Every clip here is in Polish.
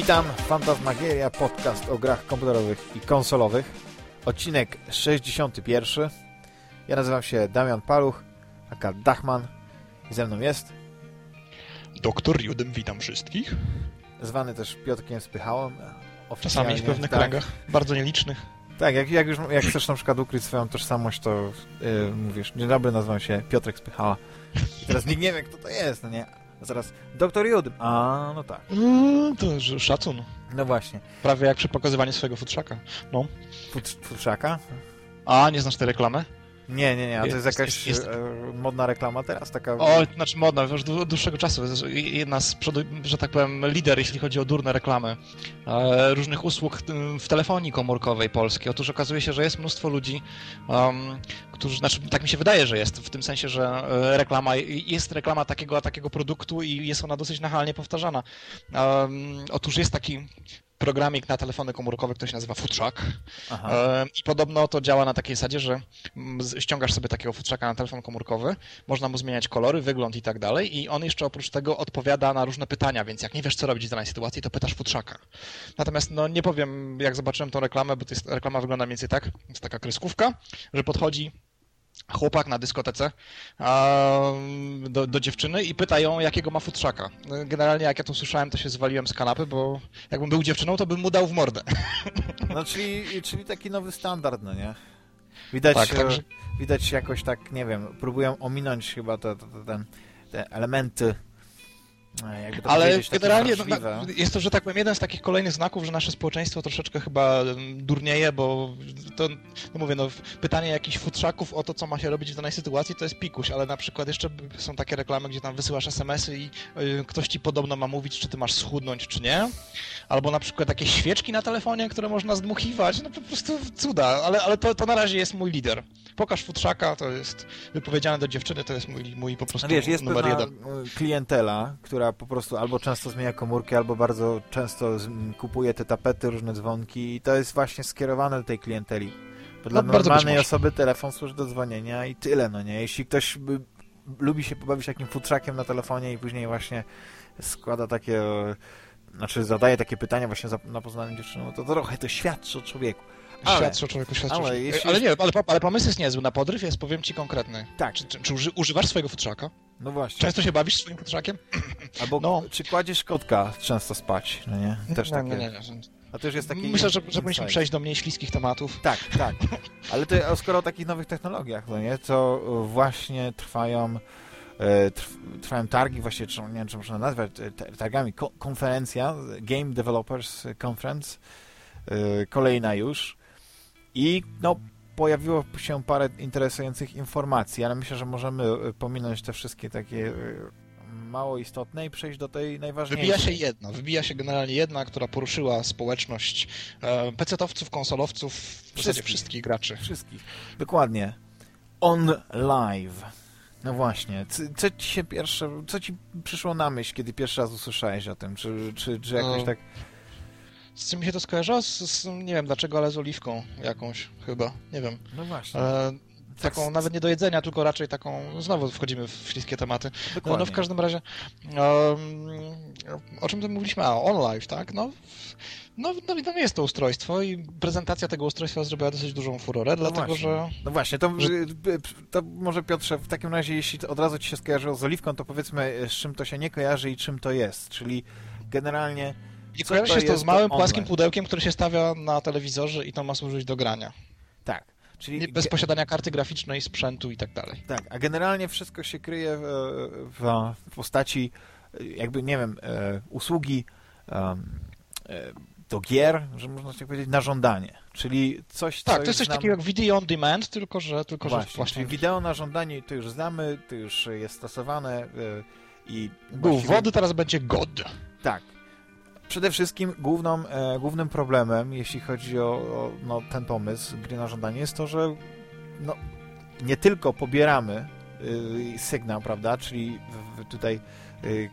Witam, Fantasmagieria, podcast o grach komputerowych i konsolowych. Odcinek 61. Ja nazywam się Damian Paluch, aka Dachman i ze mną jest... Doktor Judem, witam wszystkich. Zwany też Piotrkiem Spychałem. Czasami w pewnych tak. kręgach, bardzo nielicznych. Tak, jak, jak, już, jak chcesz na przykład ukryć swoją tożsamość, to yy, mówisz, dzień dobry, nazywam się Piotrek Spychała. I teraz nikt nie wie, kto to jest, no nie? Zaraz, doktor Jud. A, no tak. Mm, to szacun. No właśnie. Prawie jak przy pokazywaniu swojego futrzaka. No. Fut, futrzaka? A, nie znasz tej reklamy? Nie, nie, nie, a to jest jakaś jest, jest... Modna reklama teraz, taka... O, znaczy modna, już od dłuższego czasu, jedna z że tak powiem, lider, jeśli chodzi o durne reklamy e, różnych usług w telefonii komórkowej polskiej. Otóż okazuje się, że jest mnóstwo ludzi, um, którzy, znaczy tak mi się wydaje, że jest, w tym sensie, że e, reklama, jest reklama takiego, a takiego produktu i jest ona dosyć nachalnie powtarzana. Um, otóż jest taki programik na telefony komórkowe, który się nazywa Futrzak. I podobno to działa na takiej zasadzie, że ściągasz sobie takiego futrzaka na telefon komórkowy, można mu zmieniać kolory, wygląd i tak dalej i on jeszcze oprócz tego odpowiada na różne pytania, więc jak nie wiesz, co robić w danej sytuacji, to pytasz futrzaka. Natomiast no nie powiem, jak zobaczyłem tą reklamę, bo to jest, reklama wygląda mniej więcej tak, jest taka kreskówka, że podchodzi chłopak na dyskotece do, do, dziewczyny i pyta ją, jakiego ma futrzaka. Generalnie jak ja to słyszałem, to się zwaliłem z kanapy, bo jakbym był dziewczyną, to bym mu dał w mordę. No, czyli, czyli taki nowy standard, no nie? Widać, tak, także... widać jakoś tak, nie wiem, próbują ominąć chyba te, te, te, te elementy ale generalnie no, jest to, że tak powiem, jeden z takich kolejnych znaków, że nasze społeczeństwo troszeczkę chyba durnieje, bo to, no mówię, no, pytanie jakichś futrzaków o to, co ma się robić w danej sytuacji, to jest pikuś, ale na przykład jeszcze są takie reklamy, gdzie tam wysyłasz SMS-y i y, ktoś ci podobno ma mówić, czy ty masz schudnąć, czy nie. Albo na przykład jakieś świeczki na telefonie, które można zdmuchiwać, no po prostu cuda, ale, ale to, to na razie jest mój lider. Pokaż futrzaka, to jest wypowiedziane do dziewczyny, to jest mój, mój po prostu Wiesz, jest numer jeden. klientela, która po prostu albo często zmienia komórki, albo bardzo często kupuje te tapety, różne dzwonki i to jest właśnie skierowane do tej klienteli. Bo dla no, normalnej osoby telefon służy do dzwonienia i tyle, no nie? Jeśli ktoś by, lubi się pobawić takim futrzakiem na telefonie i później właśnie składa takie, znaczy zadaje takie pytania właśnie na poznanym dziewczyną, to trochę to świadczy o człowieku. Ale, o człowieku, świadczy ale, jeśli... ale nie, ale, ale pomysł jest niezły. Na podryw jest, powiem ci, konkretny. Tak. Czy, czy, czy używasz swojego futrzaka? No właśnie. Często się bawisz swoim futrzakiem? Albo no. czy kładziesz kotka często spać, no nie? Też no, takie... nie, nie, nie. A to już jest taki Myślę, że, że powinniśmy przejść do mniej śliskich tematów. Tak, tak. Ale to skoro o takich nowych technologiach, no nie, to właśnie trwają e, trwają targi, właśnie, czy, nie wiem, czy można nazwać targami, konferencja, Game Developers Conference, e, kolejna już i no, pojawiło się parę interesujących informacji, ale myślę, że możemy e, pominąć te wszystkie takie e, mało istotne i przejść do tej najważniejszej. Wybija się jedna, wybija się generalnie jedna, która poruszyła społeczność e, pecetowców, konsolowców, w wszystkich, wszystkich graczy. Wszystkich, dokładnie. On Live. No właśnie, co ci się pierwsze, co ci przyszło na myśl, kiedy pierwszy raz usłyszałeś o tym? Czy, czy, czy jakoś no. tak z czym mi się to skojarzyło? Z, z, nie wiem dlaczego, ale z oliwką jakąś chyba, nie wiem. No właśnie. E, taką tak. nawet nie do jedzenia, tylko raczej taką, znowu wchodzimy w śliskie tematy. No, no, w każdym razie, um, o czym tu mówiliśmy? A, OnLive, tak? No, no, no, no jest to ustrojstwo i prezentacja tego ustrojstwa zrobiła dosyć dużą furorę, no dlatego właśnie. że... No właśnie, to, że... to może Piotrze, w takim razie, jeśli od razu ci się skojarzyło z oliwką, to powiedzmy, z czym to się nie kojarzy i czym to jest, czyli generalnie i kojarzy się to z małym, płaskim pudełkiem, które się stawia na telewizorze i to ma służyć do grania. Tak. Czyli bez posiadania karty graficznej, sprzętu i tak dalej. Tak, a generalnie wszystko się kryje w, w, postaci jakby, nie wiem, e, usługi um, do gier, że można tak powiedzieć, na żądanie. Czyli coś, Tak, to jest coś znamy... takiego jak video on demand, tylko że tylko właśnie, że właśnie... Czyli wideo na żądanie to już znamy, to już jest stosowane i... Był właściwie... wody, teraz będzie God. Tak, przede wszystkim główną, e, głównym problemem, jeśli chodzi o, o no, ten pomysł gry na żądanie, jest to, że no, nie tylko pobieramy y, sygnał, prawda, czyli w, tutaj y,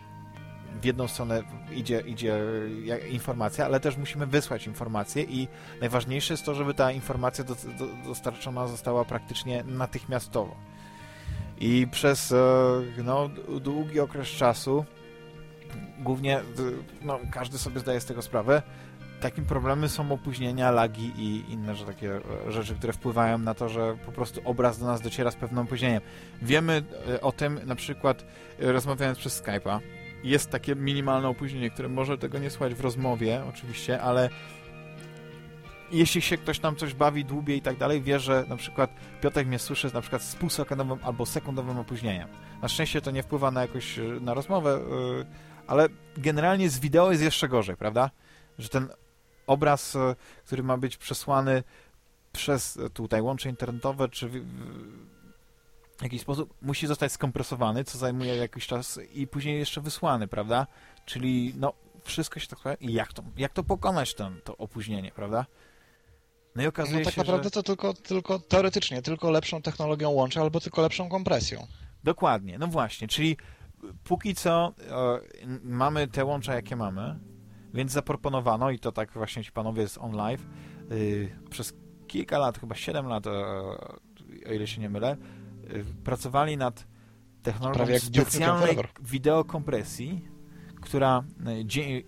w jedną stronę idzie, idzie informacja, ale też musimy wysłać informację i najważniejsze jest to, żeby ta informacja do, do, dostarczona została praktycznie natychmiastowo. I przez e, no, długi okres czasu głównie, no, każdy sobie zdaje z tego sprawę, takim problemem są opóźnienia, lagi i inne że takie e, rzeczy, które wpływają na to, że po prostu obraz do nas dociera z pewnym opóźnieniem. Wiemy e, o tym na przykład e, rozmawiając przez Skype'a. Jest takie minimalne opóźnienie, które może tego nie słuchać w rozmowie oczywiście, ale jeśli się ktoś tam coś bawi dłubiej i tak dalej, wie, że na przykład Piotrek mnie słyszy na przykład z półsekundowym albo sekundowym opóźnieniem. Na szczęście to nie wpływa na jakoś na rozmowę, ale generalnie z wideo jest jeszcze gorzej, prawda? Że ten obraz, e, który ma być przesłany przez e, tutaj łącze internetowe, czy w, jakiś sposób musi zostać skompresowany, co zajmuje jakiś czas i później jeszcze wysłany, prawda? Czyli no, wszystko się tak i jak to, jak to pokonać ten, to opóźnienie, prawda? No i okazuje no, tak się, naprawdę że... to tylko, tylko teoretycznie, tylko lepszą technologią łącza albo tylko lepszą kompresją. Dokładnie, no właśnie, czyli póki co e, mamy te łącza, jakie mamy, więc zaproponowano, i to tak właśnie ci panowie z OnLive, yy, przez kilka lat, chyba 7 lat, yy, o ile się nie mylę, yy, pracowali nad technologią specjalnej wideokompresji, która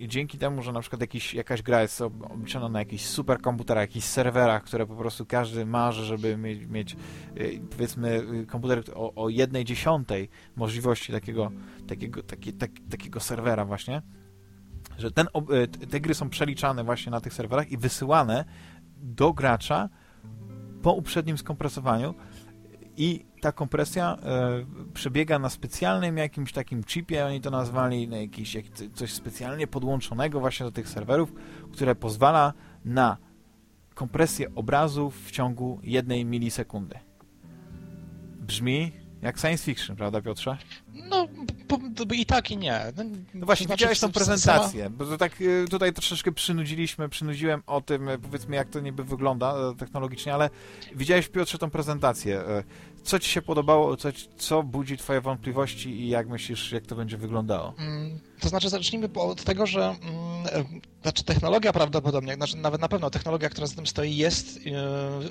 y, dzięki temu, że na przykład jakiś, jakaś gra jest obliczona na jakichś superkomputerach, jakichś serwerach, które po prostu każdy marzy, żeby mieć, mieć y, powiedzmy y, komputer o, o jednej dziesiątej możliwości takiego, takiego, taki, tak, takiego serwera właśnie, że ten, e, te gry są przeliczane właśnie na tych serwerach i wysyłane do gracza po uprzednim skompresowaniu i ta kompresja e, przebiega na specjalnym jakimś takim chipie, oni to nazwali na jakiś, jak, coś specjalnie podłączonego właśnie do tych serwerów, które pozwala na kompresję obrazów w ciągu jednej milisekundy. Brzmi jak science fiction, prawda Piotrze? No, i tak i nie. No, no właśnie, znaczy, widziałeś tą prezentację, sama... bo to tak y, tutaj troszeczkę przynudziliśmy, przynudziłem o tym, y, powiedzmy jak to niby wygląda y, technologicznie, ale widziałeś Piotrze tą prezentację. Co ci się podobało, co, co budzi twoje wątpliwości i jak myślisz, jak to będzie wyglądało? Mm, to znaczy zacznijmy od tego, że mm, znaczy technologia prawdopodobnie, znaczy nawet na pewno technologia, która za tym stoi jest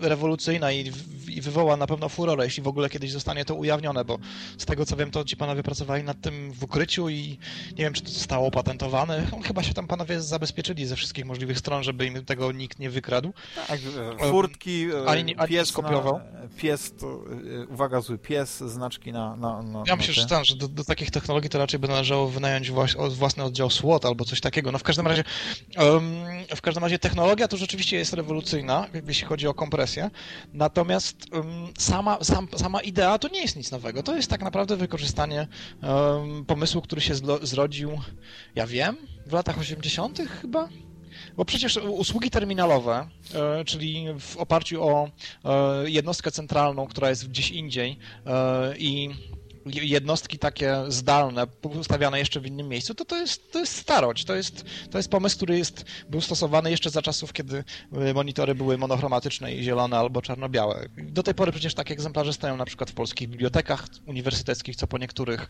rewolucyjna i, i wywoła na pewno furorę, jeśli w ogóle kiedyś zostanie to ujawnione, bo z tego co wiem, to ci panowie pracowali nad tym w ukryciu i nie wiem, czy to zostało opatentowane. Chyba się tam panowie zabezpieczyli ze wszystkich możliwych stron, żeby im tego nikt nie wykradł. Tak, furtki, ani, ani pies skopiował. Na, pies, to, e, uwaga, zły pies, znaczki na... na, na ja myślę, że, że do, do, takich technologii to raczej by należało wynająć własny oddział SWOT albo coś takiego. No w każdym razie w każdym razie technologia to rzeczywiście jest rewolucyjna, jeśli chodzi o kompresję, natomiast sama, sam, sama idea to nie jest nic nowego. To jest tak naprawdę wykorzystanie pomysłu, który się zrodził, ja wiem, w latach 80. chyba? Bo przecież usługi terminalowe, e, czyli w oparciu o e, jednostkę centralną, która jest gdzieś indziej e, i jednostki takie zdalne, ustawiane jeszcze w innym miejscu, to to jest, to jest starość. To jest, to jest pomysł, który jest, był stosowany jeszcze za czasów, kiedy monitory były monochromatyczne i zielone albo czarno-białe. Do tej pory przecież takie egzemplarze stoją na przykład w polskich bibliotekach uniwersyteckich, co po niektórych,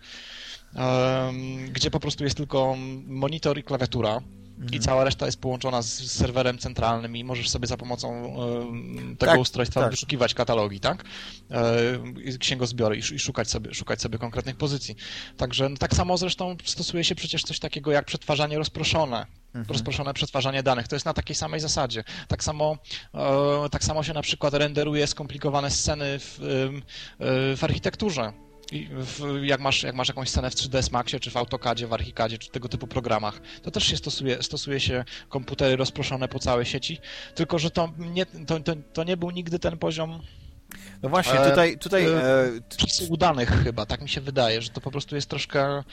gdzie po prostu jest tylko monitor i klawiatura Mhm. I cała reszta jest połączona z serwerem centralnym i możesz sobie za pomocą tego tak, ustrojstwa tak. wyszukiwać katalogi, tak? E, księgozbiory i, i, szukać, sobie, szukać sobie konkretnych pozycji. Także no, tak samo zresztą stosuje się przecież coś takiego jak przetwarzanie rozproszone. Mhm. Rozproszone przetwarzanie danych. To jest na takiej samej zasadzie. Tak samo, e, tak samo się na przykład renderuje skomplikowane sceny w, w architekturze w, jak, masz, jak masz jakąś scenę w 3ds Maxie, czy w AutoCADzie, w Archicadzie, czy tego typu programach, to też się stosuje, stosuje się komputery rozproszone po całej sieci, tylko że to nie, to, to, to nie był nigdy ten poziom no właśnie, tutaj... tutaj e, e, udanych chyba, tak mi się wydaje, że to po prostu jest troszkę...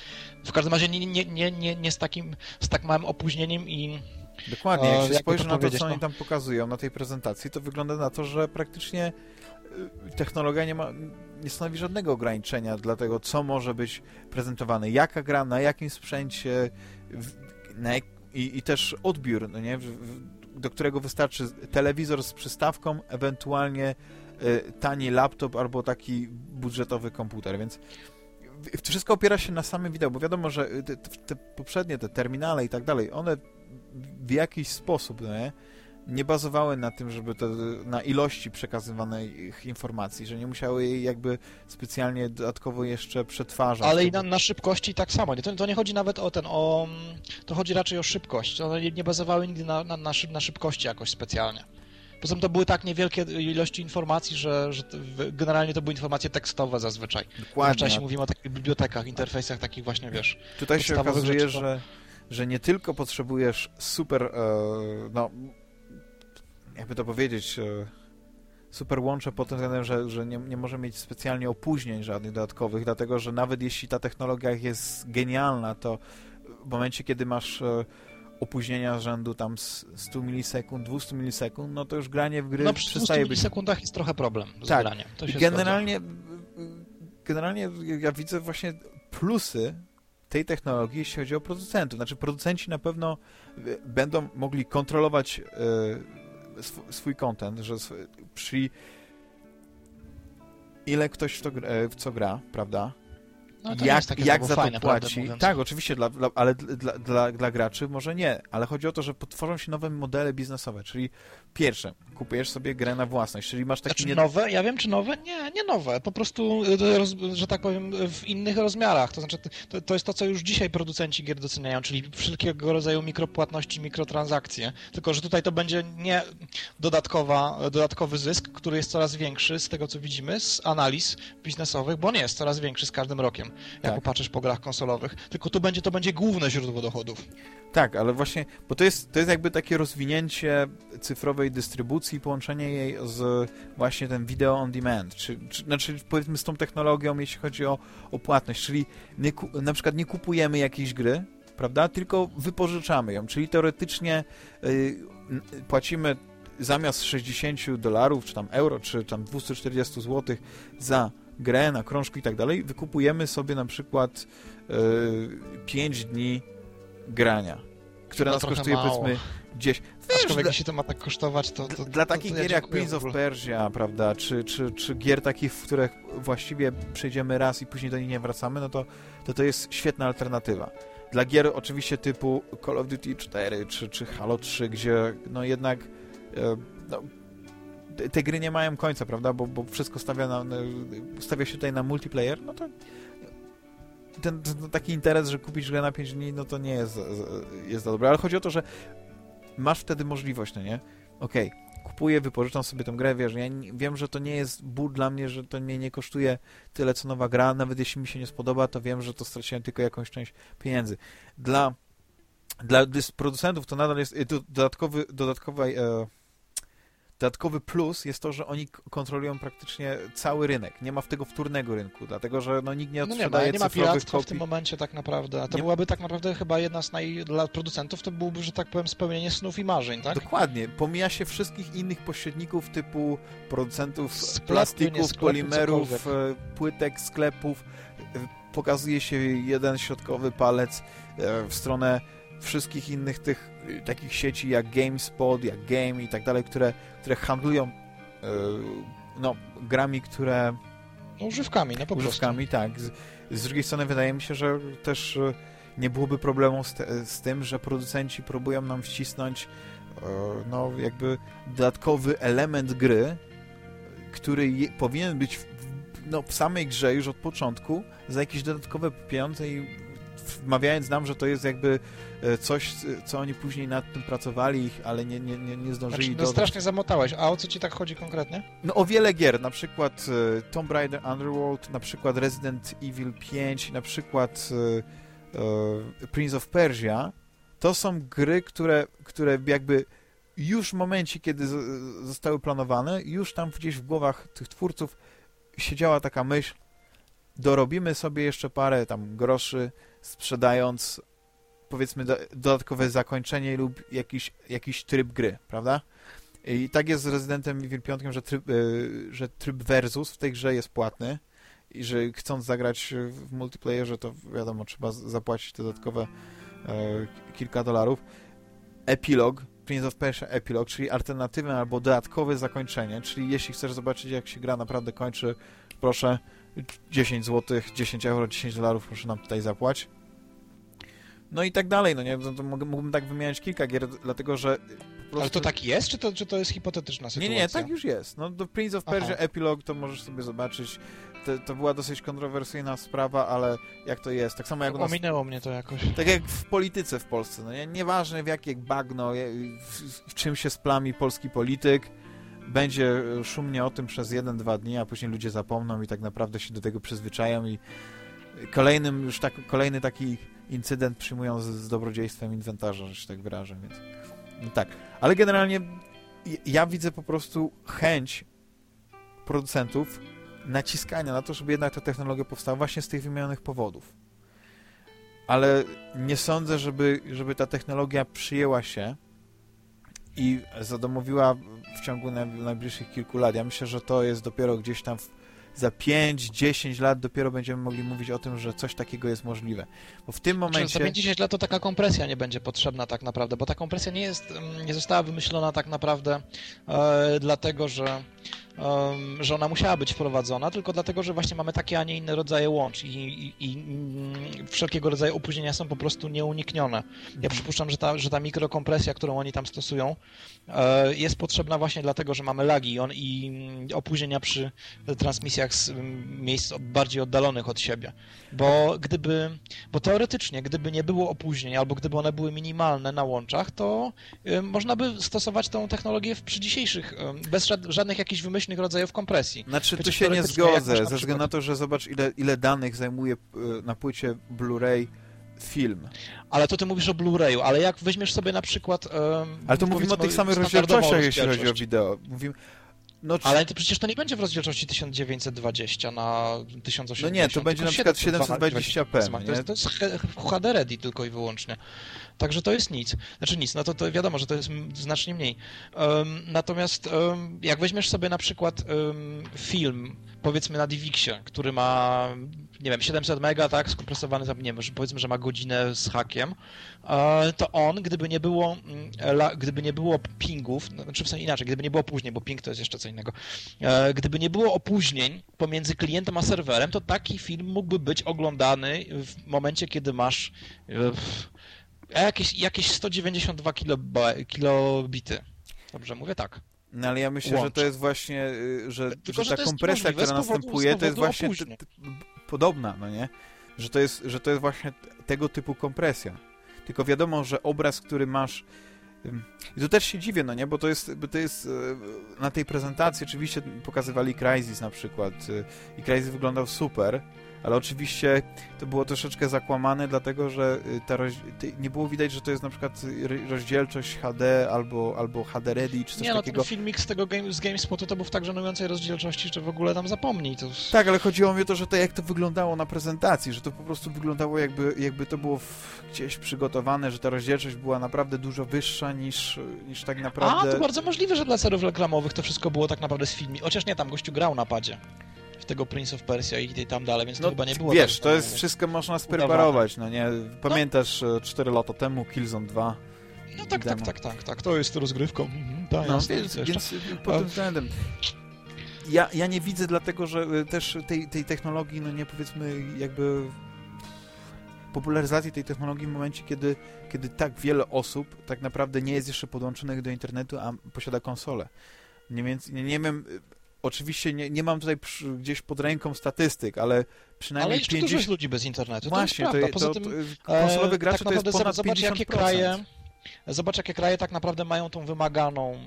W każdym razie nie, nie, nie, nie, nie z takim, z tak małym opóźnieniem i... Dokładnie, jak się spojrzy to na to, co no... oni tam pokazują na tej prezentacji, to wygląda na to, że praktycznie e, technologia nie ma nie stanowi żadnego ograniczenia dla tego, co może być prezentowane, jaka gra, na jakim sprzęcie na, i, i, też odbiór, no nie? do którego wystarczy telewizor z przystawką, ewentualnie y, tani laptop albo taki budżetowy komputer, więc wszystko opiera się na samym wideo, bo wiadomo, że te, te poprzednie, te terminale i tak dalej, one w jakiś sposób no nie, nie bazowały na tym, żeby to, na ilości przekazywanych informacji, że nie musiały jej jakby specjalnie dodatkowo jeszcze przetwarzać. Ale i na, na szybkości tak samo. To, to, nie chodzi nawet o ten, o... To chodzi raczej o szybkość. One nie, nie bazowały nigdy na, na, na, szyb, na szybkości jakoś specjalnie. Poza tym to były tak niewielkie ilości informacji, że, że generalnie to były informacje tekstowe zazwyczaj. Dokładnie. Zazwyczaj mówimy o takich bibliotekach, interfejsach takich właśnie, wiesz... Tutaj się okazuje, rzeczy, że, że nie tylko potrzebujesz super, e, no jakby to powiedzieć, e, super łącze pod tym względem, że, że nie, nie może mieć specjalnie opóźnień żadnych dodatkowych, dlatego że nawet jeśli ta technologia jest genialna, to w momencie, kiedy masz e, opóźnienia rzędu tam 100 milisekund, 200 milisekund, no to już granie w gry no, przy przestaje 200 milisekundach jest trochę problem z tak. graniem. generalnie, generalnie ja widzę właśnie plusy tej technologii, jeśli chodzi o producentów. Znaczy producenci na pewno będą mogli kontrolować swój content, że przy ile ktoś w, to, w co gra, prawda? No, jak jak za to płaci. Tak, oczywiście, dla, dla, ale dla, dla, dla graczy może nie, ale chodzi o to, że potworzą się nowe modele biznesowe, czyli pierwsze, kupujesz sobie grę na własność, czyli masz taki... Znaczy nie... nowe? Ja wiem, czy nowe? Nie, nie nowe, po prostu, e, że tak powiem, w innych rozmiarach, to znaczy to, to jest to, co już dzisiaj producenci gier doceniają, czyli wszelkiego rodzaju mikropłatności, mikrotransakcje, tylko, że tutaj to będzie nie dodatkowa, dodatkowy zysk, który jest coraz większy z tego, co widzimy, z analiz biznesowych, bo nie jest coraz większy z każdym rokiem jak tak. popatrzysz po grach konsolowych. Tylko tu będzie to będzie główne źródło dochodów. Tak, ale właśnie, bo to jest, to jest jakby takie rozwinięcie cyfrowej dystrybucji, połączenie jej z właśnie ten video on demand, czy, czy znaczy powiedzmy z tą technologią, jeśli chodzi o, o płatność, czyli nie, na przykład nie kupujemy jakiejś gry, prawda, tylko wypożyczamy ją, czyli teoretycznie yy, płacimy zamiast 60 dolarów, czy tam euro, czy tam 240 zł za grę na krążku i tak dalej, wykupujemy sobie na przykład yy, e, 5 dni grania, które nas kosztuje mało. powiedzmy gdzieś. Wiesz, Aczkolwiek dla, jeśli to ma tak kosztować, to... to dla takich to, gier ja jak Prince of Persia, prawda, czy, czy, czy gier takich, w których właściwie przejdziemy raz i później do nich nie wracamy, no to to, to jest świetna alternatywa. Dla gier oczywiście typu Call of Duty 4 czy, czy Halo 3, gdzie no jednak e, no, te gry nie mają końca, prawda, bo, bo wszystko stawia, na, stawia się tutaj na multiplayer, no to ten, ten, taki interes, że kupisz grę na 5 dni, no to nie jest, jest dobre, ale chodzi o to, że masz wtedy możliwość, no nie? Okej, okay, kupuję, wypożyczam sobie tę grę, wiesz, ja wiem, że to nie jest ból dla mnie, że to mnie nie kosztuje tyle, co nowa gra, nawet jeśli mi się nie spodoba, to wiem, że to straciłem tylko jakąś część pieniędzy. Dla, dla producentów to nadal jest y, dodatkowy, dodatkowa e, Dodatkowy plus jest to, że oni kontrolują praktycznie cały rynek. Nie ma w tego wtórnego rynku, dlatego że no, nikt nie odsprzedaje no nie ma, nie ma piractwa w tym momencie tak naprawdę. A to nie... byłaby tak naprawdę chyba jedna z naj... dla producentów to byłoby, że tak powiem, spełnienie snów i marzeń, tak? Dokładnie. Pomija się wszystkich innych pośredników typu producentów plastików, polimerów, cokolwiek. E, płytek, sklepów. E, pokazuje się jeden środkowy palec e, w stronę wszystkich innych tych takich sieci jak GameSpot, jak Game i tak dalej, które, które handlują yy, no, grami, które... No, używkami, no po używkami, prostu. tak. Z, z, drugiej strony wydaje mi się, że też y, nie byłoby problemu z, te, z tym, że producenci próbują nam wcisnąć no, jakby dodatkowy element gry, który je, powinien być w, no, w samej grze już od początku za jakieś dodatkowe pieniądze i wmawiając nam, że to jest jakby coś, co oni później nad tym pracowali, ale nie, nie, nie, nie zdążyli znaczy, no strasznie zamotałeś. A o co ci tak chodzi konkretnie? No o wiele gier, na przykład e, Tomb Raider Underworld, na przykład Resident Evil 5, na przykład e, Prince of Persia. To są gry, które, które jakby już w momencie, kiedy zostały planowane, już tam gdzieś w głowach tych twórców siedziała taka myśl, dorobimy sobie jeszcze parę tam groszy, sprzedając powiedzmy do, dodatkowe zakończenie lub jakiś, jakiś tryb gry, prawda? I tak jest z Residentem Evil 5, że tryb, yy, że tryb versus w tej grze jest płatny i że chcąc zagrać w multiplayerze, to wiadomo, trzeba zapłacić dodatkowe yy, kilka dolarów. Epilog, Prince of Persia Epilog, czyli alternatywne albo dodatkowe zakończenie, czyli jeśli chcesz zobaczyć, jak się gra naprawdę kończy, proszę 10 zł, 10 euro, 10 dolarów proszę nam tutaj zapłać. No i tak dalej, no nie, to, to mógłbym tak wymieniać kilka gier, dlatego że Prostu... Ale to tak jest, czy to, czy to jest hipotetyczna sytuacja? Nie, nie, tak już jest. No, do Prince of Persia Aha. Epilogue to możesz sobie zobaczyć. To, to, była dosyć kontrowersyjna sprawa, ale jak to jest? Tak samo jak nas... Ominęło mnie to jakoś. Tak jak w polityce w Polsce. No, nie, nieważne w jakie bagno, w, w czym się splami polski polityk, będzie szumnie o tym przez jeden, dwa dni, a później ludzie zapomną i tak naprawdę się do tego przyzwyczają i kolejnym już tak, kolejny taki incydent przyjmują z, z dobrodziejstwem inwentarza, że się tak wyrażę, więc no tak. Ale generalnie ja widzę po prostu chęć producentów naciskania na to, żeby jednak ta technologia powstała właśnie z tych wymienionych powodów. Ale nie sądzę, żeby, żeby ta technologia przyjęła się i zadomowiła w ciągu najbliższych kilku lat. Ja myślę, że to jest dopiero gdzieś tam w za 5-10 lat dopiero będziemy mogli mówić o tym, że coś takiego jest możliwe. Bo w tym momencie... Znaczy, za 5-10 lat to taka kompresja nie będzie potrzebna tak naprawdę, bo ta kompresja nie jest, mm, nie została wymyślona tak naprawdę e, dlatego, że że ona musiała być wprowadzona, tylko dlatego, że właśnie mamy takie, a nie inne rodzaje łącz i, i, i mm, wszelkiego rodzaju opóźnienia są po prostu nieuniknione. Ja mhm. przypuszczam, że ta, że ta mikrokompresja, którą oni tam stosują, e, jest potrzebna właśnie dlatego, że mamy lagi on, i mm, opóźnienia przy transmisjach z mm, miejsc bardziej oddalonych od siebie. Bo gdyby, bo teoretycznie, gdyby nie było opóźnień, albo gdyby one były minimalne na łączach, to można by stosować tą technologię przy dzisiejszych, bez żadnych jakichś wymyślnych różnych rodzajów kompresji. Znaczy, tu się nie zgodzę, ze względu na to, że zobacz, ile, ile danych zajmuje e, na płycie Blu-ray film. Ale to ty mówisz o Blu-rayu, ale jak weźmiesz sobie na przykład... Um, ale to mówimy o tych samych rozdzielczościach, jeśli chodzi o wideo. Mówimy, no, czy... Ale to przecież to nie będzie w rozdzielczości 1920 na 1080. No nie, to będzie na przykład 720p. No to, jest, to jest HD ready tylko i wyłącznie. Także to jest nic. Znaczy nic, no to, to wiadomo, że to jest znacznie mniej. Um, natomiast um, jak weźmiesz sobie na przykład um, film, powiedzmy na DivXie, który ma, nie wiem, 700 mega, tak, skompresowany, nie wiem, powiedzmy, że ma godzinę z hakiem, e, to on, gdyby nie było, mm, gdyby nie było pingów, no, znaczy w sensie inaczej, gdyby nie było opóźnień, bo ping to jest jeszcze co innego, e, gdyby nie było opóźnień pomiędzy klientem a serwerem, to taki film mógłby być oglądany w momencie, kiedy masz e, jakieś, jakieś 192 kilobity. Dobrze, mówię tak. No ale ja myślę, Łącz. że to jest właśnie, y, że, Tylko, że ta kompresja, która następuje, to jest właśnie podobna, no nie? Że to, jest, że to jest właśnie tego typu kompresja. Tylko wiadomo, że obraz, który masz... I tu też się dziwię, no nie? Bo to jest, bo to jest y, na tej prezentacji oczywiście pokazywali Crysis na przykład y, i Crysis wyglądał super, ale oczywiście to było troszeczkę zakłamane, dlatego że y, ta nie było widać, że to jest na przykład rozdzielczość HD albo, albo HD Ready czy coś nie, no, takiego. Nie, filmik z tego game, z GameSpotu to był w tak żenującej rozdzielczości, że w ogóle tam zapomnij. To... Tak, ale chodziło mi o to, że to jak to wyglądało na prezentacji, że to po prostu wyglądało jakby, jakby to było w, gdzieś przygotowane, że ta rozdzielczość była naprawdę dużo wyższa niż, niż tak naprawdę... A, to bardzo możliwe, że dla celów reklamowych to wszystko było tak naprawdę z filmi. Chociaż nie, tam gościu grał na padzie tego Prince of Persia i tam dalej, więc no, to chyba nie było Wiesz, tak, to jest wszystko można spreparować, no nie? Pamiętasz no. 4 lata temu Killzone 2? No tak, tak, tak, tak, tak, to jest rozgrywką. Mhm, tak, no, więc, więc pod tym względem ja, ja nie widzę dlatego, że y, też tej, tej technologii, no nie powiedzmy jakby popularyzacji tej technologii w momencie, kiedy, kiedy tak wiele osób tak naprawdę nie jest jeszcze podłączonych do internetu, a posiada konsolę. Nie, więc, nie, nie wiem, Oczywiście nie, nie mam tutaj przy, gdzieś pod ręką statystyk, ale przynajmniej Ale jeszcze 50... dużo ludzi bez internetu, Właśnie, to jest prawda. Poza to, tym, konsolowy gracze tak to jest ponad zobacz, 50%. jakie kraje Zobacz, jakie kraje tak naprawdę mają tą wymaganą,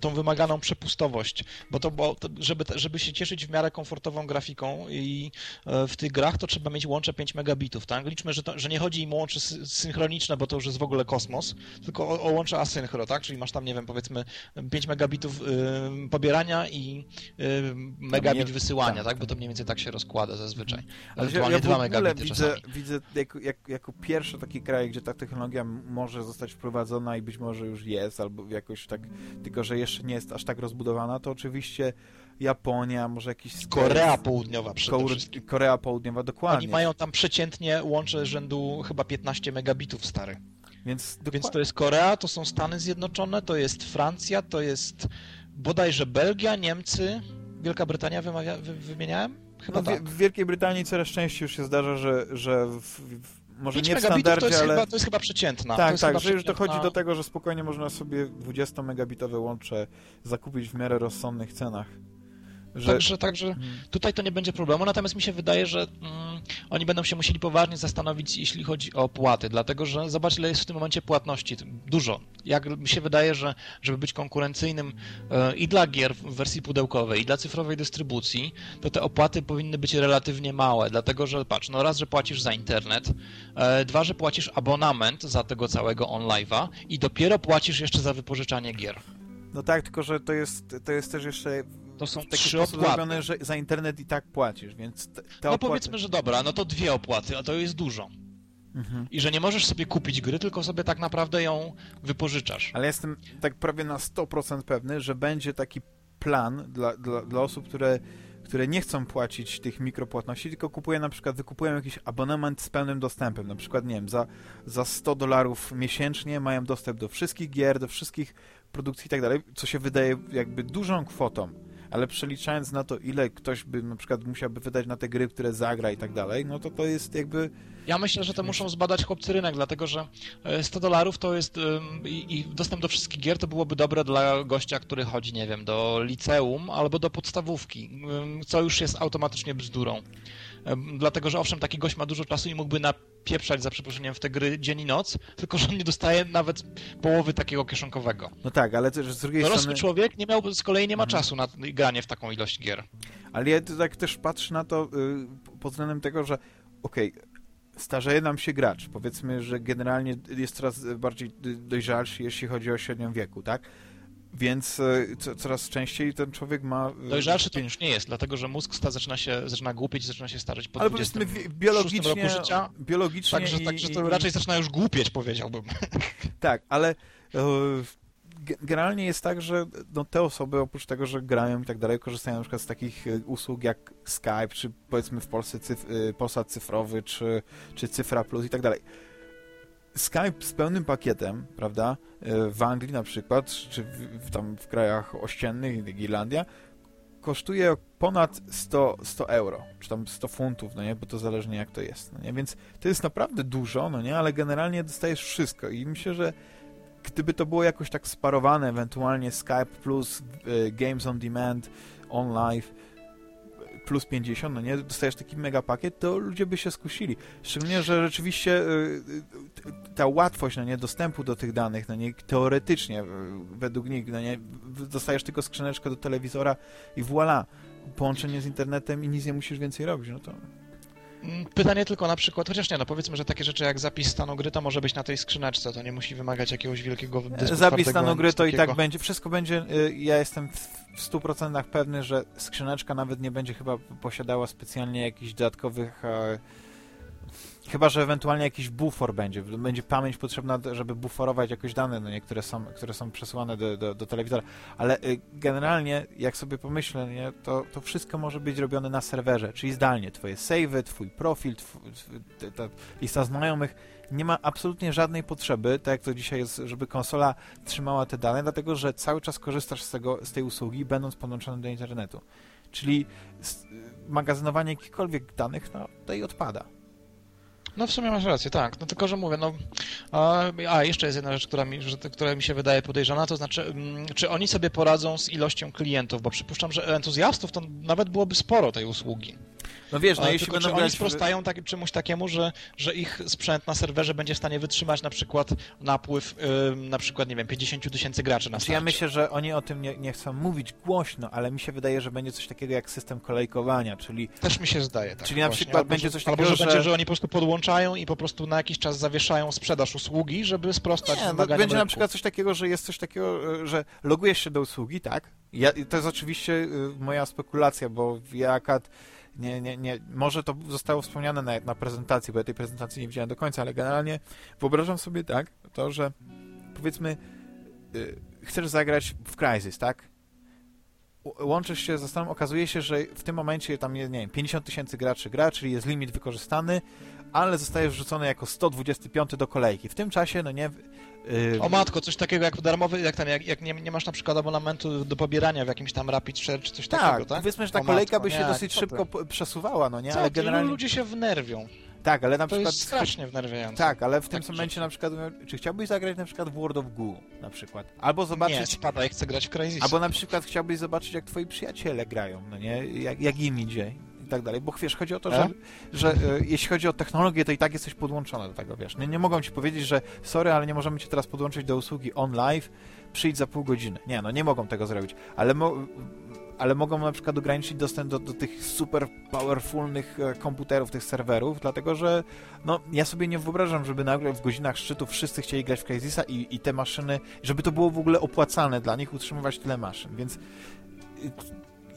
tą wymaganą przepustowość, bo to, bo żeby, żeby się cieszyć w miarę komfortową grafiką i e, w tych grach, to trzeba mieć łącze 5 megabitów, tak? Liczmy, że, to, że nie chodzi im o łącze synchroniczne, bo to już jest w ogóle kosmos, tylko o, o łącze asynchro, tak? Czyli masz tam, nie wiem, powiedzmy 5 megabitów pobierania i megabit wysyłania, tak, tak? Bo to mniej więcej tak się rozkłada zazwyczaj. Ale ja, ja w ogóle widzę, widzę jako, jako, jako pierwszy taki kraj, gdzie ta technologia technologia może zostać wprowadzona i być może już jest, albo jakoś tak, tylko że jeszcze nie jest aż tak rozbudowana, to oczywiście Japonia, może jakiś... Korea Południowa przede wszystkim. Korea Południowa, dokładnie. Oni mają tam przeciętnie łącze rzędu chyba 15 megabitów stary. Więc, Więc to jest Korea, to są Stany Zjednoczone, to jest Francja, to jest bodajże Belgia, Niemcy, Wielka Brytania wymawia, wy, wymieniałem? Chyba no, tak. W Wielkiej Brytanii coraz częściej już się zdarza, że, że w, w może 5 nie w standardzie, to jest, ale... chyba, to jest chyba przeciętna. Tak, tak, że już dochodzi do tego, że spokojnie można sobie 20-megabitowe łącze zakupić w miarę rozsądnych cenach. Że... Także, także Mhm. tutaj to nie będzie problemu, natomiast mi się wydaje, że mm, oni będą się musieli poważnie zastanowić, jeśli chodzi o płaty, dlatego że zobacz, ile jest w tym momencie płatności. Dużo. Jak mi się wydaje, że żeby być konkurencyjnym e, i dla gier w wersji pudełkowej, i dla cyfrowej dystrybucji, to te opłaty powinny być relatywnie małe, dlatego że patrz, no raz, że płacisz za internet, e, dwa, że płacisz abonament za tego całego onlive'a i dopiero płacisz jeszcze za wypożyczanie gier. No tak, tylko że to jest, to jest też jeszcze To są w taki trzy opłaty. zrobione, że za internet i tak płacisz, więc te, te No opłaty... powiedzmy, że dobra, no to dwie opłaty, a to jest dużo. Mhm. I że nie możesz sobie kupić gry, tylko sobie tak naprawdę ją wypożyczasz. Ale jestem tak prawie na 100% pewny, że będzie taki plan dla, dla, dla osób, które, które nie chcą płacić tych mikropłatności, tylko kupują na przykład, wykupują jakiś abonament z pełnym dostępem. Na przykład, nie wiem, za, za 100 dolarów miesięcznie mają dostęp do wszystkich gier, do wszystkich produkcji i tak dalej, co się wydaje jakby dużą kwotą. Ale przeliczając na to, ile ktoś by na przykład musiałby wydać na te gry, które zagra i tak dalej, no to to jest jakby Ja myślę, że to muszą zbadać chłopcy rynek, dlatego że e, 100 dolarów to jest i, i dostęp do wszystkich gier to byłoby dobre dla gościa, który chodzi, nie wiem, do liceum albo do podstawówki, co już jest automatycznie bzdurą. Dlatego, że owszem, taki gość ma dużo czasu i mógłby napieprzać za przeproszeniem w te gry dzień i noc, tylko że on nie dostaje nawet połowy takiego kieszonkowego. No tak, ale też z drugiej Dorosły strony... człowiek nie miał, z kolei nie ma Mhm. czasu na granie w taką ilość gier. Ale ja tak też patrzę na to y, pod względem tego, że okej, starzeje nam się gracz. Powiedzmy, że generalnie jest coraz bardziej dojrzalszy, jeśli chodzi o średnią wieku, tak? Więc y, co, coraz częściej ten człowiek ma... y, Dojrzalszy to już nie jest, dlatego że mózg sta, zaczyna się zaczyna głupieć, zaczyna się starzeć po Ale 20 powiedzmy biologicznie, roku życia. biologicznie Także, i, także i, to raczej zaczyna już głupieć, powiedziałbym. Tak, ale e, generalnie jest tak, że no, te osoby oprócz tego, że grają i tak dalej, korzystają na przykład z takich e, usług jak Skype, czy powiedzmy w Polsce cyf e, Polsat Cyfrowy, czy, czy Cyfra Plus i tak dalej. Skype z pełnym pakietem, prawda, e, w Anglii na przykład, czy w, tam w krajach ościennych, Irlandia, kosztuje ponad 100, 100 euro, czy tam 100 funtów, no nie, bo to zależnie jak to jest, no nie, więc to jest naprawdę dużo, no nie, ale generalnie dostajesz wszystko i myślę, że gdyby to było jakoś tak sparowane, ewentualnie Skype plus e, Games on Demand, On Live plus 50, no nie, dostajesz taki mega pakiet, to ludzie by się skusili. Szczególnie, że rzeczywiście e, e, ta łatwość, no nie, dostępu do tych danych, no nie, teoretycznie, według nich, no nie, dostajesz tylko skrzyneczkę do telewizora i voilà, połączenie z internetem i nic nie musisz więcej robić, no to... Pytanie tylko na przykład, chociaż nie, no powiedzmy, że takie rzeczy jak zapis stanu gry to może być na tej skrzyneczce, to nie musi wymagać jakiegoś wielkiego dysku Zapis stanu gry to i tak będzie, wszystko będzie, y, ja jestem w w 100% pewny, że skrzyneczka nawet nie będzie chyba posiadała specjalnie jakichś dodatkowych, e, chyba, że ewentualnie jakiś bufor będzie, będzie pamięć potrzebna, żeby buforować jakoś dane, no nie, które są, które są przesyłane do, do, do telewizora, ale y, generalnie, jak sobie pomyślę, nie, to, to wszystko może być robione na serwerze, czyli zdalnie, twoje savey, twój profil, tw, t- ta lista znajomych, nie ma absolutnie żadnej potrzeby, tak jak to dzisiaj jest, żeby konsola trzymała te dane, dlatego że cały czas korzystasz z, tego, z tej usługi, będąc podłączony do internetu. Czyli magazynowanie jakichkolwiek danych, no, tutaj odpada. No w sumie masz rację, tak. No tylko, że mówię, no... A, jeszcze jest jedna rzecz, która mi, która mi się wydaje podejrzana, to znaczy, mm, czy oni sobie poradzą z ilością klientów, bo przypuszczam, że entuzjastów to nawet byłoby sporo tej usługi. No wiesz, no jeśli tylko, czy będą oni grać... w- sprostają tak, czemuś takiemu, że, że ich sprzęt na serwerze będzie w stanie wytrzymać na przykład napływ na przykład, nie wiem, 50 tysięcy graczy na Znaczy ja myślę, że oni o tym nie, nie chcą mówić głośno, ale mi się wydaje, że będzie coś takiego jak system kolejkowania, czyli Też mi się zdaje, tak. Czyli na właśnie. przykład albo, będzie coś albo, takiego, że, będzie, że- że oni po prostu podłączają i po prostu na jakiś czas zawieszają sprzedaż usługi, żeby sprostać Nie, no, wymaganiom będzie na rynku. przykład coś takiego, że jest coś takiego, e, że logujesz się do usługi, tak? Ja, to jest oczywiście y, moja spekulacja, bo ja akad nie, nie, nie, może to zostało wspomniane na, na prezentacji, bo ja tej prezentacji nie widziałem do końca, ale generalnie wyobrażam sobie tak, to, że powiedzmy y, chcesz zagrać w Crysis, tak? Łączysz się ze stanem, okazuje się, że w tym momencie tam jest, nie wiem, 50 tysięcy graczy gra, czyli jest limit wykorzystany, ale zostajesz wrzucony jako 125 do kolejki. W tym czasie, no nie... y, O matko, coś takiego jak darmowy, jak ten, jak, jak nie, nie masz na przykład abonamentu do pobierania w jakimś tam Rapid Share czy coś tak, takiego, tak? powiedzmy, że ta O kolejka matko, by się nie, dosyć ty? szybko przesuwała, no nie? Co Ale generalnie... ludzie się wnerwią. Tak, ale na To przykład... jest strasznie wnerwiające. Tak, ale w tym Takie momencie na przykład, czy chciałbyś zagrać na przykład w World of Goo na przykład? Albo zobaczyć... Nie, spadaj, chcę grać w Crysis. Albo na przykład chciałbyś zobaczyć, jak twoi przyjaciele grają, no nie? Jak, jak im idzie i tak dalej. Bo wiesz, chodzi o to, że, E? że e, jeśli chodzi o technologię, to i tak jesteś podłączony do tego, wiesz. Nie, nie mogą ci powiedzieć, że sorry, ale nie możemy cię teraz podłączyć do usługi on live, przyjdź za pół godziny. Nie, no nie mogą tego zrobić. Ale, mo ale mogą na przykład ograniczyć dostęp do, do tych super powerfulnych e, komputerów, tych serwerów, dlatego że no, ja sobie nie wyobrażam, żeby nagle w godzinach szczytu wszyscy chcieli grać w Crysisa i, i te maszyny, żeby to było w ogóle opłacalne dla nich utrzymywać tyle maszyn, więc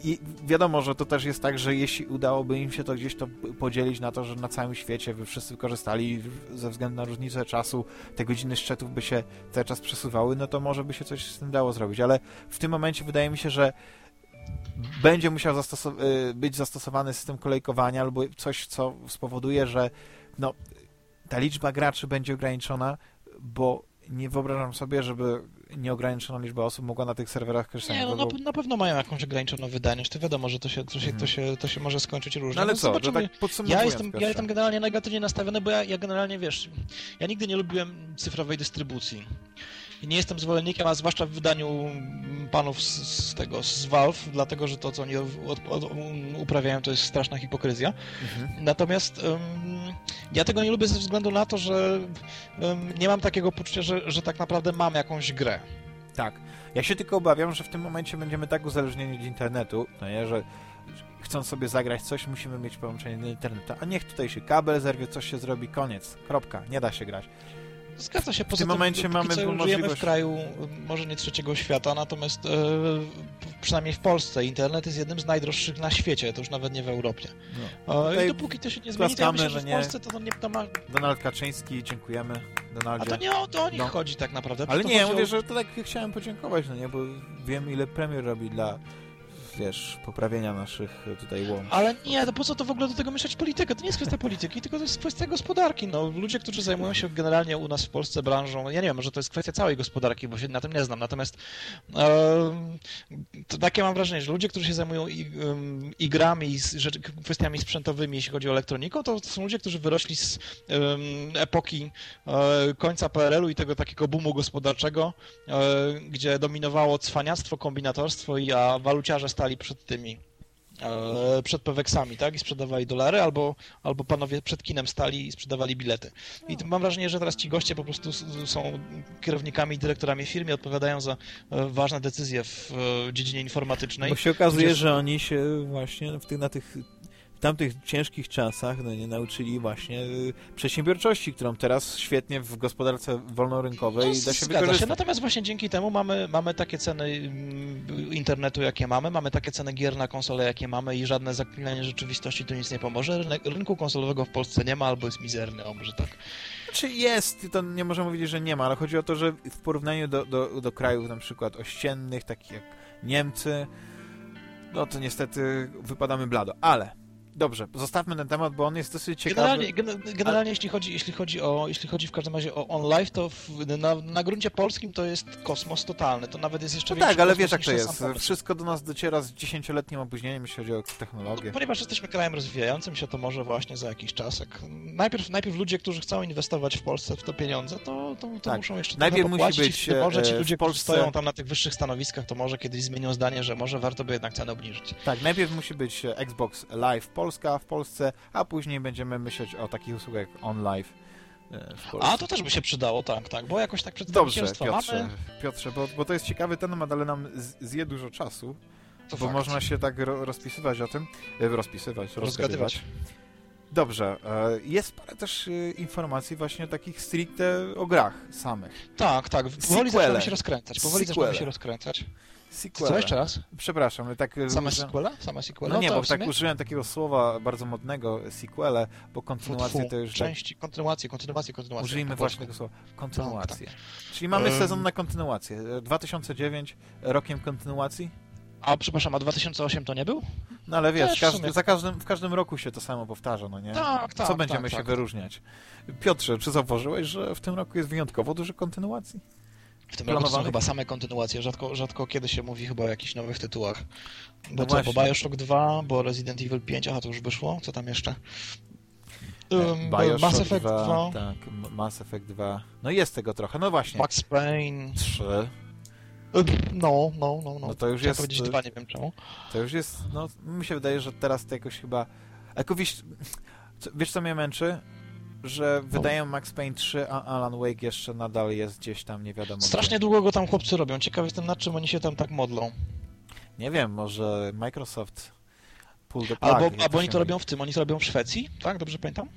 i wiadomo, że to też jest tak, że jeśli udałoby im się to gdzieś to podzielić na to, że na całym świecie by wszyscy wykorzystali ze względu na różnicę czasu, te godziny szczytów by się cały czas przesuwały, no to może by się coś z tym dało zrobić, ale w tym momencie wydaje mi się, że będzie musiał zastosow- y, być zastosowany system kolejkowania albo coś, co spowoduje, że no, ta liczba graczy będzie ograniczona, bo nie wyobrażam sobie, żeby nieograniczona liczba osób mogła na tych serwerach korzystać. Nie, no na, na pewno mają jakąś ograniczoną wydajność. To wiadomo, że to się, to się, to Mhm. się, to się może skończyć różnie. No ale co, że zobaczymy. tak podsumowując Ja jestem, ja jestem generalnie negatywnie nastawiony, bo ja, ja generalnie, wiesz, ja nigdy nie lubiłem cyfrowej dystrybucji. I nie jestem zwolennikiem, a zwłaszcza w wydaniu panów z, z tego, z Valve, dlatego, że to, co oni od, od, uprawiają, to jest straszna hipokryzja. Mhm. Natomiast um, ja tego nie lubię ze względu na to, że um, nie mam takiego poczucia, że, że tak naprawdę mam jakąś grę. Tak. Ja się tylko obawiam, że w tym momencie będziemy tak uzależnieni od internetu, no nie, że chcąc sobie zagrać coś, musimy mieć połączenie do internetu. A niech tutaj się kabel zerwie, coś się zrobi, koniec. Kropka. Nie da się grać. Zgadza się, poza tym momencie póki mamy co żyjemy możliwość- w kraju może nie trzeciego świata, natomiast e, przynajmniej w Polsce internet jest jednym z najdroższych na świecie, to już nawet nie w Europie. No. E, I dopóki to się nie zmieni, to ja myślę, że w. Polsce to, to nie to ma... Donald Kaczyński, dziękujemy. A Donaldzie. to nie o, to o nich No. chodzi tak naprawdę. Ale nie, ja mówię, o... że to tak chciałem podziękować, no nie, bo wiem ile premier robi dla, wiesz, poprawienia naszych e, tutaj łączy. Ale nie, to po co to w ogóle do tego mieszać politykę? To nie jest kwestia polityki, tylko to jest kwestia gospodarki. No, ludzie, którzy zajmują się generalnie u nas w Polsce branżą, ja nie wiem, może to jest kwestia całej gospodarki, bo się na tym nie znam, natomiast to takie mam wrażenie, że ludzie, którzy się zajmują i, i grami, i z rzeczy, kwestiami sprzętowymi, jeśli chodzi o elektronikę, to, to są ludzie, którzy wyrośli z epoki e, końca PRL-u i tego takiego boomu gospodarczego, e, gdzie dominowało cwaniactwo, kombinatorstwo, i a waluciarze stali przed tymi e, przed peweksami, tak? I sprzedawali dolary, albo, albo panowie przed kinem stali i sprzedawali bilety. I mam wrażenie, że teraz ci goście po prostu są kierownikami i dyrektorami firmy, odpowiadają za e, ważne decyzje w e, dziedzinie informatycznej. Bo się okazuje, że oni się właśnie w, tych, na tych w tamtych ciężkich czasach no, nie nauczyli właśnie y, przedsiębiorczości, którą teraz świetnie w gospodarce wolnorynkowej No, da się wykorzystać. Natomiast właśnie dzięki temu mamy, mamy takie ceny mm, internetu, jakie mamy, mamy takie ceny gier na konsole, jakie mamy i żadne zaklinanie rzeczywistości tu nic nie pomoże. Rynek, rynku konsolowego w Polsce nie ma albo jest mizerny, o może tak. Czy jest, to nie możemy powiedzieć, że nie ma, ale chodzi o to, że w porównaniu do, do, do krajów na przykład ościennych, takich jak Niemcy, no to niestety wypadamy blado. Ale dobrze, zostawmy ten temat, bo on jest dosyć ciekawy. Generalnie, gen- generalnie jeśli, chodzi, jeśli, chodzi o, jeśli chodzi w każdym razie o on live, to w, na, na gruncie polskim to jest kosmos totalny. To nawet jest jeszcze No tak, ale wiesz jak to jest. Wszystko do nas dociera z dziesięcioletnim opóźnieniem, jeśli chodzi o technologię. Ponieważ jesteśmy krajem rozwijającym się, to może właśnie za jakiś czas. Jak najpierw, najpierw ludzie, którzy chcą inwestować w Polsce w to pieniądze, to, to, to Tak. muszą jeszcze Najpierw musi być, może ci e, ludzie, Polsce- którzy stoją tam na tych wyższych stanowiskach, to może kiedyś zmienią zdanie, że może warto by jednak cenę obniżyć. Tak, najpierw musi być e, Xbox Live Polska w Polsce, a później będziemy myśleć o takich usługach jak On Live e. A to też by się przydało, tak, tak, bo jakoś tak Dobrze, przedstawicielstwa Piotrze, mamy. Piotrze bo, bo to jest ciekawy temat, ale nam zje dużo czasu, To bo fakt. można się tak ro, rozpisywać o tym, e, rozpisywać, rozgadywać. rozgadywać. Dobrze, e, jest parę też informacji właśnie takich stricte o grach samych. Tak, tak, powoli Sequele. zaczynamy się rozkręcać, powoli Sequele. zaczynamy się rozkręcać. Co, Sequele. jeszcze raz? Przepraszam, tak... e, Same użyłem- sequela? Same sequela? No nie, bo w tak użyłem takiego słowa bardzo modnego, sequele, bo fu, to już... tak- części, kontynuacje, kontynuacje, kontynuacje. Użyjmy właśnie polsku. tego słowa. Kontynuację. Czyli mamy Tak, Em. sezon na kontynuację. E, 2009 rokiem kontynuacji. A przepraszam, a 2008 to nie był? No ale wiesz, każdy, sumie. za każdym, w każdym roku się to samo powtarza, no nie? Tak, tak. Co będziemy tak, się tak. wyróżniać? Piotrze, czy zauważyłeś, że w tym roku jest wyjątkowo dużo kontynuacji? W tym roku są chyba same kontynuacje, rzadko, rzadko kiedy się mówi chyba o jakichś nowych tytułach. Bo No co, bo Bioshock 2, bo Resident Evil 5, aha to już wyszło, co tam jeszcze? Um, Bioshock Mass Effect 2, 2, tak, Mass Effect 2. No jest tego trochę, no właśnie. Max Payne. 3. No, no, no, no. No to już Chciałem jest- powiedzieć dwa, nie wiem czemu. To już jest, no mi się wydaje, że teraz to jakoś chyba... Jako wiesz co mnie męczy? Że wydają Max Payne 3, a Alan Wake jeszcze nadal jest gdzieś tam, nie wiadomo Strasznie gdzie. długo go tam chłopcy robią. Ciekaw jestem, nad czym oni się tam tak modlą. Nie wiem, może Microsoft pull the plug. Albo, albo oni to robią w tym, oni to robią w Szwecji, tak? Dobrze pamiętam?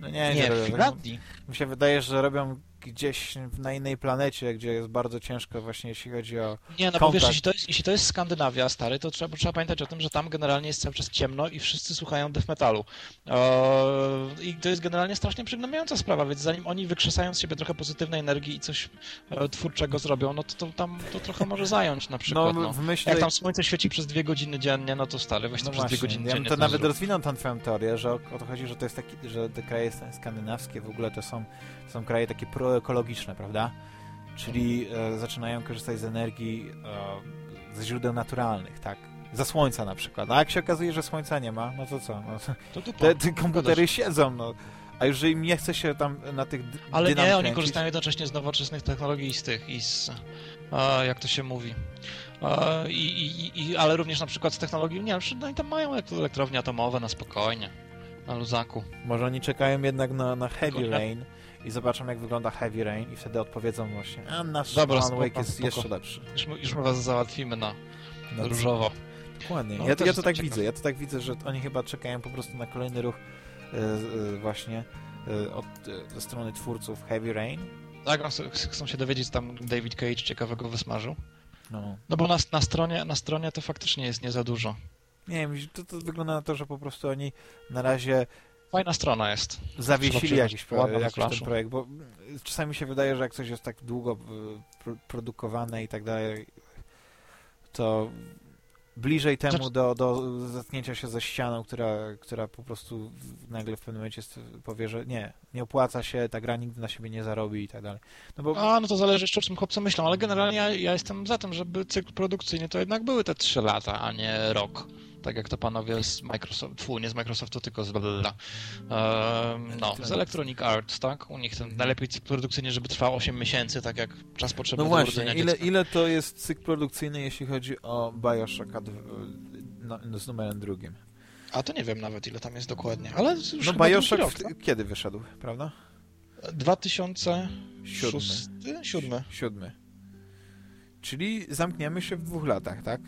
No nie, Nie, nie, w. Finlandii. Mi się wydaje, że robią gdzieś na innej planecie, gdzie jest bardzo ciężko właśnie jeśli chodzi o... Nie, no bo Kontakt. wiesz, jeśli to, jest, jeśli to jest Skandynawia, stary, to trzeba, trzeba pamiętać o tym, że tam generalnie jest cały czas ciemno i wszyscy słuchają death metalu. Eee, I to jest generalnie strasznie przygnębiająca sprawa, więc zanim oni wykrzesają z siebie trochę pozytywnej energii i coś e, twórczego zrobią, no to, to tam to trochę może zająć na przykład. No, w myśli... Jak tam słońce świeci przez dwie godziny dziennie, no to stary, weź to No przez dwie właśnie, godziny ja dziennie. to coś nawet zrób. rozwinął twoją teorię, że o, o to chodzi, że to jest taki, że te kraje skandynawskie w ogóle to są, to są kraje takie proekologiczne, prawda? Czyli e, zaczynają korzystać z energii e, ze źródeł naturalnych, tak? Ze słońca na przykład. A jak się okazuje, że słońca nie ma, no to co? No, To dupa. te, te komputery siedzą, no. A już że im nie chce się tam na tych Ale nie, oni korzystają jednocześnie z nowoczesnych technologii i z tych, i z, a, jak to się mówi, a, i, i, i, ale również na przykład z technologii, nie wiem, no oni tam mają elek- elektrownie atomowe na spokojnie, na luzaku. Może oni czekają jednak na, na Heavy Rain i zobaczą jak wygląda Heavy Rain i wtedy odpowiedzą właśnie, a nasz Dobra, Alan Wake jest spoko. jeszcze lepszy. Już, już my was załatwimy na No, różowo. Dokładnie. No, ja, też ja to tak ciekaw. widzę. Ja to tak widzę, że oni chyba czekają po prostu na kolejny ruch e, e, właśnie e, od, ze strony twórców Heavy Rain. Tak, chcą się dowiedzieć, tam David Cage ciekawego wysmażył. No. No bo na, na, stronie, na stronie to faktycznie jest nie za dużo. Nie wiem, to, to wygląda na to, że po prostu oni na razie Fajna strona jest. zawiesili jakiś, pro, jakiś ten projekt, bo czasami się wydaje, że jak coś jest tak długo pro, produkowane i tak dalej, to bliżej temu Znaczy- do, do zetknięcia się ze ścianą, która, która po prostu nagle w pewnym momencie powie, że nie, nie opłaca się, ta gra nigdy na siebie nie zarobi i tak dalej. No bo A, no to zależy jeszcze o czym chłopcy myślą, ale generalnie ja, ja jestem za tym, żeby cykl produkcyjny to jednak były te trzy lata, a nie rok. Tak jak to panowie z Microsoft, fu, nie z Microsoftu, tylko z blablabla. Ehm, no, z Electronic Arts, tak? U nich ten najlepiej cykl produkcyjny, żeby trwał 8 miesięcy, tak jak czas potrzebny No do właśnie, urodzenia ile, dziecka. ile to jest cykl produkcyjny, jeśli chodzi o Bioshocka no, z numerem drugim? A to nie wiem nawet ile tam jest dokładnie, ale już No Bioshock rok, w, tak? kiedy wyszedł, prawda? 2006? Siódmy. Siódmy. Czyli zamkniemy się w dwóch latach, tak?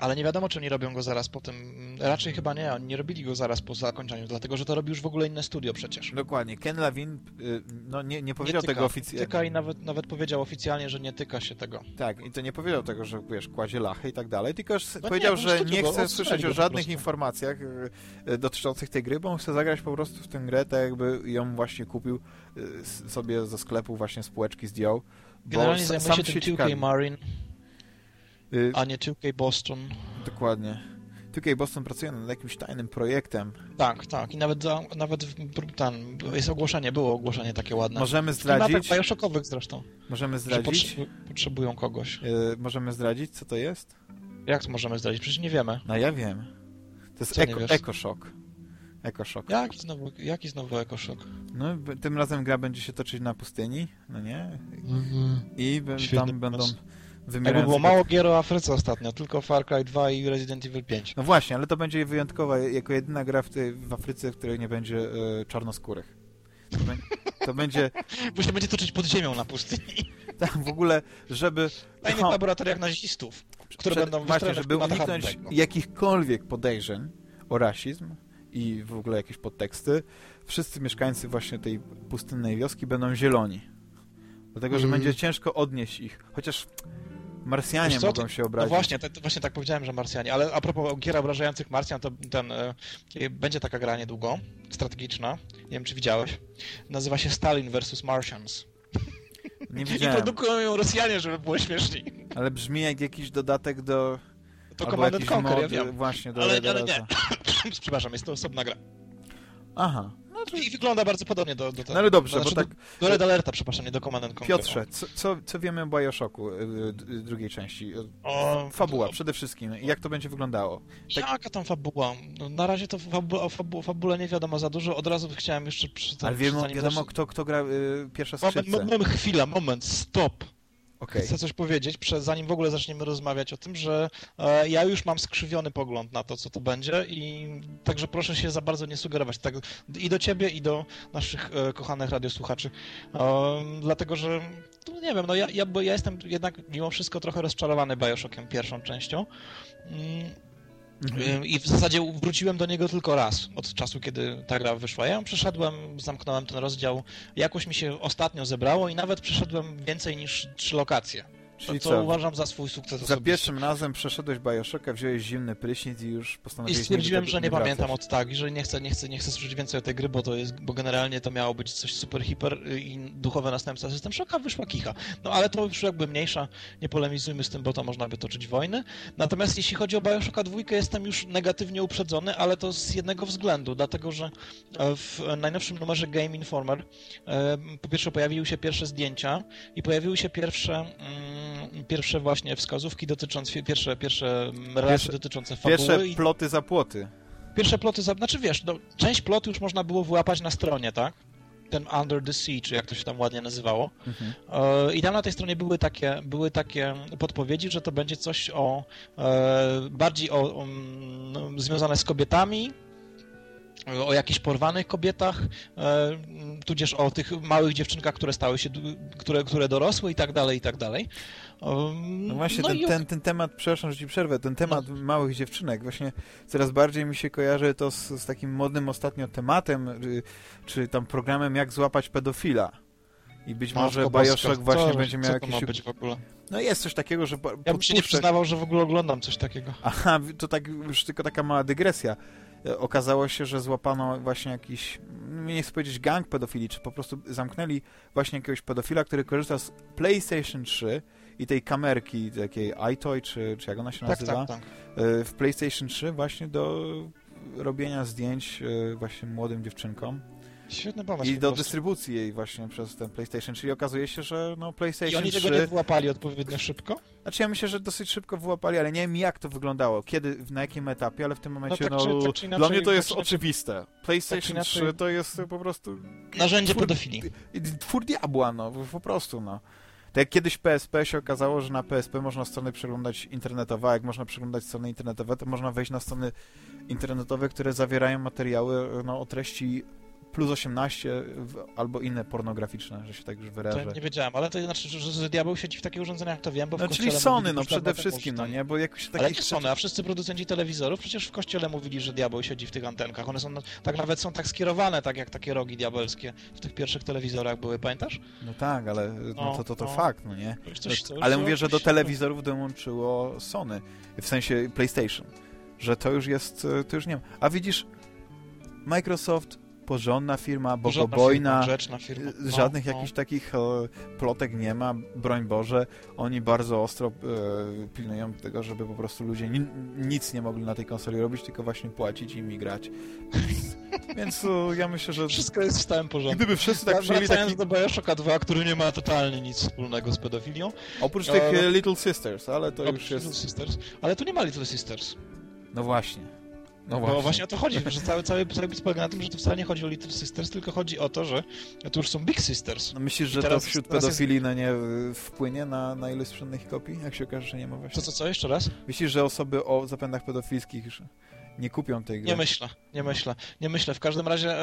Ale nie wiadomo, czy oni robią go zaraz po tym. Raczej chyba nie, oni nie robili go zaraz po zakończeniu, dlatego że to robi już w ogóle inne studio przecież. Dokładnie. Ken Lawin y, no, nie, nie powiedział nie tyka, tego oficjalnie. Tyka i nawet, nawet powiedział oficjalnie, że nie tyka się tego. Tak, i to nie powiedział tego, że wiesz, kładzie lachy i tak dalej, tylko No nie, powiedział, po że nie chce słyszeć o żadnych informacjach y, y, dotyczących tej gry, bo on chce zagrać po prostu w tę grę, tak jakby ją właśnie kupił sobie ze sklepu, właśnie spółeczki zdjął. Generalnie zajmuje się tym 2K ciekawi. Marine, a nie 2K Boston. Dokładnie. 2K Boston pracuje nad jakimś tajnym projektem. Tak, tak. I nawet, za, nawet w- ten, jest ogłoszenie, było ogłoszenie takie ładne. Możemy zdradzić? Bioshockowych zresztą, Możemy że zdradzić? potrzebu potrzebują kogoś. Y, możemy zdradzić, co to jest? Jak to możemy zdradzić? Przecież nie wiemy. No ja wiem. To jest Eko, wiesz? EcoShock. EcoShock. Jaki znowu, jaki znowu EcoShock? No, tym razem gra będzie się toczyć na pustyni, no nie? I b- Świetny tam będą pomysł. Jakby wymierające... było mało gier o Afryce ostatnio, tylko Far Cry 2 i Resident Evil 5. No właśnie, ale to będzie wyjątkowa, jako jedyna gra w, tej, w Afryce, w której nie będzie e, czarnoskórych. To, bę- to będzie Bo się będzie toczyć pod ziemią na pustyni. tam w ogóle, żeby... Tajnych No, laboratoriach nazistów, które przed- będą Właśnie, żeby uniknąć Hardback. jakichkolwiek podejrzeń o rasizm i w ogóle jakieś podteksty, wszyscy mieszkańcy właśnie tej pustynnej wioski będą zieloni. Dlatego, że Mm. będzie ciężko odnieść ich. Chociaż Marsjanie Wiesz co, mogą się No obrazić. właśnie, te, to właśnie tak powiedziałem, że Marsjanie, ale a propos gier obrażających Marsjan, to ten, e, będzie taka gra niedługo, strategiczna, nie wiem czy widziałeś, nazywa się Stalin vs. Martians. Nie I widziałem, produkują ją Rosjanie, żeby było śmieszniej. ale brzmi jak jakiś dodatek do... To albo Command Conquer, ja mod, wiem. Właśnie, do Ale- ale Alerta. Przepraszam, jest to osobna gra. Aha, no to... I wygląda bardzo podobnie do, do tego. No ale dobrze, znaczy, bo tak... Do, do Red Alerta, przepraszam, nie do Command Conquer. Piotrze, co, co, co wiemy o Bioshocku yy, drugiej części? O, fabuła o... przede wszystkim. Jak to będzie wyglądało? Tak... Jaka tam fabuła? No, na razie to fabu o fabu fabule nie wiadomo za dużo. Od razu chciałem jeszcze... Przy, ale wiemy, wiadomo, kto, kto gra yy, pierwsza skrzypce. Moment, moment, chwila, moment, stop. Okay. Chcę coś powiedzieć, zanim w ogóle zaczniemy rozmawiać o tym, że e, ja już mam skrzywiony pogląd na to, co to będzie i także proszę się za bardzo nie sugerować tak, i do ciebie, i do naszych e, kochanych radiosłuchaczy, e, dlatego że, no nie wiem, no ja, ja, ja jestem jednak mimo wszystko trochę rozczarowany Bioshockiem pierwszą częścią. Mhm. I w zasadzie wróciłem do niego tylko raz od czasu, kiedy ta gra wyszła. Ja ją przeszedłem, zamknąłem ten rozdział, jakoś mi się ostatnio zebrało i nawet przeszedłem więcej niż trzy lokacje. Czyli to, co, uważam za swój sukces Za pierwszym razem przeszedłeś Bioshocka, wziąłeś zimny prysznic i już postanowiłeś I stwierdziłem, że nie, nie pamiętam od tak, że nie chcę, nie, chcę, nie chcę słyszeć więcej o tej gry, bo to jest, bo generalnie to miało być coś super hiper i duchowe następstwa System Shocka, wyszła kicha. No ale to już jakby mniejsza, nie polemizujmy z tym, bo to można by toczyć wojny. Natomiast jeśli chodzi o Bioshocka dwójkę, jestem już negatywnie uprzedzony, ale to z jednego względu, dlatego że e, w najnowszym numerze Game Informer e, po pierwsze pojawiły się pierwsze zdjęcia i pojawiły się pierwsze mm, pierwsze właśnie wskazówki dotyczące, pierwsze, pierwsze relacje dotyczące fabuły. Pierwsze ploty za płoty. Pierwsze ploty za... Znaczy wiesz, no, część plotu już można było wyłapać na stronie, tak? ten Under the Sea, czy jak to się tam ładnie nazywało. Mhm. E, I tam na tej stronie były takie, były takie podpowiedzi, że to będzie coś o e, bardziej o, o no, związane z kobietami, o jakichś porwanych kobietach, e, tudzież o tych małych dziewczynkach, które stały się, które, które dorosły i tak dalej, i tak dalej. No właśnie, no ten, i... ten, ten temat, przepraszam, że ci przerwę, ten temat no. małych dziewczynek, właśnie coraz bardziej mi się kojarzy to z, z takim modnym ostatnio tematem, czy, czy tam programem Jak złapać pedofila. I być może Bioshock właśnie będzie miał jakiś... być w ogóle? No jest coś takiego, że... Ja bym się nie przyznawał, że w ogóle oglądam coś takiego. Aha, to tak już tylko taka mała dygresja. E, okazało się, że złapano właśnie jakiś, nie chcę powiedzieć gang pedofili, czy po prostu zamknęli właśnie jakiegoś pedofila, który korzysta z PlayStation 3 i tej kamerki takiej iToy, czy, czy jak ona się tak, nazywa, tak, tak. w PlayStation 3 właśnie do robienia zdjęć e, właśnie młodym dziewczynkom. Świetny pomysł. I do dystrybucji jej właśnie przez ten PlayStation, czyli okazuje się, że no PlayStation 3... I oni 3... tego nie wyłapali odpowiednio szybko? Znaczy ja myślę, że dosyć szybko wyłapali, ale nie wiem jak to wyglądało, kiedy, na jakim etapie, ale w tym momencie, no, tak, no czy, tak, inaczej, dla mnie to jest tak, oczywiste. PlayStation tak, 3 to jest po prostu... Narzędzie twór, pedofilii. Twór diabła, no, po prostu, no. Tak jak kiedyś PSP się okazało, że na PSP można strony przeglądać internetowe, a jak można przeglądać strony internetowe, to można wejść na strony internetowe, które zawierają materiały no, o treści plus 18 albo inne pornograficzne, że się tak już wyrażę. To nie wiedziałem, ale to znaczy, że, że diabeł siedzi w takich urządzeniach, to wiem, bo w no, czyli Sony, no przede wszystkim, no nie, bo jakoś takich... Ale nie Sony, a wszyscy producenci telewizorów przecież w kościele mówili, że diabeł siedzi w tych antenkach. One są, tak nawet są tak skierowane, tak jak takie rogi diabelskie w tych pierwszych telewizorach były, pamiętasz? No tak, ale no, no to, to, to no. fakt, no nie? Coś, coś, ale mówię, że do telewizorów dołączyło Sony, w sensie PlayStation, że to już jest, to już nie ma. A widzisz, Microsoft porządna firma, bogobojna, firma, firma. No, żadnych no, jakichś takich e, plotek nie ma, broń Boże. Oni bardzo ostro e, pilnują tego, żeby po prostu ludzie ni nic nie mogli na tej konsoli robić, tylko właśnie płacić im i grać. Więc e, ja myślę, że... Wszystko jest w stałym porządku. Gdyby wszyscy tak przyjęli taki... do Bioshocka 2, który nie ma totalnie nic wspólnego z pedofilią. Oprócz tych e, Little Sisters, ale to już jest... Little Sisters. Ale tu nie ma Little Sisters. No właśnie. No właśnie. Bo właśnie o to chodzi, że cały, cały serwis polega na tym, że to wcale nie chodzi o Little Sisters, tylko chodzi o to, że to już są Big Sisters. No myślisz, że teraz, to wśród pedofili jest... na nie wpłynie na, na ilość sprzedanych kopii, jak się okaże, że nie ma właśnie? Co, co, co? Jeszcze raz? Myślisz, że osoby o zapędach pedofilskich już nie kupią tej gry. Nie myślę, nie myślę, nie myślę. W każdym razie,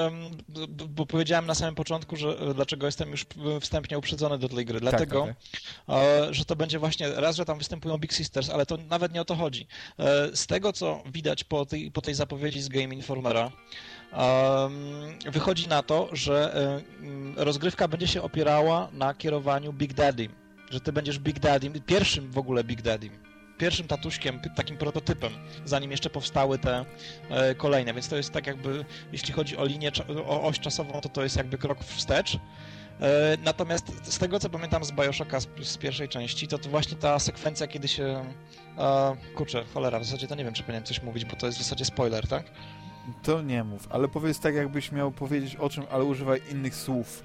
bo powiedziałem na samym początku, że e, dlaczego jestem już wstępnie uprzedzony do tej gry. Tak, Dlatego, tak, tak. że to będzie właśnie, raz, że tam występują Big Sisters, ale to nawet nie o to chodzi. E, z tego, co widać po tej, po tej zapowiedzi z Game Informera, wychodzi na to, że e, rozgrywka będzie się opierała na kierowaniu Big Daddy. Że ty będziesz Big Daddy, pierwszym w ogóle Big Daddy pierwszym tatuśkiem, takim prototypem, zanim jeszcze powstały te e, kolejne, więc to jest tak jakby, jeśli chodzi o linię, o oś czasową, to to jest jakby krok wstecz. E, natomiast z tego, co pamiętam z Bioshocka z, z pierwszej części, to to właśnie ta sekwencja, kiedy się... E, kurczę, cholera, w zasadzie to nie wiem, czy powinienem coś mówić, bo to jest w zasadzie spoiler, tak? To nie mów, ale powiedz tak, jakbyś miał powiedzieć o czym, ale używaj innych słów.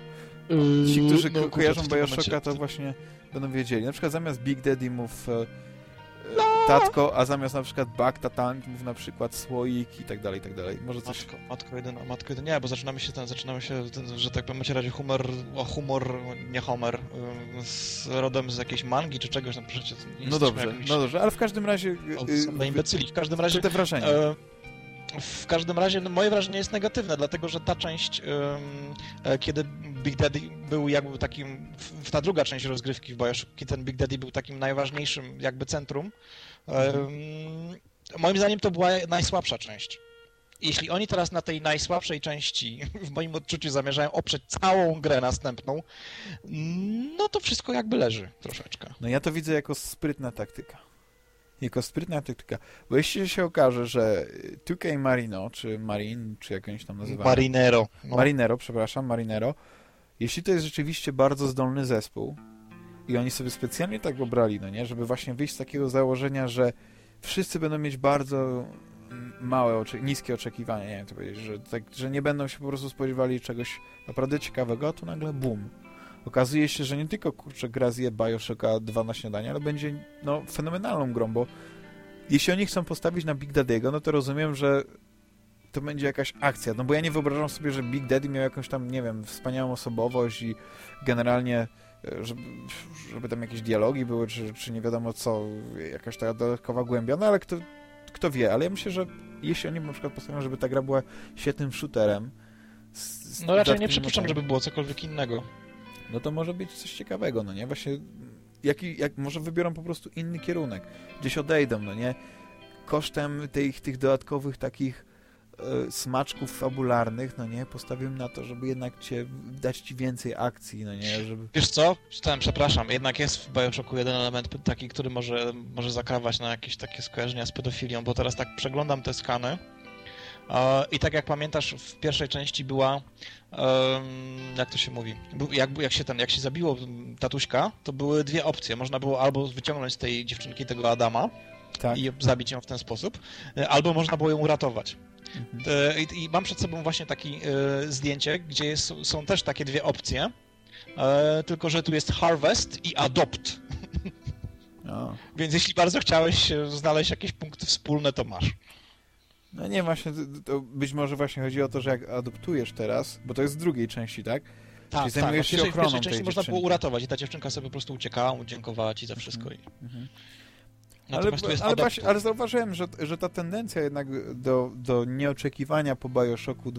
Ci, którzy no, kojarzą Bioshocka, momencie- to właśnie będą wiedzieli. Na przykład zamiast Big Daddy mów e. tatko, a zamiast na przykład Bakta Tank mów na przykład słoik i tak dalej, i tak dalej. Może coś... Matko, matko jedyna, matko jedyna. Nie, bo zaczynamy się, ten, zaczynamy się ten, że tak powiem, macierać humor, o humor, nie Homer, z rodem z jakiejś mangi czy czegoś tam przecież. No dobrze, jakimiś- no dobrze, ale w każdym razie... o, y, y, imbecili. W każdym razie te wrażenia? E, W każdym razie no, moje wrażenie jest negatywne, dlatego że ta część, e, kiedy Big Daddy był jakby takim, w, ta druga część rozgrywki w Bioshocki, ten Big Daddy był takim najważniejszym jakby centrum, ym, moim zdaniem to była najsłabsza część. Jeśli oni teraz na tej najsłabszej części, w moim odczuciu, zamierzają oprzeć całą grę następną, no to wszystko jakby leży troszeczkę. No ja to widzę jako sprytna taktyka. Jako sprytna taktyka. Bo jeśli się okaże, że 2K Marino, czy Marine, czy jakąś tam nazywają... Marinero. No. Marinero, przepraszam, Marinero. Jeśli to jest rzeczywiście bardzo zdolny zespół i oni sobie specjalnie tak obrali, no nie, żeby właśnie wyjść z takiego założenia, że wszyscy będą mieć bardzo małe, niskie oczekiwania, nie wiem to powiedzieć, że, tak, że nie będą się po prostu spodziewali czegoś naprawdę ciekawego, a tu nagle boom. Okazuje się, że nie tylko kurczę gra zje Bioshocka 2 na śniadanie, ale będzie no, fenomenalną grą, bo jeśli oni chcą postawić na Big Daddy'ego, no to rozumiem, że to będzie jakaś akcja. No bo ja nie wyobrażam sobie, że Big Daddy miał jakąś tam, nie wiem, wspaniałą osobowość i generalnie, żeby, żeby tam jakieś dialogi były, czy, czy nie wiadomo co, jakaś taka dodatkowa głębia, no ale kto, kto wie, ale ja myślę, że jeśli oni na przykład postawią, żeby ta gra była świetnym shooterem, z, z No raczej nie przypuszczam, żeby było cokolwiek innego. no to może być coś ciekawego, no nie? Właśnie, jaki, jak, może wybiorą po prostu inny kierunek, gdzieś odejdą, no nie? Kosztem tych, tych dodatkowych takich e, smaczków fabularnych, no nie? Postawiłem na to, żeby jednak cię, dać ci więcej akcji, no nie? Żeby... Wiesz co? Stałem, przepraszam, jednak jest w Bioshocku jeden element taki, który może, może zakrawać na jakieś takie skojarzenia z pedofilią, bo teraz tak przeglądam te skany e, i tak jak pamiętasz, w pierwszej części była, jak to się mówi, jak, jak, się ten, jak się zabiło tatuśka, to były dwie opcje. Można było albo wyciągnąć z tej dziewczynki tego Adama Tak. i zabić ją w ten sposób, e, albo można było ją uratować. Mhm. E, I, I mam przed sobą właśnie takie zdjęcie, gdzie jest, są też takie dwie opcje, e, tylko że tu jest Harvest i Adopt. O. Więc jeśli bardzo chciałeś e, znaleźć jakieś punkty wspólne, to masz. No nie, właśnie, to, być może właśnie chodzi o to, że jak adoptujesz teraz, bo to jest z drugiej części, tak? Tak, zajmujesz tak. się pierwszej, w ochroną pierwszej części można było uratować i ta dziewczynka sobie po prostu uciekała, dziękowała ci za wszystko. I... Mhm. No, Ale, Natomiast jest ale, Adopt. właśnie, ale zauważyłem, że, że ta tendencja jednak do, do nieoczekiwania po Bioshocku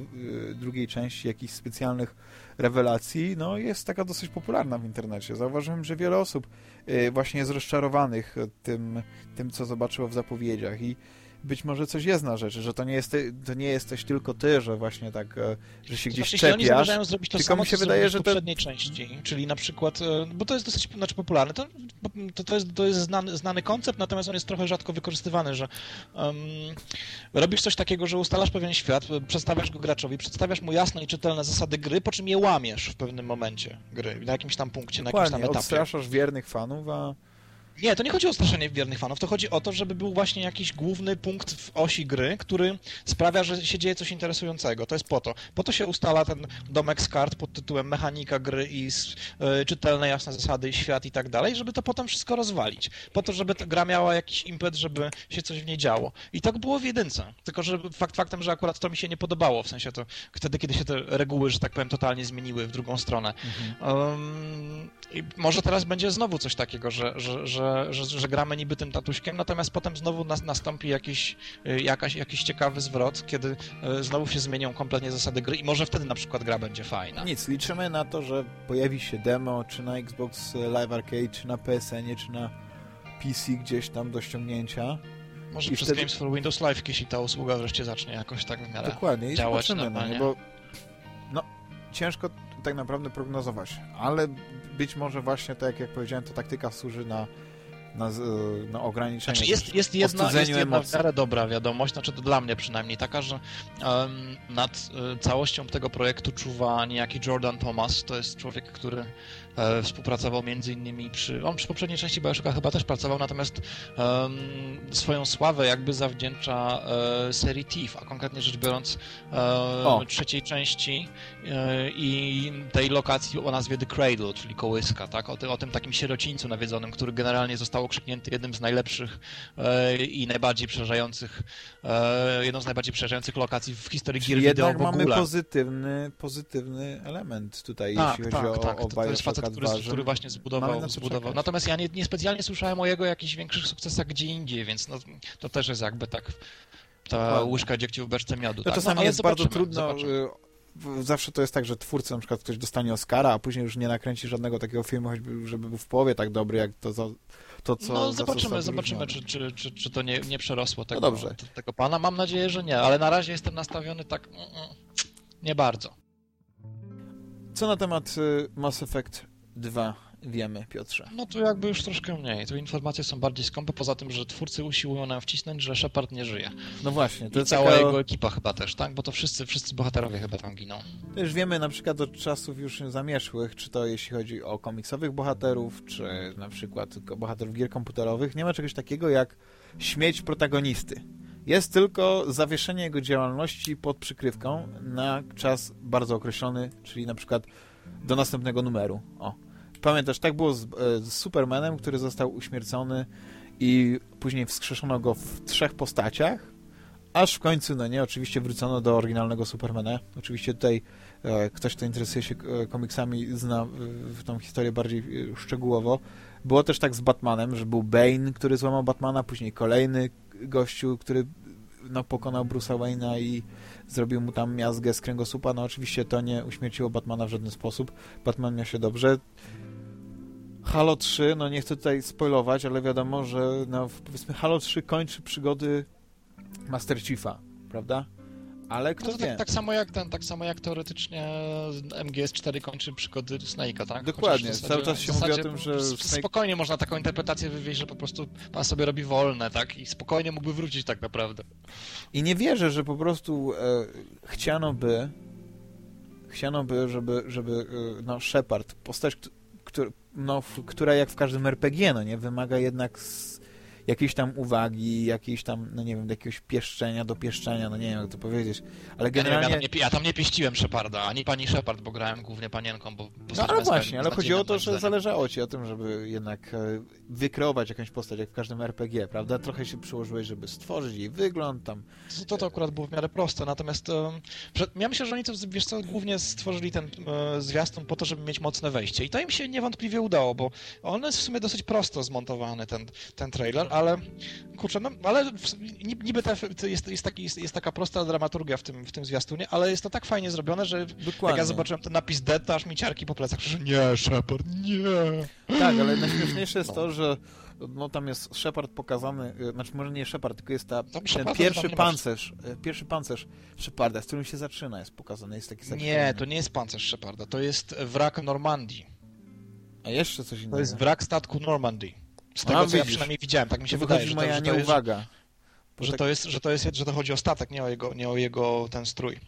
y, drugiej części jakichś specjalnych rewelacji, no jest taka dosyć popularna w internecie. Zauważyłem, że wiele osób y, właśnie jest rozczarowanych tym, tym, co zobaczyło w zapowiedziach i być może coś jest na rzeczy, że to nie, jest to nie jesteś tylko ty, że właśnie tak, e, że się gdzieś Znaczy, jeśli oni czepiasz. zamierzają zrobić to tylko samo, mi się wydaje, że w to- poprzedniej części, czyli na przykład, e, bo to jest dosyć znaczy popularne, to, to, to jest, to jest znany, znany koncept, natomiast on jest trochę rzadko wykorzystywany, że um, robisz coś takiego, że ustalasz pewien świat, e, przedstawiasz go graczowi, przedstawiasz mu jasne i czytelne zasady gry, po czym je łamiesz w pewnym momencie gry, na jakimś tam punkcie, na jakimś tam Dokładnie, etapie. odstraszasz wiernych fanów, a Nie, to nie chodzi o straszenie wiernych fanów, to chodzi o to, żeby był właśnie jakiś główny punkt w osi gry, który sprawia, że się dzieje coś interesującego. To jest po to. Po to się ustala ten domek z kart pod tytułem mechanika gry i y, czytelne, jasne zasady, i świat i tak dalej, żeby to potem wszystko rozwalić. Po to, żeby ta gra miała jakiś impet, żeby się coś w niej działo. I tak było w jedynce. Tylko, że fakt faktem, że akurat to mi się nie podobało, w sensie to wtedy, kiedy się te reguły, że tak powiem, totalnie zmieniły w drugą stronę. Um, I może teraz będzie znowu coś takiego, że, że, że, że, że gramy niby tym tatuśkiem, natomiast potem znowu nas, nastąpi jakiś, y, jakaś, jakiś ciekawy zwrot, kiedy y, znowu się zmienią kompletnie zasady gry i może wtedy na przykład gra będzie fajna. Nic, liczymy na to, że pojawi się demo, czy na Xbox Live Arcade, czy na PSN, czy na PC gdzieś tam do ściągnięcia. Może i przez wtedy- Games for Windows Live, jeśli ta usługa wreszcie zacznie jakoś tak w miarę. Dokładnie, i działać zobaczymy, no nie, bo no, ciężko tak naprawdę prognozować, ale być może właśnie tak jak powiedziałem, to taktyka służy na, na, na ograniczenie. Znaczy jest, jest jedna, jest jedna w miarę dobra wiadomość, znaczy to dla mnie przynajmniej taka, że em, nad e, całością tego projektu czuwa niejaki Jordan Thomas. To jest człowiek, który e, współpracował między innymi przy... On przy poprzedniej części Bioshocka chyba też pracował, natomiast um, swoją sławę jakby zawdzięcza e, serii Thief, a konkretnie rzecz biorąc e, trzeciej części e, i tej lokacji o nazwie The Cradle, czyli kołyska, tak? O, ty, o tym takim sierocińcu nawiedzonym, który generalnie został okrzyknięty jednym z najlepszych e, i najbardziej przerażających, jedną z najbardziej przerażających lokacji w historii gier wideo w ogóle. mamy pozytywny, pozytywny element tutaj, tak, jeśli chodzi tak, o, tak. o To jest facet, który, który właśnie zbudował. Na zbudował. Natomiast ja nie, niespecjalnie słyszałem o jego jakichś większych sukcesach gdzie indziej, więc no, to też jest jakby tak ta łyżka dziegciu w beczce miodu. No, tak? Czasami no, jest bardzo trudno zobaczymy zawsze to jest tak, że twórca na przykład ktoś dostanie Oscara, a później już nie nakręci żadnego takiego filmu, choćby żeby był w połowie tak dobry, jak to, to co... No zobaczymy, zobaczymy, czy, czy, czy, czy to nie, nie przerosło tego, no dobrze. tego pana. Mam nadzieję, że nie, ale na razie jestem nastawiony tak mm, mm, nie bardzo. Co na temat y, Mass Effect 2 wiemy, Piotrze? No tu jakby już troszkę mniej. Tu informacje są bardziej skąpe, poza tym, że twórcy usiłują nam wcisnąć, że Shepard nie żyje. No właśnie. To I cała taka... jego ekipa chyba też, tak? Bo to wszyscy, wszyscy bohaterowie chyba tam giną. To już wiemy na przykład od czasów już zamieszłych, czy to jeśli chodzi o komiksowych bohaterów, czy na przykład bohaterów gier komputerowych, nie ma czegoś takiego jak śmieć protagonisty. Jest tylko zawieszenie jego działalności pod przykrywką na czas bardzo określony, czyli na przykład do następnego numeru. O. Pamiętasz, tak było z, e, z Supermanem, który został uśmiercony i później wskrzeszono go w trzech postaciach, aż w końcu, no nie, oczywiście wrócono do oryginalnego Supermana. Oczywiście tutaj e, ktoś, kto interesuje się e, komiksami, zna w tą historię bardziej e, szczegółowo. Było też tak z Batmanem, że był Bane, który złamał Batmana, później kolejny gościu, który no, pokonał Bruce'a Wayne'a i zrobił mu tam miazgę z kręgosłupa. No oczywiście to nie uśmierciło Batmana w żaden sposób. Batman miał się dobrze. Halo 3, no nie chcę tutaj spoilować, ale wiadomo, że no, powiedzmy Halo 3 kończy przygody Master Chiefa, prawda? Ale kto no wie? Tak, tak, samo jak ten, tak samo jak teoretycznie MGS4 kończy przygody Snake'a, tak? Dokładnie, zasadzie, cały czas się mówi o tym, że... Snake... Spokojnie można taką interpretację wywieźć, że po prostu pan sobie robi wolne, tak? I spokojnie mógłby wrócić tak naprawdę. I nie wierzę, że po prostu e, chciano by chciano by, żeby, żeby e, no, Shepard, postać, który, no, która jak w każdym RPG, no nie, wymaga jednak jakiejś tam uwagi, jakiejś tam, no nie wiem, do jakiegoś pieszczenia, do pieszczenia, no nie wiem jak to powiedzieć, ale generalnie... Ja, tam nie, ja tam nie pieściłem Szeparda, ani pani Szepard, bo grałem głównie panienką, bo... No ale właśnie, ale chodziło o to, że zależało ci o tym, żeby jednak e, wykreować jakąś postać, jak w każdym RPG, prawda? Trochę się przyłożyłeś, żeby stworzyć jej wygląd tam. To, to akurat było w miarę proste, natomiast ja myślę, że oni to, wiesz co, głównie stworzyli ten zwiastun po to, żeby mieć mocne wejście i to im się niewątpliwie udało, bo on jest w sumie dosyć prosto zmontowany, ten, ten trailer, ale kurczę, no, ale niby te, jest, jest, taki, jest, jest, taka prosta dramaturgia w tym, w tym zwiastunie, ale jest to tak fajnie zrobione, że Dokładnie. jak ja zobaczyłem ten napis Dead, to aż mi ciarki po plecach, że nie, Shepard, nie. Tak, ale najśmieszniejsze jest no. to, że no tam jest Shepard pokazany, y, znaczy może nie Shepard, tylko jest ta, ten pierwszy pancerz, y, pierwszy pancerz Sheparda, z którym się zaczyna, jest pokazany, jest taki Nie, to nie jest pancerz Sheparda, to jest wrak Normandii. A jeszcze coś innego. To jest wrak statku Normandii. Z tego, A, co widzisz. ja przynajmniej widziałem, tak mi się wydaje, że moja to, że nieuwaga. Że, tak... to jest, że, to jest, że to chodzi o statek, nie o jego, nie o jego ten strój.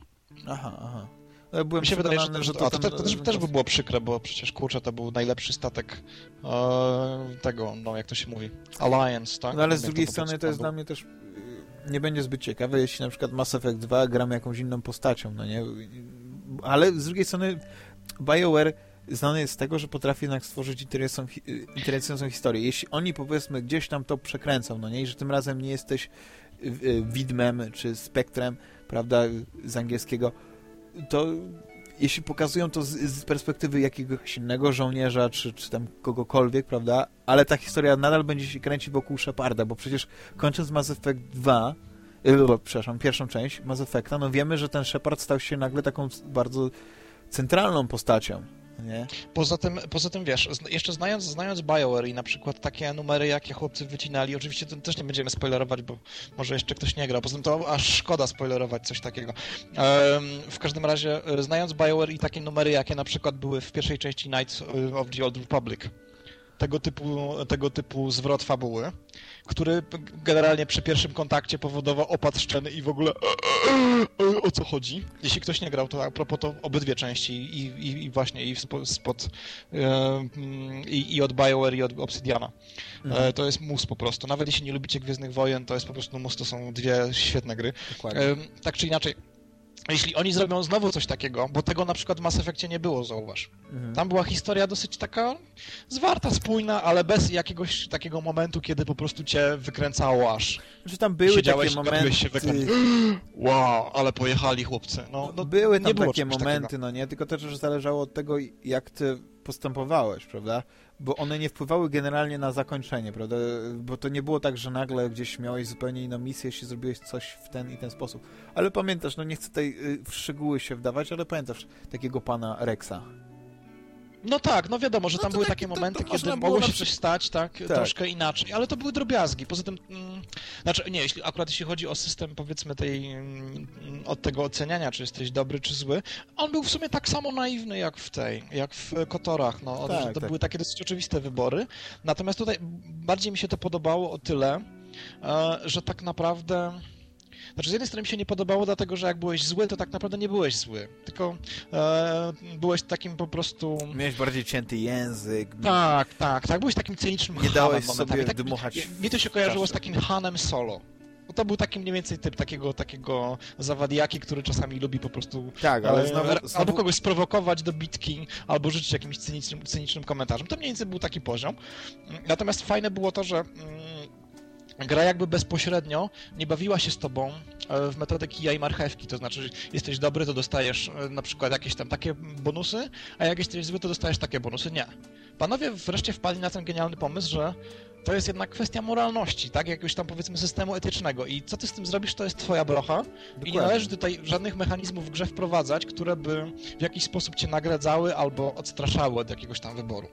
Aha, aha. Ja byłem mi się wydaje, że, to, że to, a, to, to, to, też, też by było przykre, bo przecież kurczę, to był najlepszy statek e, tego, no jak to się mówi, Alliance, tak? No ale z drugiej strony to jest dla mnie też y, nie będzie zbyt ciekawe, jeśli na przykład Mass Effect 2 gramy jakąś inną postacią, no nie? Ale z drugiej strony BioWare znany jest z tego, że potrafi jednak stworzyć interesującą historię. Jeśli oni powiedzmy gdzieś tam to przekręcą, no nie, i że tym razem nie jesteś y, y, widmem czy spektrem, prawda, z angielskiego, to jeśli pokazują to z, z, perspektywy jakiegoś innego żołnierza, czy, czy tam kogokolwiek, prawda, ale ta historia nadal będzie się kręcić wokół Sheparda, bo przecież kończąc Mass Effect 2, yy, przepraszam, pierwszą część Mass Effecta, no wiemy, że ten Shepard stał się nagle taką bardzo centralną postacią nie? Poza tym, poza tym wiesz, jeszcze znając, znając BioWare i na przykład takie numery, jakie chłopcy wycinali, oczywiście to też nie będziemy spoilerować, bo może jeszcze ktoś nie grał, poza tym to aż szkoda spoilerować coś takiego. w każdym razie, e, znając BioWare i takie numery, jakie na przykład były w pierwszej części Knights of the Old Republic, tego typu, tego typu zwrot fabuły, który generalnie przy pierwszym kontakcie powodował opad szczeny i w ogóle o co chodzi. Jeśli ktoś nie grał, to a propos to obydwie części i, i, i właśnie i, spod, e, i, i od BioWare i od Obsidiana. Mhm. E, to jest mus po prostu. Nawet jeśli nie lubicie Gwiezdnych Wojen, to jest po prostu mus, to są dwie świetne gry. Dokładnie. E, tak czy inaczej, jeśli oni zrobią znowu coś takiego, bo tego na przykład w Mass Effectie nie było, zauważ. Mhm. Tam była historia dosyć taka zwarta, spójna, ale bez jakiegoś takiego momentu, kiedy po prostu cię wykręcało aż. Że tam były takie momenty... Się wow, ale pojechali chłopcy. No, no były tam takie momenty, takiego. no nie? Tylko też że zależało od tego, jak ty postępowałeś, prawda? Bo one nie wpływały generalnie na zakończenie, prawda? Bo to nie było tak, że nagle gdzieś miałeś zupełnie inną misję, jeśli zrobiłeś coś w ten i ten sposób. Ale pamiętasz, no nie chcę tutaj y, w szczegóły się wdawać, ale pamiętasz takiego pana Rexa, no tak, no wiadomo, że no tam były tak, takie momenty, to, to kiedy mogło się coś stać, tak, tak, troszkę inaczej, ale to były drobiazgi. Poza tym, mm, znaczy nie, jeśli, akurat jeśli chodzi o system, powiedzmy, tej, mm, od tego oceniania, czy jesteś dobry, czy zły, on był w sumie tak samo naiwny jak w tej, jak w Kotorach, no, tak, to tak. były takie dosyć oczywiste wybory. Natomiast tutaj bardziej mi się to podobało o tyle, e, że tak naprawdę znaczy, z jednej strony mi się nie podobało, dlatego że jak byłeś zły, to tak naprawdę nie byłeś zły, tylko e, byłeś takim po prostu... Miałeś bardziej cięty język. Tak, tak, tak, byłeś takim cynicznym Nie dałeś sobie tak, dmuchać... Mi to się kojarzyło z takim Hanem Solo. Bo to był taki mniej więcej typ takiego, takiego zawadiaki, który czasami lubi po prostu tak, ale e, znowu, znowu... albo kogoś sprowokować do bitki, albo rzucić jakimś cynicznym, cynicznym komentarzem. To mniej więcej był taki poziom. Natomiast fajne było to, że mm, gra jakby bezpośrednio nie bawiła się z tobą e, w metodę kija i marchewki, to znaczy, jesteś dobry, to dostajesz e, na przykład jakieś tam takie bonusy, a jak jesteś zły, to dostajesz takie bonusy. Nie. Panowie wreszcie wpadli na ten genialny pomysł, że to jest jednak kwestia moralności, tak? Jakiegoś tam powiedzmy systemu etycznego i co ty z tym zrobisz, to jest twoja brocha Dokładnie. i nie należy tutaj żadnych mechanizmów w grze wprowadzać, które by w jakiś sposób cię nagradzały albo odstraszały od jakiegoś tam wyboru.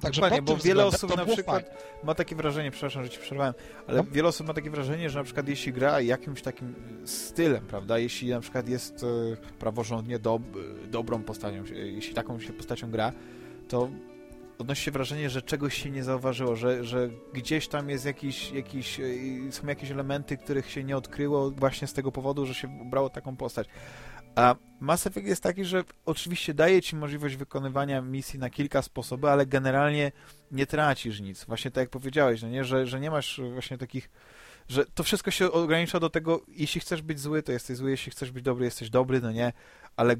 Także Dokładnie, bo wiele osób na przykład fajne. ma takie wrażenie, przepraszam, że ci przerwałem, ale no. wiele osób ma takie wrażenie, że na przykład jeśli gra jakimś takim stylem, prawda, jeśli na przykład jest e, praworządnie do, dobrą postacią, jeśli taką się postacią gra, to odnosi się wrażenie, że czegoś się nie zauważyło, że, że gdzieś tam jest jakiś, jakiś, e, są jakieś elementy, których się nie odkryło właśnie z tego powodu, że się ubrało taką postać. A Mass Effect jest taki, że oczywiście daje ci możliwość wykonywania misji na kilka sposobów, ale generalnie nie tracisz nic. Właśnie tak jak powiedziałeś, no nie? Że, że nie masz właśnie takich że to wszystko się ogranicza do tego, jeśli chcesz być zły, to jesteś zły, jeśli chcesz być dobry, jesteś dobry, no nie, ale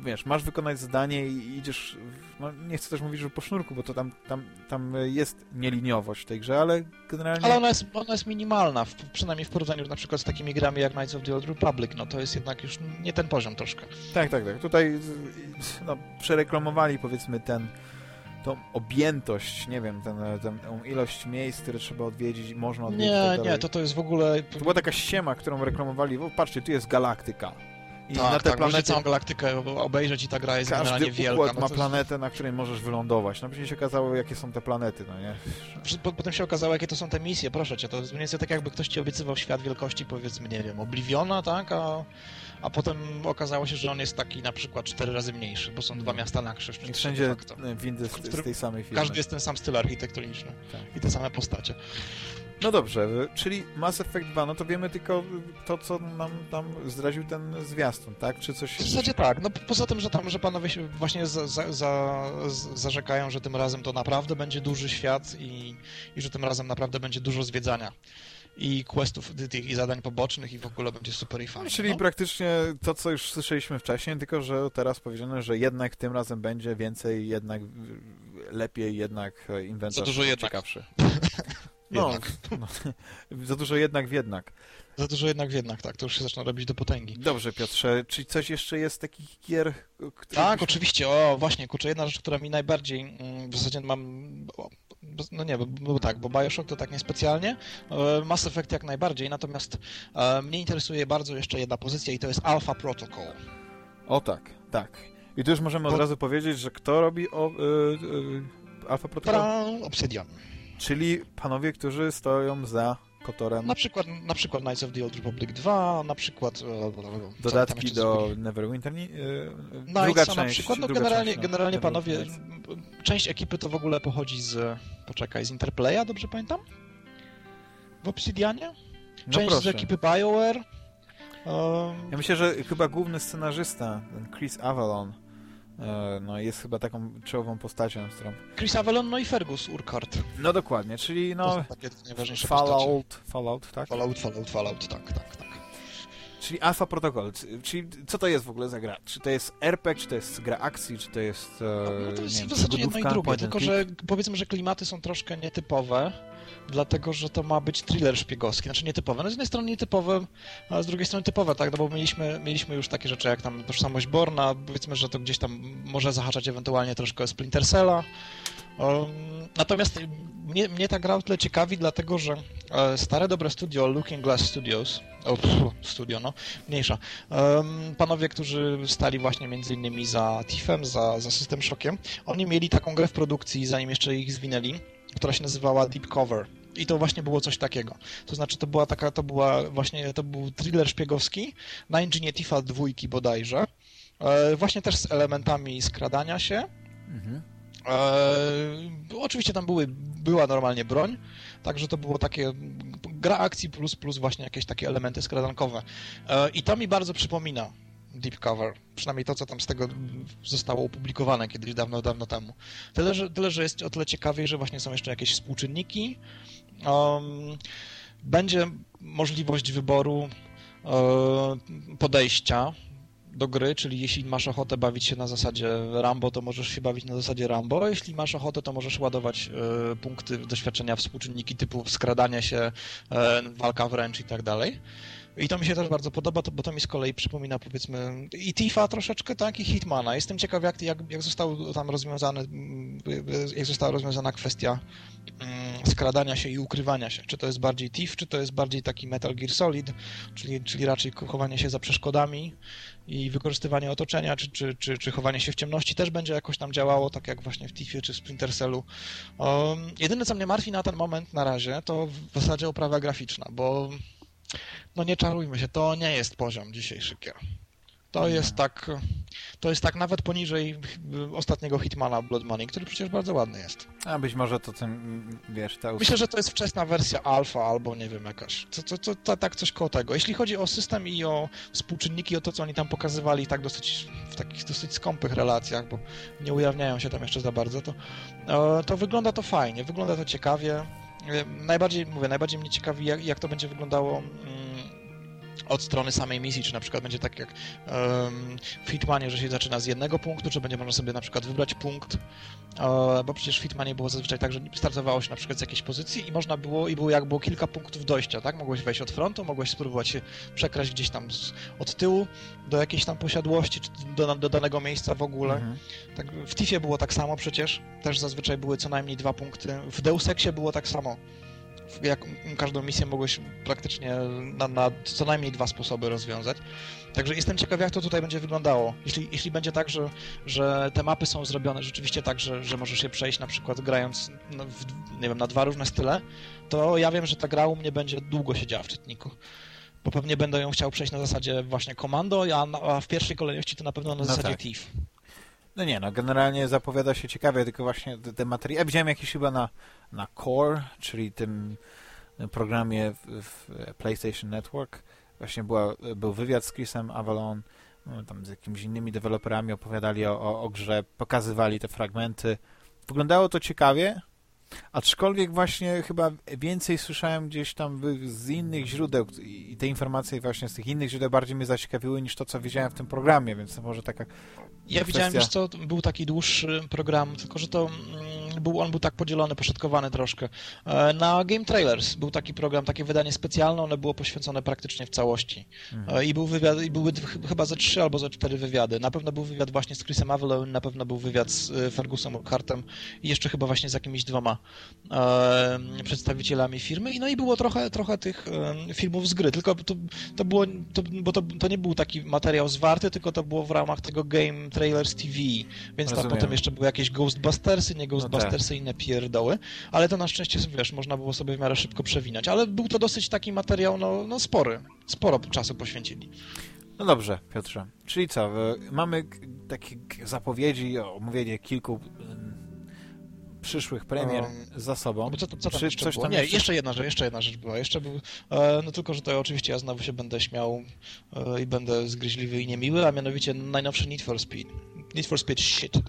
wiesz, masz wykonać zadanie i idziesz, no nie chcę też mówić, że po sznurku, bo to tam, tam, tam jest nieliniowość w tej grze, ale generalnie... Ale ona jest, ona jest minimalna, w, przynajmniej w porównaniu na przykład z takimi grami jak Knights of the Old Republic, no to jest jednak już nie ten poziom troszkę. Tak, tak, tak. Tutaj no, przereklamowali powiedzmy ten tą objętość, nie wiem, ten, ten, tą ilość miejsc, które trzeba odwiedzić, można odwiedzić. Nie, tak nie, to to jest w ogóle... To była taka ściema, którą reklamowali, bo patrzcie, tu jest galaktyka i tak, na tę tak, planetę... całą galaktykę obejrzeć i ta gra jest Każdy generalnie wielka. Każdy no ma planetę, na której możesz wylądować. No później się okazało, jakie są te planety, no nie? Potem się okazało, jakie to są te misje, proszę cię. To jest mniej więcej tak, jakby ktoś ci obiecywał świat wielkości, powiedzmy, nie wiem, Obliviona, tak? A, a potem okazało się, że on jest taki na przykład cztery razy mniejszy, bo są dwa miasta na krzyż. I wszędzie windy z, z tej samej firmy. Każdy jest ten sam styl architektoniczny tak. i te same postacie. No dobrze, czyli Mass Effect 2, no to wiemy tylko to, co nam tam zdradził ten zwiastun, tak? Czy coś... W zasadzie tak, no poza tym, że tam, że panowie się właśnie za, za, za, zarzekają, że tym razem to naprawdę będzie duży świat i, i że tym razem naprawdę będzie dużo zwiedzania i questów tych i zadań pobocznych i w ogóle będzie super i fajnie. Czyli no? praktycznie to, co już słyszeliśmy wcześniej, tylko że teraz powiedziano, że jednak tym razem będzie więcej, jednak lepiej, jednak inwentarz Za dużo ciekawszy. No, no, za dużo jednak w jednak. Za dużo jednak w jednak, tak. To już się zaczyna robić do potęgi. Dobrze, Piotrze. Czy coś jeszcze jest takich gier? Które... Tak, oczywiście. O, właśnie, kurczę, jedna rzecz, która mi najbardziej mm, w zasadzie mam... No nie, bo, bo tak, bo Bioshock to tak niespecjalnie, e, Mass Effect jak najbardziej, natomiast e, mnie interesuje bardzo jeszcze jedna pozycja i to jest Alpha Protocol. O tak, tak. I tu już możemy od razu powiedzieć, że kto robi o, y, y, Alpha Protocol? Obsidian. Czyli panowie, którzy stoją za Kotorem. Na przykład, na przykład Knights of the Old Republic 2, na przykład... E, Dodatki do Neverwinter. Yy, druga część, na przykład, no generalnie, część, no. generalnie panowie, część ekipy to w ogóle pochodzi z, poczekaj, z Interplaya, dobrze pamiętam? W Obsidianie? No część no z ekipy BioWare. Um... Ja myślę, że chyba główny scenarzysta, ten Chris Avalon, E, no jest chyba taką czołową postacią, z którą... Chris Avalon, no i Fergus Urquhart. No dokładnie, czyli no... Fallout, Fallout, tak? Fallout, Fallout, Fallout, tak, tak, tak. Czyli Alpha Protocol, czyli co to jest w ogóle za gra? Czy to jest RPG, czy to jest gra akcji, czy to jest... E, no to jest w zasadzie jedno i drugie, tylko że powiedzmy, że klimaty są troszkę nietypowe dlatego że to ma być thriller szpiegowski. Znaczy nietypowe. No z jednej strony nietypowe, a z drugiej strony typowe, tak? No bo mieliśmy, mieliśmy już takie rzeczy jak tam tożsamość Borna, powiedzmy, że to gdzieś tam może zahaczać ewentualnie troszkę Splinter Cella. Um, natomiast mnie, mnie ta gra o tyle ciekawi, dlatego że e, stare dobre studio Looking Glass Studios, o, pff, studio, no, mniejsza, um, panowie, którzy stali właśnie między innymi za Tiffem, za, za System Shockiem, oni mieli taką grę w produkcji, zanim jeszcze ich zwinęli, która się nazywała Deep Cover. I to właśnie było coś takiego. To znaczy, to była taka, to była właśnie, to był thriller szpiegowski na engine Tifa dwójki bodajże. E, właśnie też z elementami skradania się. Mhm. E, oczywiście tam były, była normalnie broń, także to było takie gra akcji plus plus właśnie jakieś takie elementy skradankowe. E, I to mi bardzo przypomina Deep Cover. Przynajmniej to, co tam z tego zostało opublikowane kiedyś dawno, dawno temu. Tyle, że, tyle, że jest o tyle ciekawiej, że właśnie są jeszcze jakieś współczynniki. Um, będzie możliwość wyboru um, podejścia do gry, czyli jeśli masz ochotę bawić się na zasadzie Rambo, to możesz się bawić na zasadzie Rambo, jeśli masz ochotę, to możesz ładować e, punkty doświadczenia współczynniki typu skradanie się, e, walka wręcz i tak dalej. I to mi się też bardzo podoba, bo to mi z kolei przypomina powiedzmy i Tifa troszeczkę, tak, i Hitmana. Jestem ciekaw, jak, jak, jak został tam rozwiązany, jak została rozwiązana kwestia mm, skradania się i ukrywania się. Czy to jest bardziej Thief, czy to jest bardziej taki Metal Gear Solid, czyli, czyli raczej chowanie się za przeszkodami i wykorzystywanie otoczenia, czy, czy, czy, czy chowanie się w ciemności też będzie jakoś tam działało, tak jak właśnie w Thiefie czy Splinter Cellu. Um, jedyne, co mnie martwi na ten moment, na razie, to w zasadzie oprawa graficzna, bo no nie czarujmy się, to nie jest poziom dzisiejszy gier. To jest tak, to jest tak nawet poniżej ostatniego Hitmana Blood Money, który przecież bardzo ładny jest. A być może to ten, wiesz, ta... Myślę, że to jest wczesna wersja alfa albo nie wiem, jakaś, to, to, to, to, tak coś koło tego. Jeśli chodzi o system i o współczynniki, o to, co oni tam pokazywali tak dosyć, w takich dosyć skąpych relacjach, bo nie ujawniają się tam jeszcze za bardzo, to, e, to wygląda to fajnie, wygląda to ciekawie. Najbardziej, mówię, najbardziej mnie ciekawi, jak, jak to będzie wyglądało mm, od strony samej misji, czy na przykład będzie tak jak um, w Hitmanie, że się zaczyna z jednego punktu, czy będzie można sobie na przykład wybrać punkt, bo przecież w Hitmanie było zazwyczaj tak, że startowało się na przykład z jakiejś pozycji i można było, i było jak było kilka punktów dojścia, tak? Mogłeś wejść od frontu, mogłeś spróbować się przekraść gdzieś tam z, od tyłu do jakiejś tam posiadłości, czy do, do danego miejsca w ogóle. Mhm. Tak, w Tifie było tak samo przecież, też zazwyczaj były co najmniej dwa punkty. W Deus Exie było tak samo jak każdą misję mogłeś praktycznie na, na, co najmniej dwa sposoby rozwiązać. Także jestem ciekaw, jak to tutaj będzie wyglądało. Jeśli, jeśli będzie tak, że, że te mapy są zrobione rzeczywiście tak, że, że możesz je przejść na przykład grając no, w, nie wiem, na dwa różne style, to ja wiem, że ta gra u mnie będzie długo siedziała w czytniku bo pewnie będę ją chciał przejść na zasadzie właśnie komando, a, a w pierwszej kolejności to na pewno na no zasadzie tak. Thief. No nie, no generalnie zapowiada się ciekawie, tylko właśnie te, te materiały. Ja widziałem jakieś chyba na, na Core, czyli tym programie w, w PlayStation Network. Właśnie była, był wywiad z Chrisem Avalon, no, tam z jakimiś innymi deweloperami opowiadali o, o, o grze, pokazywali te fragmenty. Wyglądało to ciekawie, Aczkolwiek właśnie chyba więcej słyszałem gdzieś tam z innych źródeł i te informacje właśnie z tych innych źródeł bardziej mnie zaciekawiły niż to, co widziałem w tym programie, więc może taka Ja kwestia... widziałem, że to był taki dłuższy program, tylko że to mm, był, on był tak podzielony, poszatkowany troszkę. E, na Game Trailers był taki program, takie wydanie specjalne, one było poświęcone praktycznie w całości. Mhm. E, I był wywiad, i były chyba ze trzy albo ze cztery wywiady. Na pewno był wywiad właśnie z Chrisem Avalon, na pewno był wywiad z e, Fergusem Hartem i jeszcze chyba właśnie z jakimiś dwoma e, przedstawicielami firmy i no i było trochę, trochę tych filmów z gry, tylko to, to było, to, bo to, to nie był taki materiał zwarty, tylko to było w ramach tego Game Trailers TV, więc tam potem jeszcze były jakieś Ghostbustersy, nie Ghostbustersy, bezwerssyjne pierdoły, ale to na szczęście, wiesz, można było sobie w miarę szybko przewinąć, ale był to dosyć taki materiał, no, no spory, sporo czasu poświęcili. No dobrze, Piotrze. Czyli co, mamy takie zapowiedzi, omówienie kilku przyszłych premier um, za sobą. Bo co, co tam Czy, jeszcze było? Nie, jeszcze... jedna, rzecz, jeszcze jedna rzecz była. Jeszcze był, e, no tylko, że to oczywiście ja znowu się będę śmiał e, i będę zgryźliwy i niemiły, a mianowicie najnowszy Need for Speed. Need for Speed shit, e,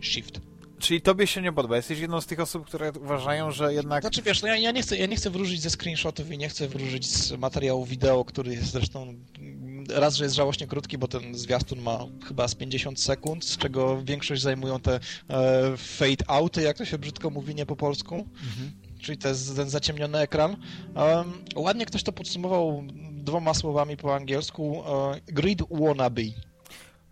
Shift. Czyli tobie się nie podoba. Jesteś jedną z tych osób, które uważają, że jednak... Znaczy wiesz, no ja, ja, nie chcę, ja nie chcę wróżyć ze screenshotów i nie chcę wróżyć z materiału wideo, który jest zresztą raz, że jest żałośnie krótki, bo ten zwiastun ma chyba z 50 sekund, z czego większość zajmują te e, fade outy, jak to się brzydko mówi, nie po polsku. Mhm. Czyli to jest ten zaciemniony ekran. Um, ładnie ktoś to podsumował dwoma słowami po angielsku. E, grid wannabe.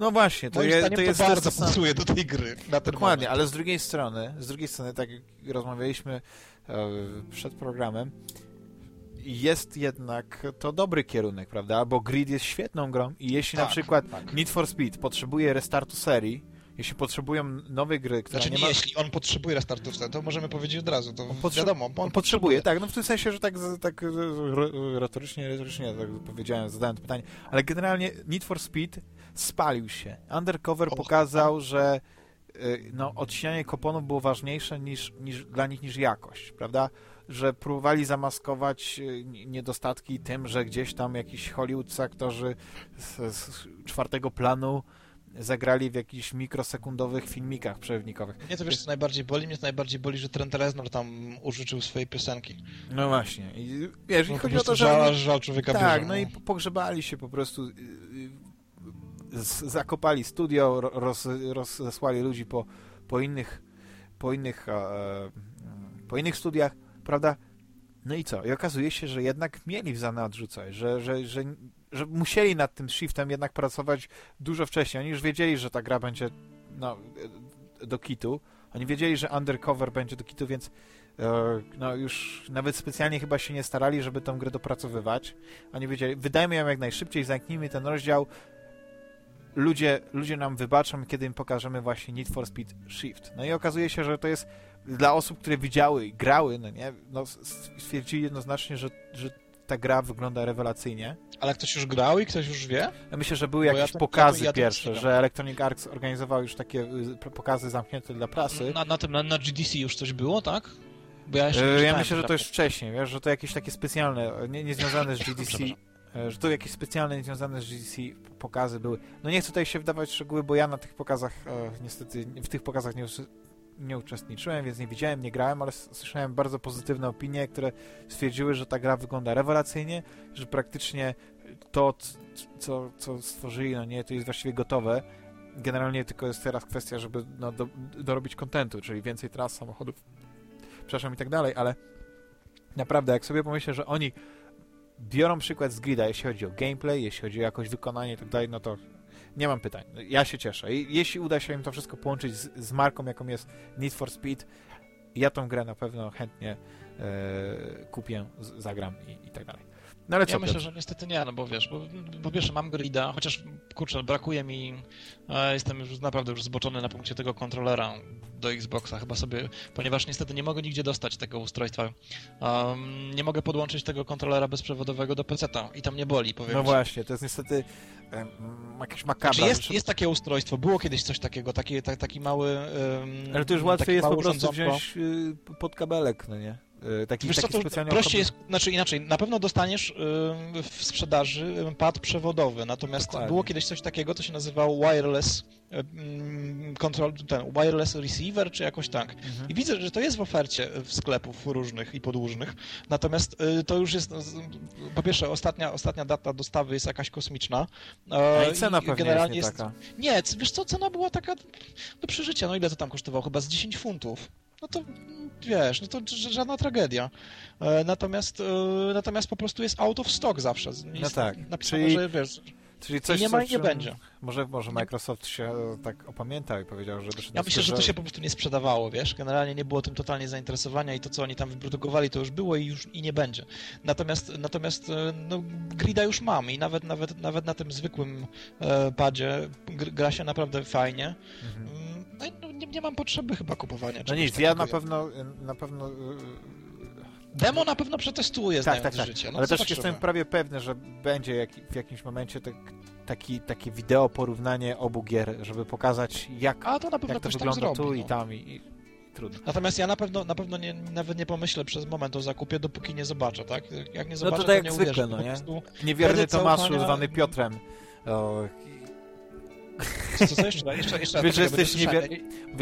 No właśnie, to, je, to jest... to bardzo to pasuje do tej gry Dokładnie, moment. ale z drugiej strony, z drugiej strony, tak jak rozmawialiśmy e, przed programem, jest jednak to dobry kierunek, prawda? Bo Grid jest świetną grą i jeśli tak, na przykład tak. Need for Speed potrzebuje restartu serii, jeśli potrzebują nowej gry, która znaczy, nie, ma... jeśli on potrzebuje restartu serii, to możemy powiedzieć od razu, to on potrze... wiadomo. On, on potrzebuje, potrzebuje, tak, no w tym sensie, że tak, tak retorycznie, retorycznie tak powiedziałem, zadałem to pytanie, ale generalnie Need for Speed spalił się. Undercover pokazał, że y, no, odcinanie koponów było ważniejsze niż, niż, dla nich niż jakość, prawda? że próbowali zamaskować e, niedostatki tym, że gdzieś tam jakiś Hollywood aktorzy z, z czwartego planu zagrali w jakichś mikrosekundowych filmikach przerywnikowych. Mnie to wiesz, co najbardziej boli? Mnie to najbardziej boli, że Trent Reznor tam użyczył swojej piosenki. No właśnie. I, wiesz, no, i chodzi o to, że... Żal, żal człowieka Tak, bierze, no. no i pogrzebali się po prostu, y, y, zakopali studio, roz, rozesłali ludzi po, po innych po innych, e, po innych studiach prawda? No i co? I okazuje się, że jednak mieli w zanadrzu coś, że, że, że, że musieli nad tym shiftem jednak pracować dużo wcześniej. Oni już wiedzieli, że ta gra będzie no, do kitu. Oni wiedzieli, że undercover będzie do kitu, więc e, no już nawet specjalnie chyba się nie starali, żeby tę grę dopracowywać. Oni wiedzieli, wydajmy ją jak najszybciej, zamknijmy ten rozdział. Ludzie, ludzie nam wybaczą, kiedy im pokażemy właśnie Need for Speed Shift. No i okazuje się, że to jest dla osób, które widziały i grały, no nie, no, stwierdzili jednoznacznie, że, że ta gra wygląda rewelacyjnie. Ale ktoś już grał i ktoś już wie? Ja myślę, że były Bo jakieś ja pokazy ja pierwsze, że Electronic Arts organizował już takie y, pokazy zamknięte dla prasy. Na, na tym, na, na GDC już coś było, tak? Bo ja, jeszcze ja myślę, że to już wcześniej, wiesz, że to jakieś takie specjalne, nie, nie związane z GDC, że to jakieś specjalne, niezwiązane z GDC pokazy były. No nie chcę tutaj się wdawać w szczegóły, bo ja na tych pokazach, e, niestety, w tych pokazach nie, nie uczestniczyłem, więc nie widziałem, nie grałem, ale słyszałem bardzo pozytywne opinie, które stwierdziły, że ta gra wygląda rewelacyjnie, że praktycznie to, co, co stworzyli, no nie, to jest właściwie gotowe. Generalnie tylko jest teraz kwestia, żeby no, do, dorobić kontentu, czyli więcej tras, samochodów, przepraszam i tak dalej, ale naprawdę, jak sobie pomyślę, że oni biorą przykład z grida, jeśli chodzi o gameplay, jeśli chodzi o jakość wykonania i tak dalej, no to nie mam pytań. Ja się cieszę. Jeśli uda się im to wszystko połączyć z, z marką, jaką jest Need for Speed, ja tą grę na pewno chętnie e, kupię, z, zagram i, i tak dalej. No ale co, ja myślę, że niestety nie, no bo wiesz, bo po pierwsze mam grida, chociaż kurczę, brakuje mi, e, jestem już naprawdę już zboczony na punkcie tego kontrolera do Xboxa, chyba sobie, ponieważ niestety nie mogę nigdzie dostać tego ustrojstwa. Um, nie mogę podłączyć tego kontrolera bezprzewodowego do PC-a i tam nie boli, powiem No ci. właśnie, to jest niestety um, jakieś makabra. Znaczy jest, jest takie ustrojstwo, było kiedyś coś takiego, taki, taki mały um, Ale to już łatwiej jest po prostu wziąć y, pod kabelek, no nie? E, taki, Wiesz taki co, to prościej jest, znaczy inaczej, na pewno dostaniesz y, w sprzedaży pad przewodowy, natomiast Dokładnie. było kiedyś coś takiego, to się nazywało wireless y, control, ten wireless receiver, czy jakoś tak. Mhm. I widzę, że to jest w ofercie w sklepów różnych i podłużnych, natomiast y, to już jest, po pierwsze, ostatnia, ostatnia data dostawy jest jakaś kosmiczna. A i cena i pewnie generalnie jest, nie taka. Nie, wiesz co, cena była taka do przeżycia, no ile to tam kosztowało? Chyba z 10 funtów no to wiesz, no to żadna tragedia. E, natomiast, e, natomiast po prostu jest out of stock zawsze. no tak, napisane, czyli, że wiesz, czyli coś, nie ma i nie będzie. Może, może Microsoft się e, tak opamiętał i powiedział, że... Ja myślę, że to się po prostu nie sprzedawało, wiesz, generalnie nie było tym totalnie zainteresowania i to, co oni tam wyprodukowali, to już było i już i nie będzie. Natomiast, natomiast no, grida już mam i nawet, nawet, nawet na tym zwykłym padzie gra się naprawdę fajnie. Mhm. Mm, no, no, nie, nie mam potrzeby chyba kupowania No nic, ja na pewno, na pewno... y, Demo na pewno przetestuję, Tak, tak, tak. życie. No, Ale też jestem prawie pewny, że będzie jak, w jakimś momencie tak, taki, takie wideo porównanie obu gier, żeby pokazać jak, A to na pewno jak to wygląda zrobi. tu no. i tam i, i trudno. Natomiast ja na pewno, na pewno nie, nawet nie pomyślę przez moment o zakupie, dopóki nie zobaczę, tak? Jak nie No zobaczę, to to, tak jak nie zwykle, uwierzę. no nie? Niewierny Tomaszu, zwany Piotrem. O, Co, co, co jeszcze? Jeszcze, Wiesz, że jesteś nie niewier...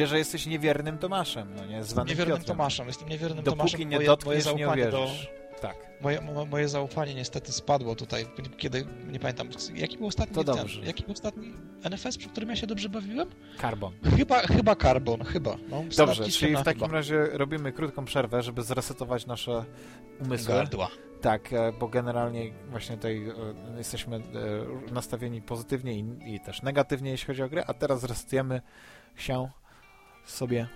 że jesteś niewiernym Tomaszem, no nie? Zwanym niewiernym Piotrem. Tomaszem, jestem niewiernym Dopóki Tomaszem, nie moje, moje dotkniesz, nie do. Tak, moje, mo- moje zaufanie niestety spadło tutaj, kiedy, nie pamiętam, jaki był ostatni To ten, dobrze. jaki był ostatni NFS, przy którym ja się dobrze bawiłem? Carbon. Chyba, chyba Carbon, chyba. No, Dobrze, czyli w takim chyba. razie robimy krótką przerwę, żeby zresetować nasze umysły. Gardła. Tak, e, bo generalnie właśnie tutaj e, jesteśmy e, nastawieni pozytywnie i, i też negatywnie, jeśli chodzi o grę, a teraz zresetujemy się sobie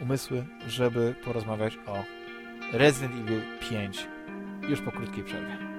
umysły, żeby porozmawiać o Resident Evil 5 już po krótkiej przerwie.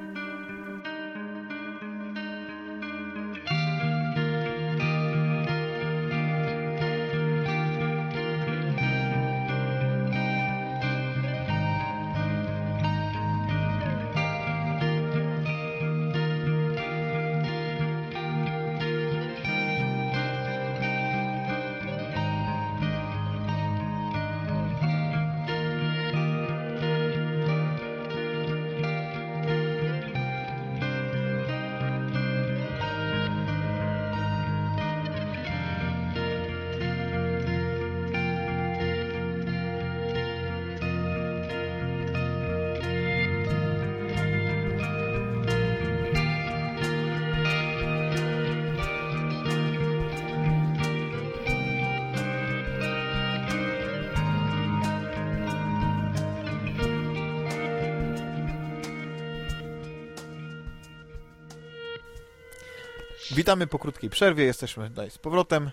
Witamy po krótkiej przerwie, jesteśmy tutaj z powrotem.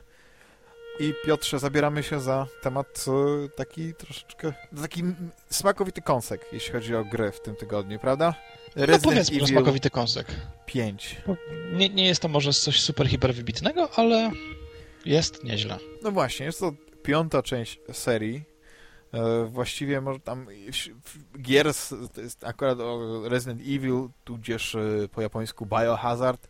I Piotrze, zabieramy się za temat e, taki troszeczkę, taki smakowity kąsek, jeśli chodzi o gry w tym tygodniu, prawda? No powiedz mi, że smakowity kąsek. 5. Nie, nie jest to może coś super, hiper wybitnego, ale jest nieźle. No właśnie, jest to piąta część serii. E, właściwie może tam gier to jest akurat o Resident Evil, tudzież e, po japońsku Biohazard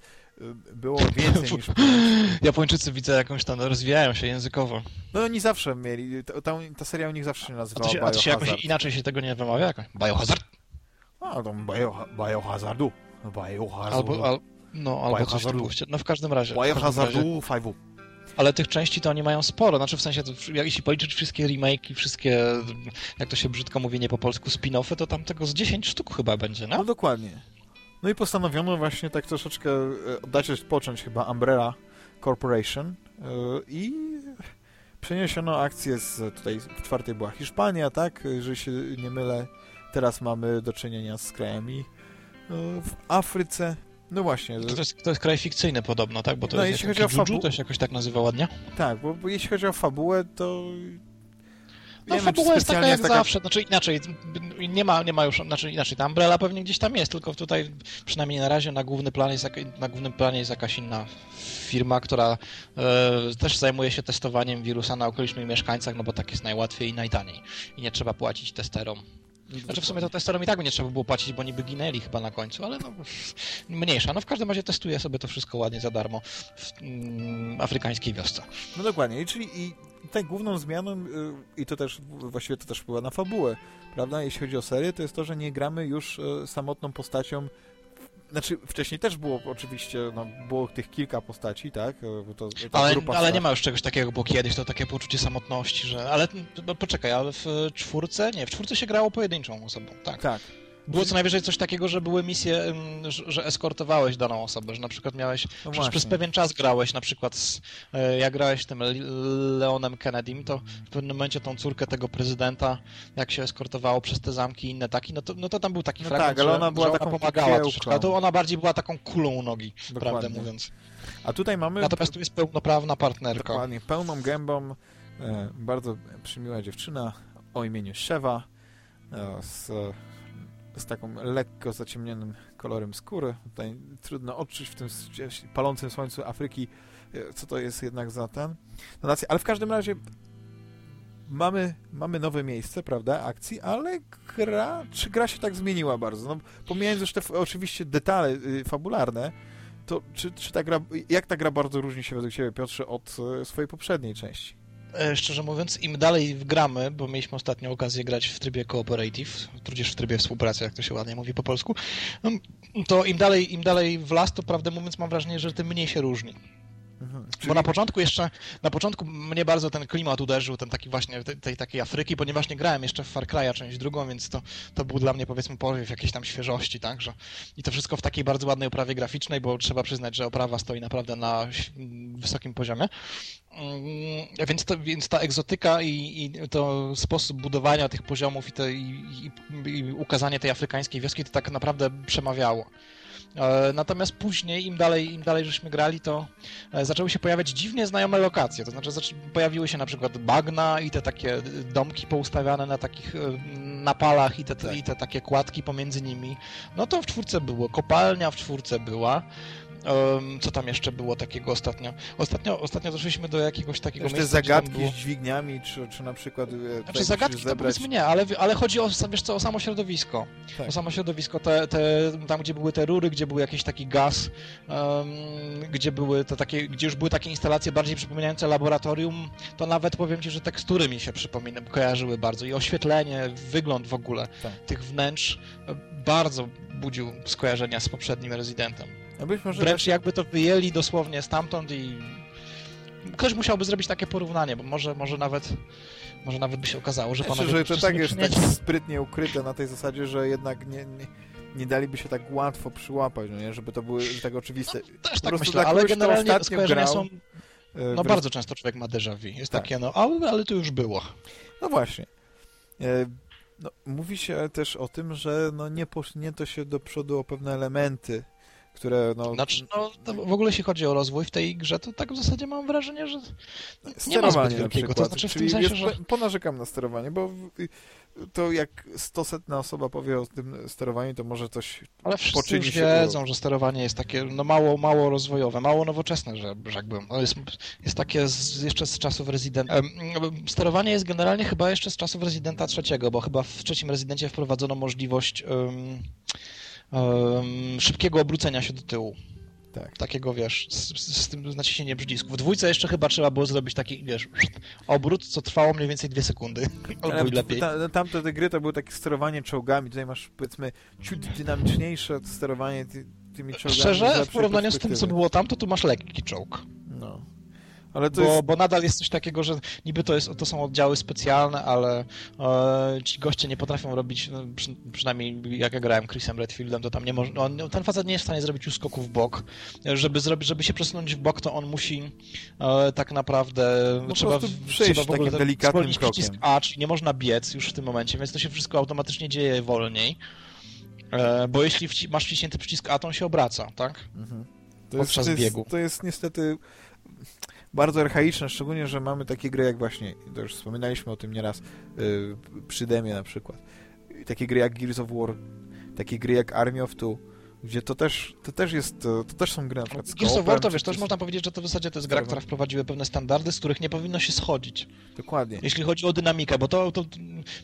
było więcej niż Japończycy widzę jakąś tam rozwijają się językowo. No oni zawsze mieli, ta, ta, seria u nich zawsze się A nazywała to się, a to się jakoś inaczej się tego nie wymawia? Jakoś? Biohazard? A, tam bio, Biohazardu. Biohazardu. Albo, al, no, albo coś. No w każdym razie. Biohazardu 5. Ale tych części to oni mają sporo, znaczy w sensie, jeśli policzyć wszystkie remake'i, wszystkie, jak to się brzydko mówi nie po polsku, spin-offy, to tam tego z 10 sztuk chyba będzie, No no? dokładnie. No i postanowiono właśnie tak troszeczkę e, dać odpocząć chyba Umbrella Corporation e, i przeniesiono akcję z tutaj w czwartej była Hiszpania, tak? Jeżeli się nie mylę, teraz mamy do czynienia z krajami e, w Afryce. No właśnie, To jest, to jest kraj fikcyjny podobno, tak? Bo to No, jest jeśli chodzi o fabu- to się jakoś tak nazywa ładnie. tak, bo, bo jeśli chodzi o fabułę, to No wiem, czy fabuła jest taka jak jest taka- zawsze, znaczy inaczej, nie ma, nie ma już, znaczy inaczej, ta Umbrella pewnie gdzieś tam jest, tylko tutaj przynajmniej na razie na, główny plan jest, na głównym planie jest jakaś inna firma, która e, też zajmuje się testowaniem wirusa na okolicznych mieszkańcach, no bo tak jest najłatwiej i najtaniej i nie trzeba płacić testerom. Znaczy w sumie to testerom i tak by nie trzeba było płacić, bo niby ginęli chyba na końcu, ale no mniejsza. No w każdym razie testuję sobie to wszystko ładnie za darmo w mm, afrykańskiej wiosce. No dokładnie, I czyli i tutaj główną zmianą, y, i to też właściwie to też wpływa na fabułę, prawda? Jeśli chodzi o serię, to jest to, że nie gramy już y, samotną postacią. Znaczy, wcześniej też było oczywiście, no, było tych kilka postaci, tak? Y, to, ta Ale, ale nie ma już czegoś takiego, bo kiedyś to takie poczucie samotności, że... Ale no, poczekaj, ale w czwórce? Nie, w czwórce się grało pojedynczą osobą, tak. Tak. Było co najwyżej coś takiego, że były misje, że, że eskortowałeś daną osobę, że na przykład miałeś... No przez pewien czas grałeś na przykład z... e, Jak grałeś tym Le- Leonem Kennedym, to w pewnym momencie tą córkę tego prezydenta, jak się eskortowało przez te zamki i inne taki, no to, no to tam był taki No fragment, tak, ale że, ona była że taką pomagała troszeczkę, ale to ona bardziej była taką kulą u nogi, prawdę Dokładnie. mówiąc. A tutaj mamy Natomiast tu jest pełnoprawna partnerka. dokładnie pełną gębą e, bardzo przymiła dziewczyna o imieniu Shewa e, z, z taką lekko zaciemnionym kolorem skóry. Tutaj trudno odczuć w tym palącym słońcu Afryki, e, co to jest jednak za ten. No ale w każdym razie mamy, mamy nowe miejsce, prawda, akcji, ale gra, czy gra się tak zmieniła bardzo? No, pomijając już te oczywiście detale y, fabularne, to czy, czy ta gra, jak ta gra bardzo różni się według Ciebie, Piotrze, od y, swojej poprzedniej części? E, szczerze mówiąc, im dalej gramy, bo mieliśmy ostatnio okazję grać w trybie cooperative, tudzież w trybie współpracy, jak to się ładnie mówi po polsku, to im dalej, im dalej w las, to prawdę mówiąc mam wrażenie, że tym mniej się różni. Mhm. Czyli... Bo na początku jeszcze, na początku mnie bardzo ten klimat uderzył, ten taki właśnie tej, tej takiej Afryki, ponieważ nie grałem jeszcze w Far Cry'a część drugą, więc to, to był dla mnie powiedzmy powiew jakiejś tam świeżości, tak, że i to wszystko w takiej bardzo ładnej oprawie graficznej, bo trzeba przyznać, że oprawa stoi naprawdę na wysokim poziomie. Mm, więc, to, więc ta egzotyka i, i to sposób budowania tych poziomów i, te, i, i, i ukazanie tej afrykańskiej wioski to tak naprawdę przemawiało. E, natomiast później, im dalej, im dalej żeśmy grali, to e, zaczęły się pojawiać dziwnie znajome lokacje. To znaczy, pojawiły się na przykład bagna i te takie domki poustawiane na takich e, napalach i te, te, i te takie kładki pomiędzy nimi. No to w czwórce było. Kopalnia w czwórce była. Co tam jeszcze było takiego ostatnio? Ostatnio, ostatnio doszliśmy do jakiegoś takiego Wiesz, miejsca, zagadki było... z dźwigniami, czy, czy na przykład... E, znaczy zagadki to powiedzmy nie, ale, ale chodzi o, wiesz co, o samo środowisko. Tak. O samo środowisko, te, te, tam gdzie były te rury, gdzie był jakiś taki gaz, um, gdzie były te takie, gdzie już były takie instalacje bardziej przypominające laboratorium, to nawet powiem Ci, że tekstury mi się przypominam, kojarzyły bardzo i oświetlenie, wygląd w ogóle tak. tych wnętrz bardzo budził skojarzenia z poprzednim Residentem. No być może Wręcz tak... jakby to wyjęli dosłownie stamtąd i ktoś musiałby zrobić takie porównanie, bo może, może nawet może nawet by się okazało, że panowie... że to tak jest tak sprytnie ukryte na tej zasadzie, że jednak nie, nie, nie daliby się tak łatwo przyłapać, no nie? żeby to były tak oczywiste. No, też tak myślę, ale generalnie skojarzenia grał, są... E, no bardzo często człowiek ma déjà vu. Jest tak. takie, no ale, ale to już było. No właśnie. E, no, mówi się też o tym, że no, nie posunięto się do przodu o pewne elementy które no... Znaczy, no, w ogóle jeśli chodzi o rozwój w tej grze, to tak w zasadzie mam wrażenie, że nie ma zbyt wielkiego. To znaczy w tym sensie, że... Ponarzekam na sterowanie, bo to jak stosetna osoba powie o tym sterowaniu, to może coś Ale wszyscy już wiedzą, że sterowanie jest takie no mało, mało rozwojowe, mało nowoczesne, że rzekłbym. No jest, jest takie z, jeszcze z czasów Residenta. Sterowanie jest generalnie chyba jeszcze z czasów Residenta trzeciego, bo chyba w trzecim Rezydencie wprowadzono możliwość um, um, szybkiego obrócenia się do tyłu. Tak. Takiego, wiesz, z, z tym naciśnieniem przycisku. W dwójce jeszcze chyba trzeba było zrobić taki, wiesz, obrót, co trwało mniej więcej dwie sekundy. Albo i lepiej. Ta, tamte te gry to było takie sterowanie czołgami. Tutaj masz, powiedzmy, ciut dynamiczniejsze sterowanie ty, tymi czołgami. Szczerze, w porównaniu z tym, co było tam, to tu masz lekki czołg. Ale bo, jest... bo nadal jest coś takiego, że niby to, jest, to są oddziały specjalne, ale e, ci goście nie potrafią robić, no, przy, przynajmniej jak ja grałem Chrisem Redfieldem, to tam nie można, on, ten facet nie jest w stanie zrobić uskoku w bok. Żeby, zrobić, żeby się przesunąć w bok, to on musi e, tak naprawdę no trzeba, przejść trzeba takim delikatnym krokiem. przycisk A, czyli nie można biec już w tym momencie, więc to się wszystko automatycznie dzieje wolniej. E, bo jeśli masz wciśnięty przycisk A, to on się obraca, tak? Mhm. To Podczas jest, biegu. To jest niestety bardzo archaiczne, szczególnie, że mamy takie gry jak właśnie, to już wspominaliśmy o tym nieraz, yy, przy Demie na przykład, takie gry jak Gears of War, takie gry jak Army of Two, gdzie to też, to też jest, to, też są gry na przykład z Gears of War to wiesz, też można powiedzieć, że to w zasadzie to jest gra, która wprowadziła pewne standardy, z których nie powinno się schodzić. Dokładnie. Jeśli chodzi o dynamikę, bo to, to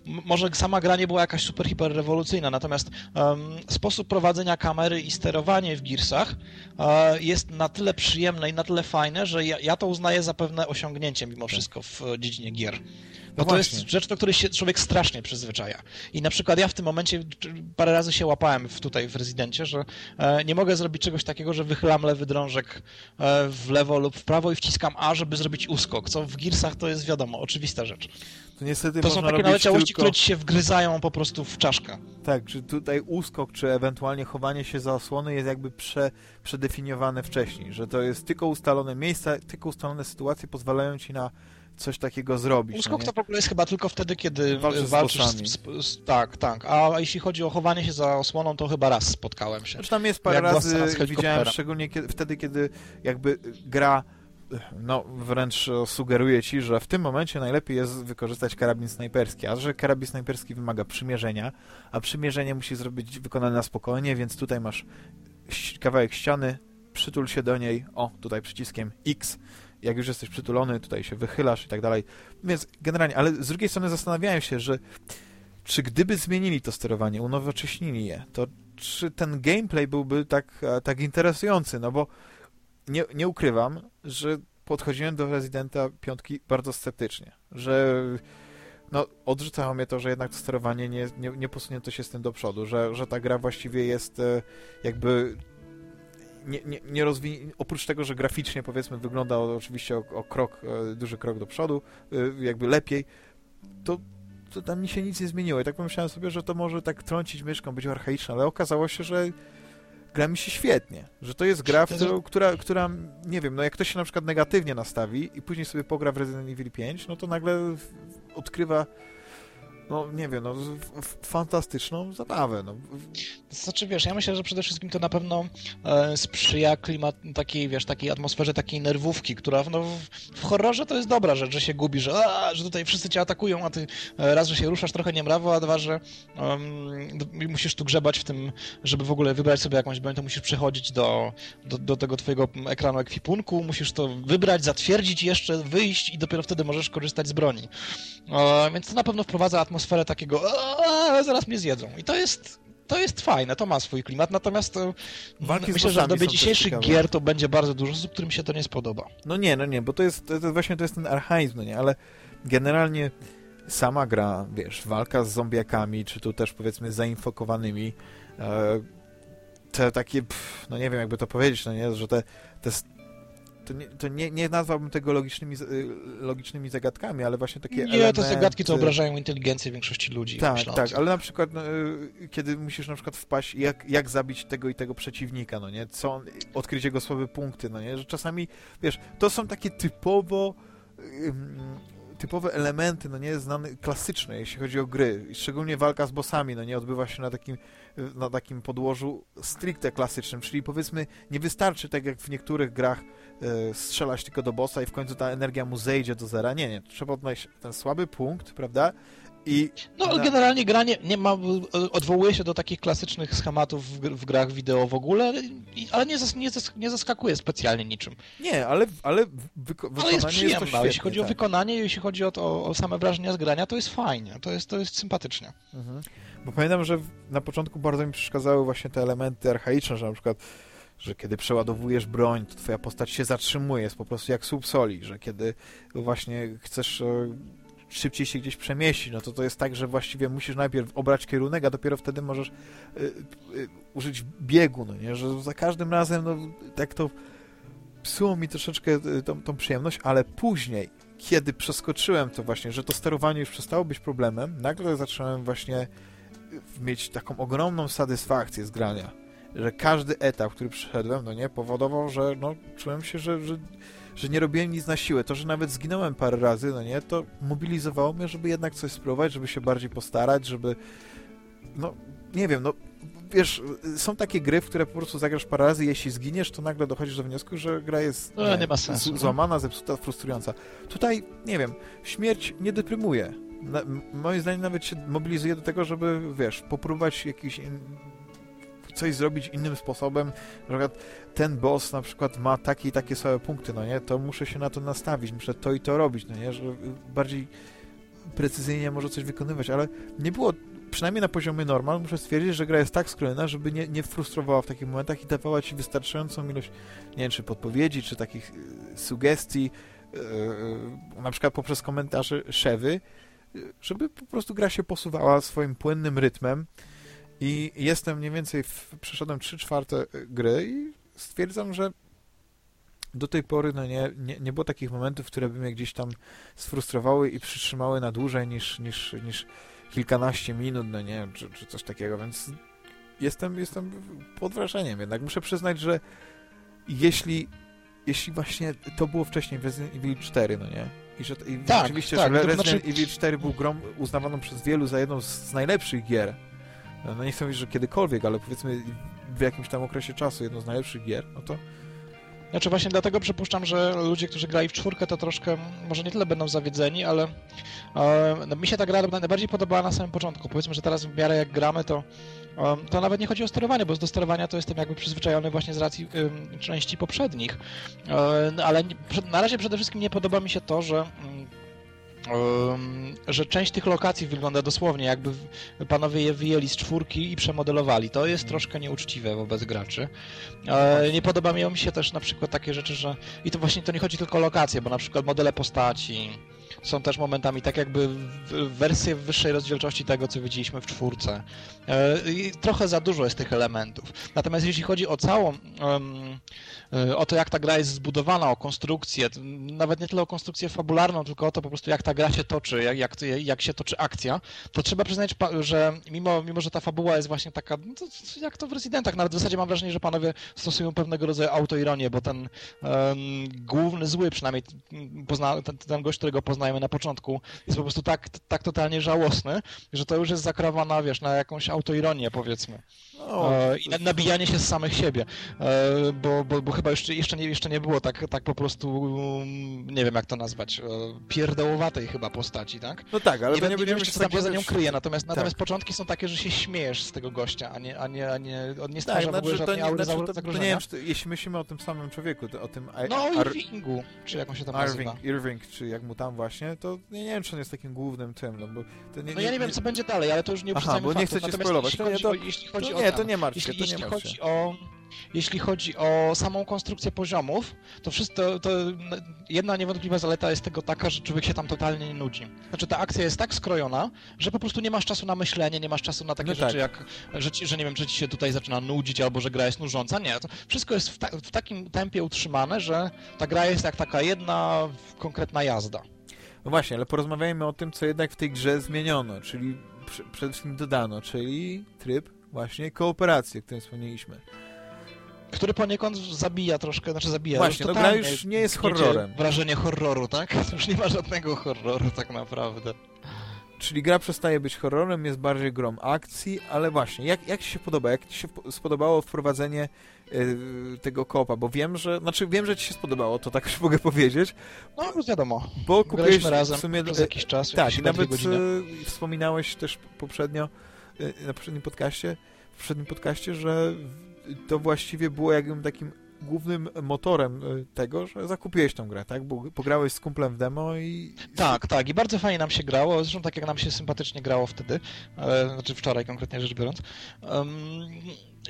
może sama gra nie była jakaś super, hiper rewolucyjna, natomiast um, sposób prowadzenia kamery i sterowanie w Gearsach uh, jest na tyle przyjemne i na tyle fajne, że ja, ja to uznaję za pewne osiągnięcie mimo tak. wszystko w dziedzinie gier. No, to jest rzecz, do której się człowiek strasznie przyzwyczaja. I na przykład ja w tym momencie parę razy się łapałem w, tutaj w rezydencie, że e, nie mogę zrobić czegoś takiego, że wychylam lewy drążek e, w lewo lub w prawo i wciskam A, żeby zrobić uskok, co w Gearsach to jest wiadomo, oczywista rzecz. To, niestety to są takie naleciałości, tylko... które ci się wgryzają po prostu w czaszkę. Tak, czy tutaj uskok, czy ewentualnie chowanie się za osłony jest jakby prze, przedefiniowane wcześniej, że to jest tylko ustalone miejsca, tylko ustalone sytuacje pozwalają ci na coś takiego zrobić. Uskok no to w ogóle jest chyba tylko wtedy, kiedy walczysz, walczysz z, z, z, Tak, tak. A jeśli chodzi o chowanie się za osłoną, to chyba raz spotkałem się. Zresztą tam jest parę razy, widziałem, szczególnie kiedy, wtedy, kiedy jakby gra no, wręcz sugeruje ci, że w tym momencie najlepiej jest wykorzystać karabin snajperski, a że karabin snajperski wymaga przymierzenia, a przymierzenie musi zrobić wykonane na spokojnie, więc tutaj masz kawałek ściany, przytul się do niej, o, tutaj przyciskiem X jak już jesteś przytulony, tutaj się wychylasz i tak dalej. Więc generalnie, ale z drugiej strony zastanawiałem się, że czy gdyby zmienili to sterowanie, unowocześnili je, to czy ten gameplay byłby tak, e, tak interesujący, no bo nie, nie ukrywam, że podchodziłem do Residenta piątki bardzo sceptycznie, że no, odrzucało mnie to, że jednak to sterowanie nie, nie, nie posunięto się z tym do przodu, że, że ta gra właściwie jest e, jakby nie, nie, nie rozwi... oprócz tego, że graficznie powiedzmy wygląda oczywiście o, o krok, e, duży krok do przodu, jakby lepiej, to to tam mi się nic nie zmieniło. I tak pomyślałem sobie, że to może tak trącić myszką, być archaiczne, ale okazało się, że gra mi się świetnie. Że to jest gra, którą, która, która, nie wiem, no jak ktoś się na przykład negatywnie nastawi i później sobie pogra w Resident Evil 5, no to nagle odkrywa no nie wiem, no fantastyczną zabawę. No. Znaczy, wiesz, ja myślę, że przede wszystkim to na pewno e, sprzyja klimat takiej, wiesz, takiej atmosferze takiej nerwówki, która no, w, w horrorze to jest dobra rzecz, że się gubi, że, a, że tutaj wszyscy cię atakują, a ty e, raz, że się ruszasz trochę niemrawo, a dwa, że um, musisz tu grzebać w tym, żeby w ogóle wybrać sobie jakąś broń, to musisz przechodzić do, do, do tego twojego ekranu ekwipunku, musisz to wybrać, zatwierdzić jeszcze, wyjść i dopiero wtedy możesz korzystać z broni. E, więc to na pewno wprowadza atmosferę takiego, zaraz mnie zjedzą. I to jest to jest fajne, to ma swój klimat, natomiast Walki myślę, że w dobie dzisiejszych gier to będzie bardzo dużo osób, którym się to nie spodoba. No nie, no nie, bo to jest, to właśnie to jest ten archaizm, no nie, ale generalnie sama gra, wiesz, walka z zombiakami, czy tu też powiedzmy zainfokowanymi, e, te takie, pff, no nie wiem jakby to powiedzieć, no nie, że te, te to nie, to nie, nie nazwałbym tego logicznymi, y, logicznymi zagadkami, ale właśnie takie Nie, elementy... te zagadki to obrażają inteligencję większości ludzi. Tak, tak, ale na przykład no, y, kiedy musisz na przykład wpaść, jak, jak zabić tego i tego przeciwnika, no nie, co, odkryć jego słabe punkty, no nie, że czasami, wiesz, to są takie typowo typowe elementy, no nie, znane, klasyczne, jeśli chodzi o gry. Szczególnie walka z bossami, no nie, odbywa się na takim, na takim podłożu stricte klasycznym, czyli powiedzmy, nie wystarczy, tak jak w niektórych grach, strzelać tylko do bossa i w końcu ta energia mu zejdzie do zera. Nie, nie, trzeba odnaleźć ten słaby punkt, prawda, i no, ale generalnie gra nie, nie, ma, odwołuje się do takich klasycznych schematów w, w grach wideo w ogóle, ale nie, zas, nie, zas, nie zaskakuje specjalnie niczym. Nie, ale, ale wyko ale jest przyjemna. Jest świetnie, jeśli chodzi tak. o wykonanie, jeśli chodzi o, to, o same wrażenia z grania, to jest fajnie, to jest, to jest sympatycznie. Mhm. Bo pamiętam, że na początku bardzo mi przeszkadzały właśnie te elementy archaiczne, że na przykład że kiedy przeładowujesz broń, to twoja postać się zatrzymuje, jest po prostu jak słup soli, że kiedy właśnie chcesz e, szybciej się gdzieś przemieścić, no to to jest tak, że właściwie musisz najpierw obrać kierunek, a dopiero wtedy możesz y, y, użyć biegu, no nie, że za każdym razem, no tak to psuło mi troszeczkę tą, tą przyjemność, ale później, kiedy przeskoczyłem to właśnie, że to sterowanie już przestało być problemem, nagle zacząłem właśnie mieć taką ogromną satysfakcję z grania, że każdy etap, który przeszedłem, no nie, powodował, że no, czułem się, że, że że nie robiłem nic na siłę. To, że nawet zginąłem parę razy, no nie, to mobilizowało mnie, żeby jednak coś spróbować, żeby się bardziej postarać, żeby no, nie wiem, no wiesz, są takie gry, w które po prostu zagrasz parę razy, jeśli zginiesz, to nagle dochodzisz do wniosku, że gra jest no, nie, nie ma sensu. Złamana, zepsuta, frustrująca. Tutaj, nie wiem, śmierć nie deprymuje. Na, moim zdaniem nawet się mobilizuje do tego, żeby, wiesz, popróbować jakiś coś zrobić innym sposobem, że ten boss na przykład ma takie i takie same punkty, no nie, to muszę się na to nastawić, muszę to i to robić, no nie, że bardziej precyzyjnie może coś wykonywać, ale nie było, przynajmniej na poziomie normal, muszę stwierdzić, że gra jest tak skrojona, żeby nie, nie frustrowała w takich momentach i dawała ci wystarczającą ilość, nie wiem, czy podpowiedzi, czy takich e, sugestii, yy, na przykład poprzez komentarze Szewy, żeby po prostu gra się posuwała swoim płynnym rytmem, i jestem mniej więcej, w, przeszedłem 3 czwarte gry i stwierdzam, że do tej pory no nie, nie, nie było takich momentów, które by mnie gdzieś tam sfrustrowały i przytrzymały na dłużej niż, niż, niż kilkanaście minut, no nie, czy, czy coś takiego, więc jestem, jestem pod wrażeniem. Jednak muszę przyznać, że jeśli, jeśli właśnie to było wcześniej w Resident Evil 4, no nie, i że i tak, oczywiście, tak, że Resident znaczy... Evil 4 był grą uznawaną przez wielu za jedną z najlepszych gier no nie chcę mówić, że kiedykolwiek, ale powiedzmy w jakimś tam okresie czasu jedno z najlepszych gier, no to znaczy właśnie dlatego przypuszczam, że ludzie, którzy grali w czwórkę, to troszkę, może nie tyle będą zawiedzeni, ale e, no, mi się ta gra najbardziej podobała na samym początku. Powiedzmy, że teraz w miarę jak gramy, to to nawet nie chodzi o sterowanie, bo do sterowania to jestem jakby przyzwyczajony właśnie z racji części poprzednich. Ale na razie przede wszystkim nie podoba mi się to, że mm, że część tych lokacji wygląda dosłownie, jakby panowie je wyjęli z czwórki i przemodelowali. To jest troszkę nieuczciwe wobec graczy. E, nie podoba mi się też na przykład takie rzeczy, że... I to właśnie to nie chodzi tylko o lokacje, bo na przykład modele postaci, są też momentami tak jakby wersje wyższej rozdzielczości tego, co widzieliśmy w czwórce. E, trochę za dużo jest tych elementów. Natomiast jeśli chodzi o całą, o to jak ta gra jest zbudowana, o konstrukcję, nawet nie tyle o konstrukcję fabularną, tylko o to po prostu jak ta gra się toczy, jak, jak, jak się toczy akcja, to trzeba przyznać, że mimo, mimo że ta fabuła jest właśnie taka, no to, jak to w Residentach, nawet w zasadzie mam wrażenie, że panowie stosują pewnego rodzaju autoironię, bo ten um, główny zły, przynajmniej pozna, ten, ten gość, którego poznajemy na początku, jest po prostu tak, tak totalnie żałosny, że to już jest zakrawana, wiesz, na jakąś autoironię, powiedzmy. No, e, I nabijanie się z samych siebie, e, bo, bo, bo chyba jeszcze, jeszcze, nie, jeszcze nie było tak, tak po prostu, nie wiem jak to nazwać, e, pierdołowatej chyba postaci, tak? No tak, ale nie, to nie, nie wiem, co tam się za nią kryje, natomiast, tak. natomiast początki są takie, że się śmiejesz z tego gościa, a nie, a nie, a nie on nie stwarza tak, w ogóle znaczy, żadnej aury znaczy, to. To nie wiem, to, jeśli myślimy o tym samym człowieku, to o tym... No, Irvingu, czy jak on się tam Irving, nazywa. Irving, czy jak mu tam właśnie, to nie, nie wiem, czy on jest takim głównym tym, no bo... Nie, no ja nie, wiem, co będzie dalej, ale to już nie Aha, bo nie chcecie spoilować. Jeśli chodzi, to, o, jeśli chodzi to o nie, to nie martw się, jeśli, to nie martw chodzi się. o jeśli chodzi o samą konstrukcję poziomów, to wszystko, to jedna niewątpliwa zaleta jest tego taka, że człowiek się tam totalnie nie nudzi. Znaczy ta akcja jest tak skrojona, że po prostu nie masz czasu na myślenie, nie masz czasu na takie No rzeczy tak. jak, że, ci, że nie wiem, że ci się tutaj zaczyna nudzić albo że gra jest nużąca. Nie, to wszystko jest w, ta, w takim tempie utrzymane, że ta gra jest jak taka jedna konkretna jazda. No właśnie, ale porozmawiajmy o tym, co jednak w tej grze zmieniono, czyli pr- przede wszystkim dodano, czyli tryb właśnie kooperacji, o którym wspomnieliśmy. Który poniekąd zabija troszkę, znaczy zabija. Właśnie, już no gra już nie jest horrorem. Wrażenie horroru, tak? Już nie ma żadnego horroru tak naprawdę. Czyli gra przestaje być horrorem, jest bardziej grą akcji, ale właśnie, jak, jak Ci się podoba? Jak Ci się po- spodobało wprowadzenie yy, tego kopa? Bo wiem, że, znaczy wiem, że Ci się spodobało, to tak już mogę powiedzieć, No, już wiadomo. bo kupiłeś razem w sumie... przez jakiś czas, Tak, i nawet e, wspominałeś też poprzednio, e, na poprzednim podcaście, w poprzednim podcaście, że to właściwie było jakbym takim głównym motorem e, tego, że zakupiłeś tą grę, tak? Bo pograłeś z kumplem w demo i... Tak, tak. I bardzo fajnie nam się grało. Zresztą tak jak nam się sympatycznie grało wtedy, znaczy wczoraj konkretnie rzecz biorąc. Um,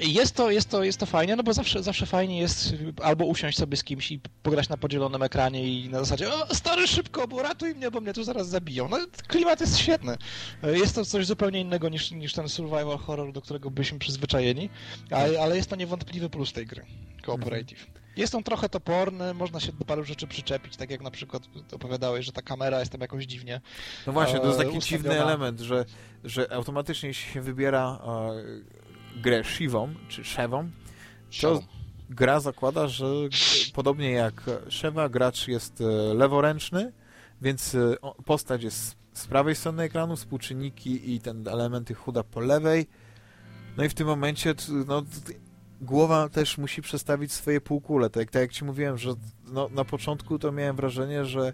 jest to, jest, to, jest to fajnie, no bo zawsze, zawsze fajnie jest albo usiąść sobie z kimś i pograć na podzielonym ekranie i na zasadzie o, stary, szybko, bo ratuj mnie, bo mnie tu zaraz zabiją. No, klimat jest świetny. Jest to coś zupełnie innego niż, niż ten survival horror, do którego byliśmy przyzwyczajeni, ale, ale jest to niewątpliwy plus tej gry, Cooperative. Jest on trochę toporny, można się do paru rzeczy przyczepić, tak jak na przykład opowiadałeś, że ta kamera jest tam jakoś dziwnie. No właśnie, to jest e, taki ustawiona. dziwny element, że, że automatycznie się wybiera e, grę Shivą, czy Shewą, to gra zakłada, że podobnie jak Shewa, gracz jest e, leworęczny, więc e, postać jest z prawej strony ekranu, współczynniki i ten elementy chuda po lewej. No i w tym momencie no, głowa też musi przestawić swoje półkule. Tak, tak jak ci mówiłem, że no, na początku to miałem wrażenie, że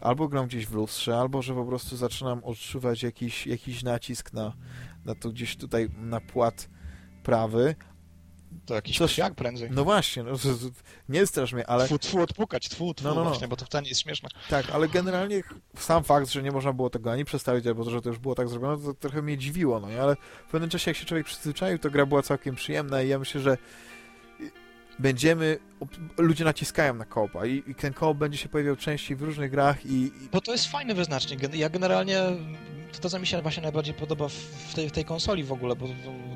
albo gram gdzieś w lustrze, albo że po prostu zaczynam odczuwać jakiś, jakiś nacisk na, na to gdzieś tutaj na płat prawy. To jakiś Coś- psiak prędzej. No właśnie, no, nie strasz mnie, ale Tfu, tfu, odpukać, tfu, tfu, No, no, no. właśnie, bo to wcale nie jest śmieszne. tak, ale generalnie sam fakt, że nie można było tego ani przestawić, albo że to już było tak zrobione, to trochę mnie dziwiło, no nie? ale w pewnym czasie jak się człowiek przyzwyczaił, to gra była całkiem przyjemna i ja myślę, że będziemy, ludzie naciskają na koopa i, i ten koop będzie się pojawiał częściej w różnych grach i, i Bo to jest fajny wyznacznik. Ja generalnie to, to co mi się właśnie najbardziej podoba w- tej, w tej konsoli w ogóle, bo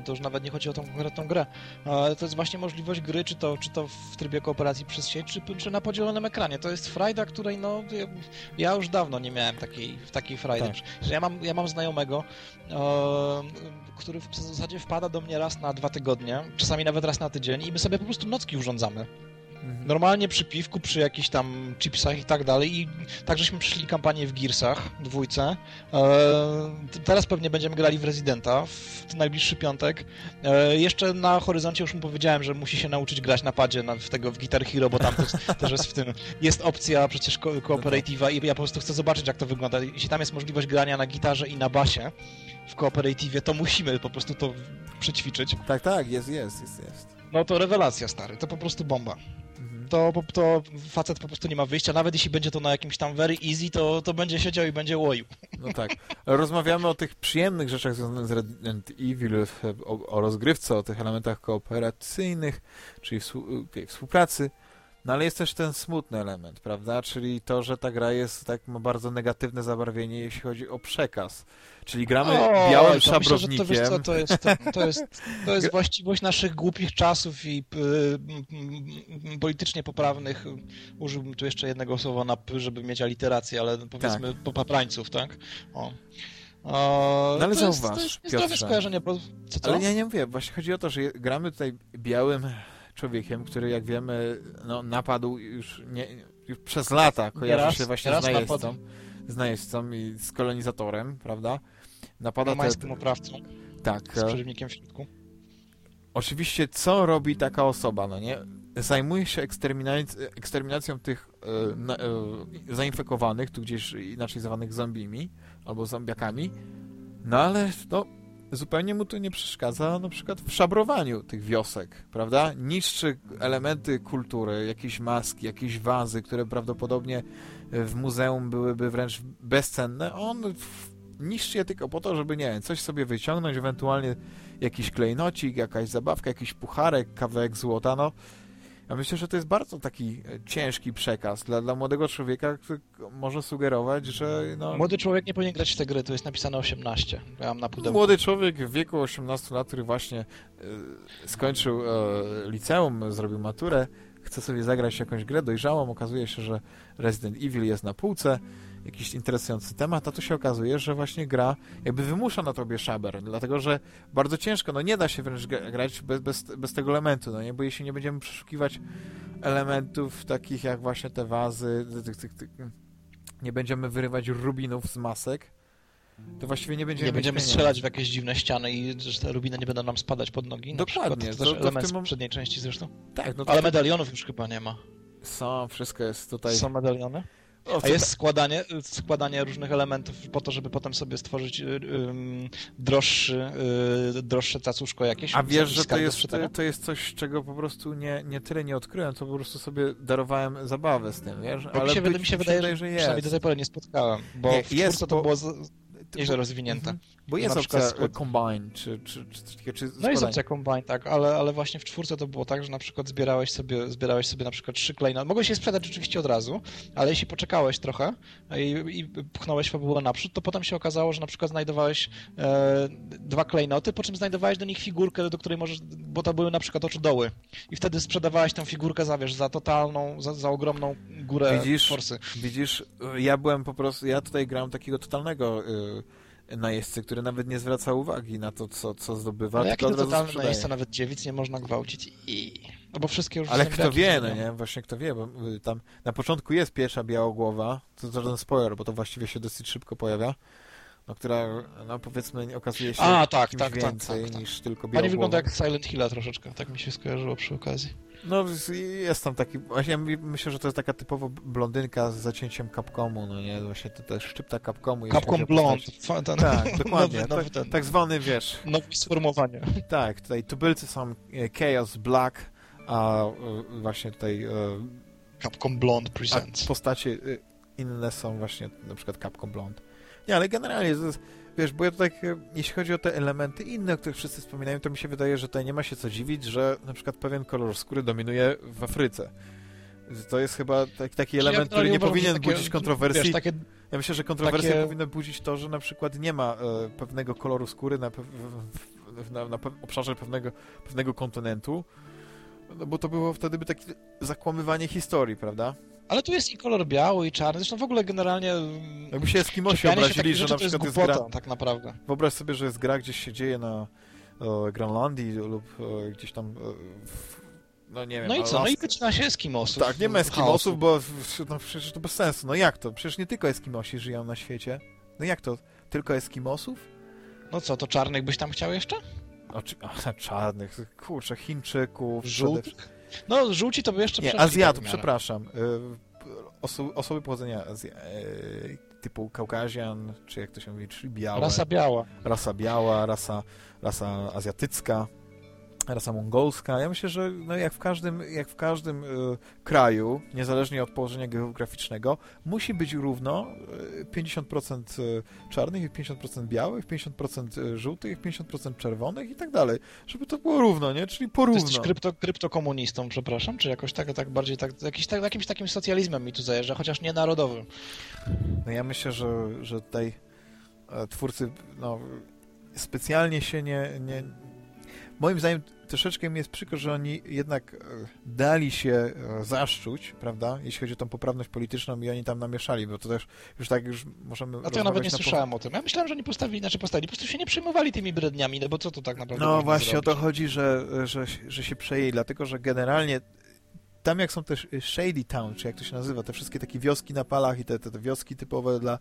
to już nawet nie chodzi o tą konkretną grę. Ale to jest właśnie możliwość gry, czy to, czy to w trybie kooperacji przez sieć, czy, czy na podzielonym ekranie. To jest frajda, której no ja, już dawno nie miałem takiej, takiej frajdy. Tak. Że ja mam, ja mam znajomego, który w zasadzie wpada do mnie raz na dwa tygodnie, czasami nawet raz na tydzień i my sobie po prostu nocki urządzamy. Mhm. Normalnie przy piwku, przy jakichś tam chipsach i tak dalej. I tak żeśmy przyszli kampanię w Gearsach, dwójce. E, teraz pewnie będziemy grali w Residenta w najbliższy piątek. E, jeszcze na horyzoncie już mu powiedziałem, że musi się nauczyć grać na padzie na, w tego w Guitar Hero, bo tam też jest w tym. Jest opcja przecież ko kooperatywa i ja po prostu chcę zobaczyć, jak to wygląda. Jeśli tam jest możliwość grania na gitarze i na basie w kooperatywie, to musimy po prostu to przećwiczyć. Tak, tak, jest, jest, jest, jest. No to rewelacja, stary, to po prostu bomba to, to facet po prostu nie ma wyjścia. Nawet jeśli będzie to na jakimś tam very easy, to, to będzie siedział i będzie łoił. No tak. Rozmawiamy o tych przyjemnych rzeczach związanych z Resident Evil, o, o rozgrywce, o tych elementach kooperacyjnych, czyli współpracy. No ale jest też ten smutny element, prawda? Czyli to, że ta gra jest tak ma bardzo negatywne zabarwienie, jeśli chodzi o przekaz. Czyli gramy o, białym szabrownikiem. Myślę, to, to, jest, to, to, jest, to jest właściwość naszych głupich czasów i y, politycznie poprawnych. Użyłbym tu jeszcze jednego słowa na p, żeby mieć aliterację, ale powiedzmy tak. popaprańców, tak? O. O, no ale to zauważ, jest, to jest skojarzenie. Bo, co, co? Ale ja nie mówię, właśnie chodzi o to, że gramy tutaj białym człowiekiem, który jak wiemy, no, napadł już, nie, już przez lata, kojarzy raz, się właśnie z najeźdźcą, z najeźdźcą i z kolonizatorem, prawda? Napada te... oprawcą. Tak. Z przeciwnikiem w środku. Oczywiście, co robi taka osoba, no nie? Zajmuje się eksterminac eksterminacją tych e, na, e, zainfekowanych, tu gdzieś inaczej zwanych zombimi, albo zombiakami, no ale no, zupełnie mu to nie przeszkadza na przykład w szabrowaniu tych wiosek, prawda? Niszczy elementy kultury, jakieś maski, jakieś wazy, które prawdopodobnie w muzeum byłyby wręcz bezcenne. On niszczy je tylko po to, żeby, nie wiem, coś sobie wyciągnąć, ewentualnie jakiś klejnocik, jakaś zabawka, jakiś pucharek, kawałek złota, no ja myślę, że to jest bardzo taki e, ciężki przekaz dla, dla młodego człowieka, który może sugerować, że... No... Młody człowiek nie powinien grać w te gry, to jest napisane 18. Ja mam na pudełku. Młody człowiek w wieku 18 lat, który właśnie e, skończył e, liceum, zrobił maturę, chce sobie zagrać jakąś grę dojrzałą, okazuje się, że Resident Evil jest na półce, jakiś interesujący temat, a tu się okazuje, że właśnie gra jakby wymusza na tobie szaber, dlatego że bardzo ciężko, no nie da się wręcz grać bez, bez, bez tego elementu, no nie, bo jeśli nie będziemy przeszukiwać elementów takich jak właśnie te wazy, tych, tych, tych, nie będziemy wyrywać rubinów z masek, to właściwie nie będziemy Nie będziemy strzelać w jakieś dziwne ściany i że te rubiny nie będą nam spadać pod nogi. Dokładnie. To, to też element w tym... przedniej części zresztą. Tak. No Ale medalionów już chyba nie ma. Są, wszystko jest tutaj... Są medaliony? A jest składanie, składanie różnych elementów po to, żeby potem sobie stworzyć um, droższy, y, droższe cacuszko jakieś. A wiesz, że to jest, to jest coś, czego po prostu nie, nie tyle nie odkryłem, to po prostu sobie darowałem zabawę z tym, wiesz? Ale mi się, mi się wydaje, że, jest. przynajmniej do tej pory nie spotkałem, bo nie, w jest, to było nieźle rozwinięte. Bo jest opcja skład... combine, czy, czy, czy, czy No jest opcja combine, tak, ale, ale właśnie w czwórce to było tak, że na przykład zbierałeś sobie, zbierałeś sobie na przykład trzy klejnoty. Mogłeś się sprzedać rzeczywiście od razu, ale jeśli poczekałeś trochę i, i pchnąłeś fabułę naprzód, to potem się okazało, że na przykład znajdowałeś e, dwa klejnoty, po czym znajdowałeś do nich figurkę, do której możesz, bo to były na przykład oczodoły. I wtedy sprzedawałeś tę figurkę, zawiesz, za totalną, za, za ogromną górę widzisz, forsy. Widzisz, ja byłem po prostu, ja tutaj grałem takiego totalnego... Yy najeźdźcy, który nawet nie zwraca uwagi na to, co, co zdobywa, Ale tylko od razu najeźdźca nawet dziewic nie można gwałcić i... No bo wszystkie już Ale kto wie, no nie? Właśnie kto wie, bo y, tam na początku jest pierwsza białogłowa, to żaden spoiler, bo to właściwie się dosyć szybko pojawia, no, która, no powiedzmy, okazuje się A, tak, tak, tak, więcej tak, tak, niż tylko białogłowa. Pani wygląda jak Silent Hilla troszeczkę, tak mi się skojarzyło przy okazji. No, jest tam taki, właśnie myślę, że to jest taka typowo blondynka z zacięciem Capcomu, no nie, właśnie to też szczypta Capcomu. Capcom Blond. Ten... Tak, dokładnie, nowy, nowy tak, tak zwany, wiesz... Nowe sformułowanie. Tak, tutaj tubylcy są e, Chaos Black, a e, właśnie tutaj... E, Capcom Blond Presents. postacie inne są właśnie na przykład Capcom Blond. Nie, ale generalnie jest wiesz, bo ja tutaj, jeśli chodzi o te elementy inne, o których wszyscy wspominają, to mi się wydaje, że tutaj nie ma się co dziwić, że na przykład pewien kolor skóry dominuje w Afryce. To jest chyba taki, taki element, który nie powinien takie, budzić kontrowersji. Wiesz, takie, ja myślę, że kontrowersja takie... powinna budzić to, że na przykład nie ma e, pewnego koloru skóry na, pe na, na obszarze pewnego, pewnego kontynentu, no bo to było wtedy by takie zakłamywanie historii, prawda? Ale tu jest i kolor biały, i czarny. Zresztą w ogóle generalnie... Mm, Jakby się Eskimosi obrazili, że na przykład jest, głupota, jest gra... tak naprawdę. Wyobraź sobie, że jest gra, gdzieś się dzieje na e, Grenlandii lub e, gdzieś tam e, w, no nie wiem... No i co? No Alaska- i wycina się Eskimosów. Tak, nie ma. Eskimosów, bo no, przecież to bez sensu. No jak to? Przecież nie tylko Eskimosi żyją na świecie. No jak to? Tylko Eskimosów? No co, to czarnych byś tam chciał jeszcze? Oczy... A, czarnych, kurczę, Chińczyków. Żółtych? No, żółci to by jeszcze Nie, Azjatów, tak przepraszam. Y, Oso osoby pochodzenia Azja y, typu Kaukazian, czy jak to się mówi, czyli białe. Rasa biała. rasa biała, rasa, rasa azjatycka, rasa mongolska. Ja myślę, że no jak w każdym, jak w każdym y, kraju, niezależnie od położenia geograficznego, musi być równo y, 50% y, czarnych i 50% białych, 50% żółtych, 50% czerwonych i tak dalej. Żeby to było równo, nie? Czyli Ty porówno. jesteś krypto, kryptokomunistą, przepraszam, czy jakoś tak, tak bardziej tak, jakiś, tak, jakimś takim socjalizmem mi tu zajeżdża, chociaż nie narodowym. No ja myślę, że, że tutaj e, twórcy no, specjalnie się nie, nie... Moim zdaniem troszeczkę mi jest przykro, że oni jednak e, dali się e, zaszczuć, prawda, jeśli chodzi o tą poprawność polityczną i oni tam namieszali, bo to też już tak już możemy A to ja nawet nie na po- słyszałem o tym. Ja myślałem, że oni postawili, znaczy postawili, po prostu się nie przejmowali tymi bredniami, no bo co to tak naprawdę No właśnie o to zrobić? chodzi, że, że, że się przejęli, dlatego że generalnie tam jak są też Shady Town, czy jak to się nazywa, te wszystkie takie wioski na palach i te, te, te wioski typowe dla...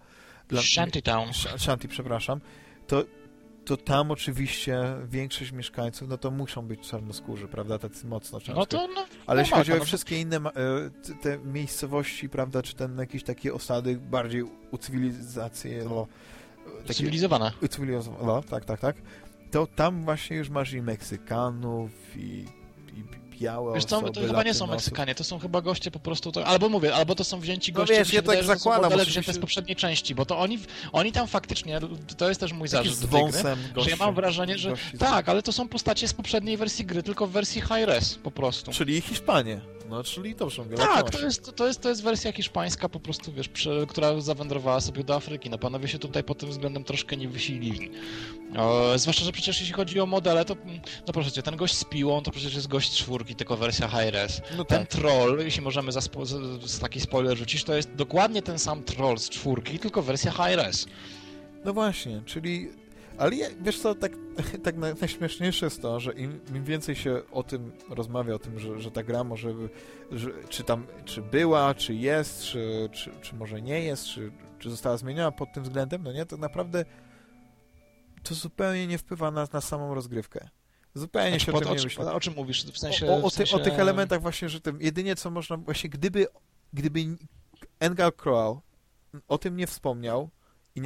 dla Shantytown. Sh- Shanty, przepraszam, to, to tam oczywiście większość mieszkańców, no to muszą być czarnoskórzy, prawda, tacy mocno czarnoskórzy. No to, no, Ale jeśli no chodzi tak, o no, wszystkie inne e, te miejscowości, prawda, czy ten jakieś takie osady bardziej ucywilizacje, no, takie ucywilizowane, no, tak, tak, tak, to tam właśnie już masz i Meksykanów, i, i białe Wiesz co, to chyba nie są. Meksykanie, to są chyba goście po prostu, to, albo mówię, albo to są wzięci No goście, wiesz, mi się ja tak wydaje, że to są zakładam, modele wzięte z poprzedniej części, bo to oni, oni tam faktycznie, to jest też mój zarzut z gry, wąsem że goście, ja mam wrażenie, że gości tak, ale to są postacie z poprzedniej wersji gry, tylko w wersji high-res po prostu. Czyli Hiszpanie, no, czyli dobrze mówię, Tak, to jest, to, jest, to jest wersja hiszpańska po prostu, wiesz, przy, która zawędrowała sobie do Afryki. No panowie się tutaj pod tym względem troszkę nie wysilili. E, zwłaszcza, że przecież jeśli chodzi o modele, to mm, no proszę cię, ten gość z piłą to przecież jest gość czwórki, tylko wersja high-res. No Ten tak. troll, jeśli możemy za spo, z, z taki spoiler rzucić, to jest dokładnie ten sam troll z czwórki, tylko wersja high-res. No właśnie, czyli... Ale ja, wiesz co, tak, tak naj- najśmieszniejsze jest to, że im, im więcej się o tym rozmawia, o tym, że, że ta gra może... Że, czy tam, czy była, czy jest, czy, czy, czy może nie jest, czy, czy została zmieniona pod tym względem, no nie, to naprawdę to zupełnie nie wpływa na, na samą rozgrywkę. Zupełnie Znaczy, się o tym nie myśli. o czym mówisz? W sensie... o, o, w ty, sensie... o tych elementach właśnie, że tym, jedynie co można, właśnie gdyby, gdyby Engal Crow o tym nie wspomniał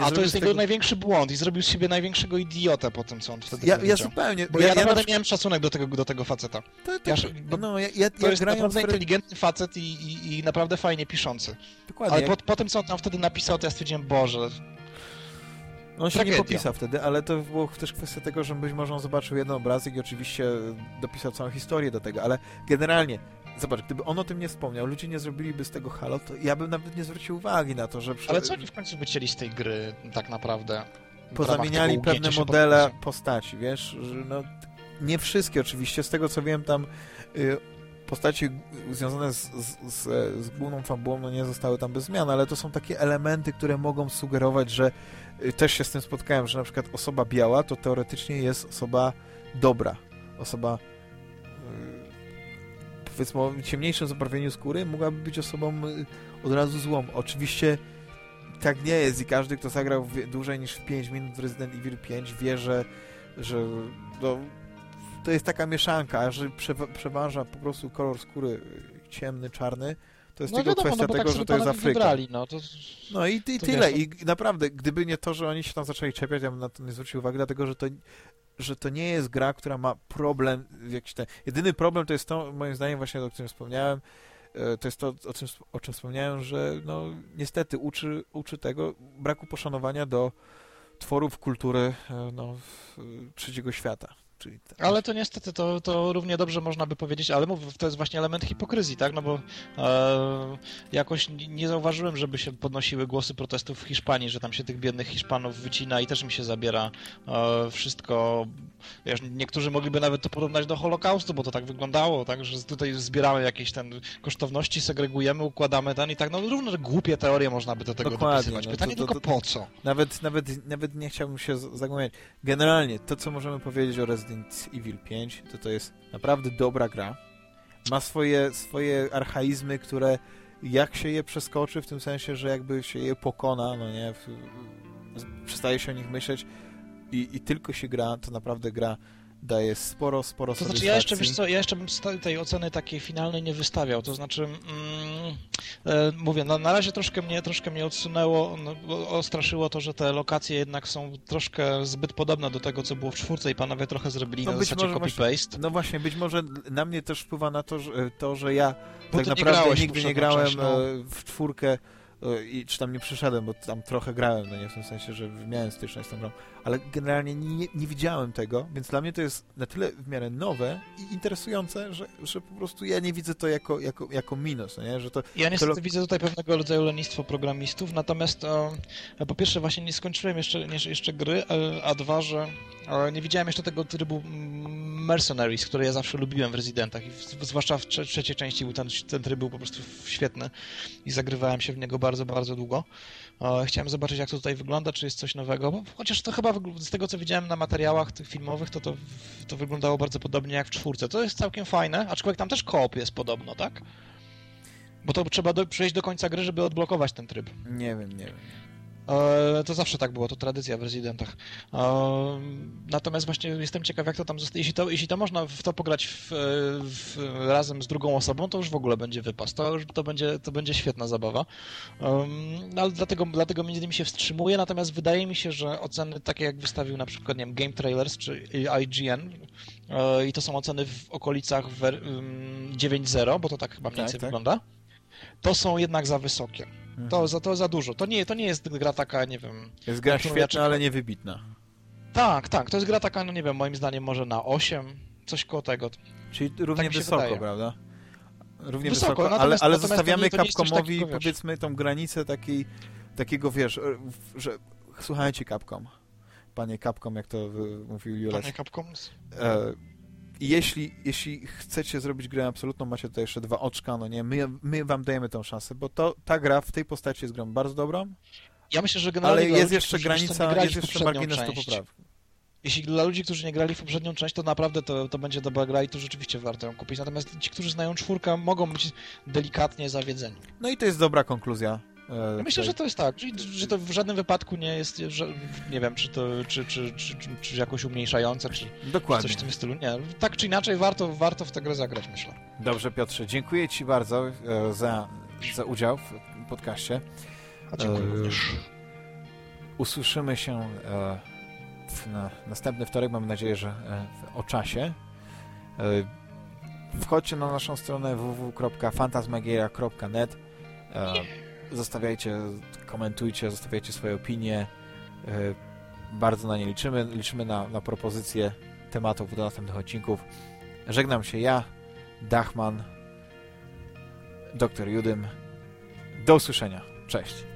A to jest z jego tego... największy błąd i zrobił z siebie największego idiotę po tym, co on wtedy Ja, ja zupełnie... Bo ja, ja, naprawdę na miałem szacunek do tego, do tego faceta. To, to, Ja bo no, ja, ja, To jest naprawdę w inteligentny facet i, i, i naprawdę fajnie piszący. Dokładnie. Ale po, po tym, co on tam wtedy napisał, to ja stwierdziłem, Boże, on się nie tragedia. popisał wtedy, ale to było też kwestia tego, że być może on zobaczył jeden obrazek i oczywiście dopisał całą historię do tego, ale generalnie, zobacz, gdyby on o tym nie wspomniał, ludzie nie zrobiliby z tego halo, to ja bym nawet nie zwrócił uwagi na to, że... przy- ale co oni w końcu wycięli z tej gry tak naprawdę? pozamieniali pewne modele postaci, wiesz, no, nie wszystkie oczywiście, z tego co wiem tam y, postaci związane z, z, z, z główną fabułą no nie zostały tam bez zmian, ale to są takie elementy, które mogą sugerować, że y, też się z tym spotkałem, że na przykład osoba biała to teoretycznie jest osoba dobra, osoba powiedzmy o ciemniejszym zabarwieniu skóry mogłaby być osobą y, od razu złą. Oczywiście tak nie jest i każdy, kto zagrał dłużej niż w 5 minut w Resident Evil 5 wie, że, że no, to jest taka mieszanka, a że przewa przeważa po prostu kolor skóry y, ciemny, czarny, to jest No tylko wiadomo, kwestia no bo tego, tak że to jest Afryka. wybrali, no to... No i, i To tyle. wiesz, I naprawdę, gdyby nie to, że oni się tam zaczęli czepiać, ja bym na to nie zwrócił uwagi, dlatego że to, że to nie jest gra, która ma problem jakiś ten... Jedyny problem to jest to, moim zdaniem, właśnie o czym wspomniałem, e, to jest to, o czym, o czym wspomniałem, że no niestety uczy, uczy tego braku poszanowania do tworów kultury e, no, trzeciego świata. Czyli te- Ale to niestety, to, to równie dobrze można by powiedzieć, ale mówię, to jest właśnie element hipokryzji, tak? No bo e, jakoś nie- zauważyłem, żeby się podnosiły głosy protestów w Hiszpanii, że tam się tych biednych Hiszpanów wycina i też mi się zabiera e, wszystko. Wiesz, niektórzy mogliby nawet to porównać do Holokaustu, bo to tak wyglądało, tak? Że tutaj zbieramy jakieś ten kosztowności, segregujemy, układamy ten i tak, no równo głupie teorie można by do tego Dokładnie, dopisywać. no to- Pytanie to- tylko to- po co? Nawet, nawet, nawet nie chciałbym się zagłębiać. Generalnie, to co możemy powiedzieć o Resident Evil 5, to to jest naprawdę dobra gra, ma swoje, swoje archaizmy, które jak się je przeskoczy, w tym sensie, że jakby się je pokona, no nie, przestaje się o nich myśleć i, i tylko się gra, to naprawdę gra daje sporo, sporo To znaczy ja jeszcze, wiesz co, ja jeszcze bym tej oceny takiej finalnej nie wystawiał, to znaczy mm, e, mówię, no, na razie troszkę mnie, troszkę mnie odsunęło, no, ostraszyło to, że te lokacje jednak są troszkę zbyt podobne do tego, co było w czwórce i panowie trochę zrobili no na zasadzie copy-paste. No właśnie, być może na mnie też wpływa na to, że, to, że ja Bo tak naprawdę nie nigdy nie grałem część, no. E, w czwórkę i czy tam nie przyszedłem, bo tam trochę grałem, no nie w tym sensie, że miałem styczność z tą grą, ale generalnie nie, nie widziałem tego, więc dla mnie to jest na tyle w miarę nowe i interesujące, że, że po prostu ja nie widzę to jako, jako, jako minus, nie? Że to, ja niestety to... widzę tutaj pewnego rodzaju lenistwo programistów, natomiast o, po pierwsze właśnie nie skończyłem jeszcze, jeszcze gry, a dwa, że nie widziałem jeszcze tego trybu Mercenaries, który ja zawsze lubiłem w Residentach i w, zwłaszcza w trze trzeciej części był ten, ten tryb był po prostu świetny i zagrywałem się w niego bardzo, bardzo długo. Chciałem zobaczyć, jak to tutaj wygląda, czy jest coś nowego, chociaż to chyba z tego, co widziałem na materiałach tych filmowych, to, to to wyglądało bardzo podobnie jak w czwórce. To jest całkiem fajne, aczkolwiek tam też koop jest podobno, tak? Bo to trzeba do, przejść do końca gry, żeby odblokować ten tryb. Nie wiem, nie wiem. E, to zawsze tak było, to tradycja w Residentach. E, natomiast właśnie jestem ciekaw, jak to tam zostaje. Jeśli to, jeśli to można w to pograć w, w, razem z drugą osobą, to już w ogóle będzie wypas. To, już, to, będzie, to będzie świetna zabawa. No, ale dlatego, dlatego między innymi się wstrzymuję, natomiast wydaje mi się, że oceny takie jak wystawił na przykład nie wiem, Game Trailers czy IGN e, i to są oceny w okolicach 9.0, bo to tak chyba mniej więcej tak, tak. wygląda, to są jednak za wysokie. Mhm. To, za, to za dużo. To nie, to nie jest gra taka, nie wiem... Jest gra świetna, ja ale niewybitna. Tak, tak. To jest gra taka, no nie wiem, moim zdaniem może na 8, coś koło tego. Czyli równie tak wysoko, wydaje. prawda? Równie wysoko, wysoko ale, ale zostawiamy to nie, to Capcomowi, takiego, powiedzmy, tą granicę takiej, takiego, wiesz, że słuchajcie Capcom, panie Capcom, jak to mówił Julek. Panie Capcom? E, jeśli, jeśli chcecie zrobić grę absolutną, macie tutaj jeszcze dwa oczka, no nie, my, my wam dajemy tę szansę, bo to, ta gra w tej postaci jest grą bardzo dobrą, ja myślę, że generalnie ale jest jeszcze granica, jest jeszcze margines do poprawy. Jeśli dla ludzi, którzy nie grali w poprzednią część, to naprawdę to, to będzie dobra gra i to rzeczywiście warto ją kupić. Natomiast ci, którzy znają czwórkę, mogą być delikatnie zawiedzeni. No i to jest dobra konkluzja ja myślę, że to jest tak, że to w żadnym wypadku nie jest, że, nie wiem, czy to czy, czy, czy, czy jakoś umniejszające, czy, Dokładnie. coś w tym stylu. Nie, tak czy inaczej warto, warto w tę grę zagrać, myślę. Dobrze, Piotrze, dziękuję Ci bardzo e, za, za udział w podcaście. A dziękuję e, również. Usłyszymy się w na następny wtorek, mam nadzieję, że o czasie. Wchodźcie na naszą stronę www.fantasmagieria.net Zostawiajcie, komentujcie, zostawiajcie swoje opinie. E, bardzo na nie liczymy. Liczymy na, na propozycje tematów do następnych odcinków. Żegnam się ja, Dachman, dr Judym. Do usłyszenia. Cześć.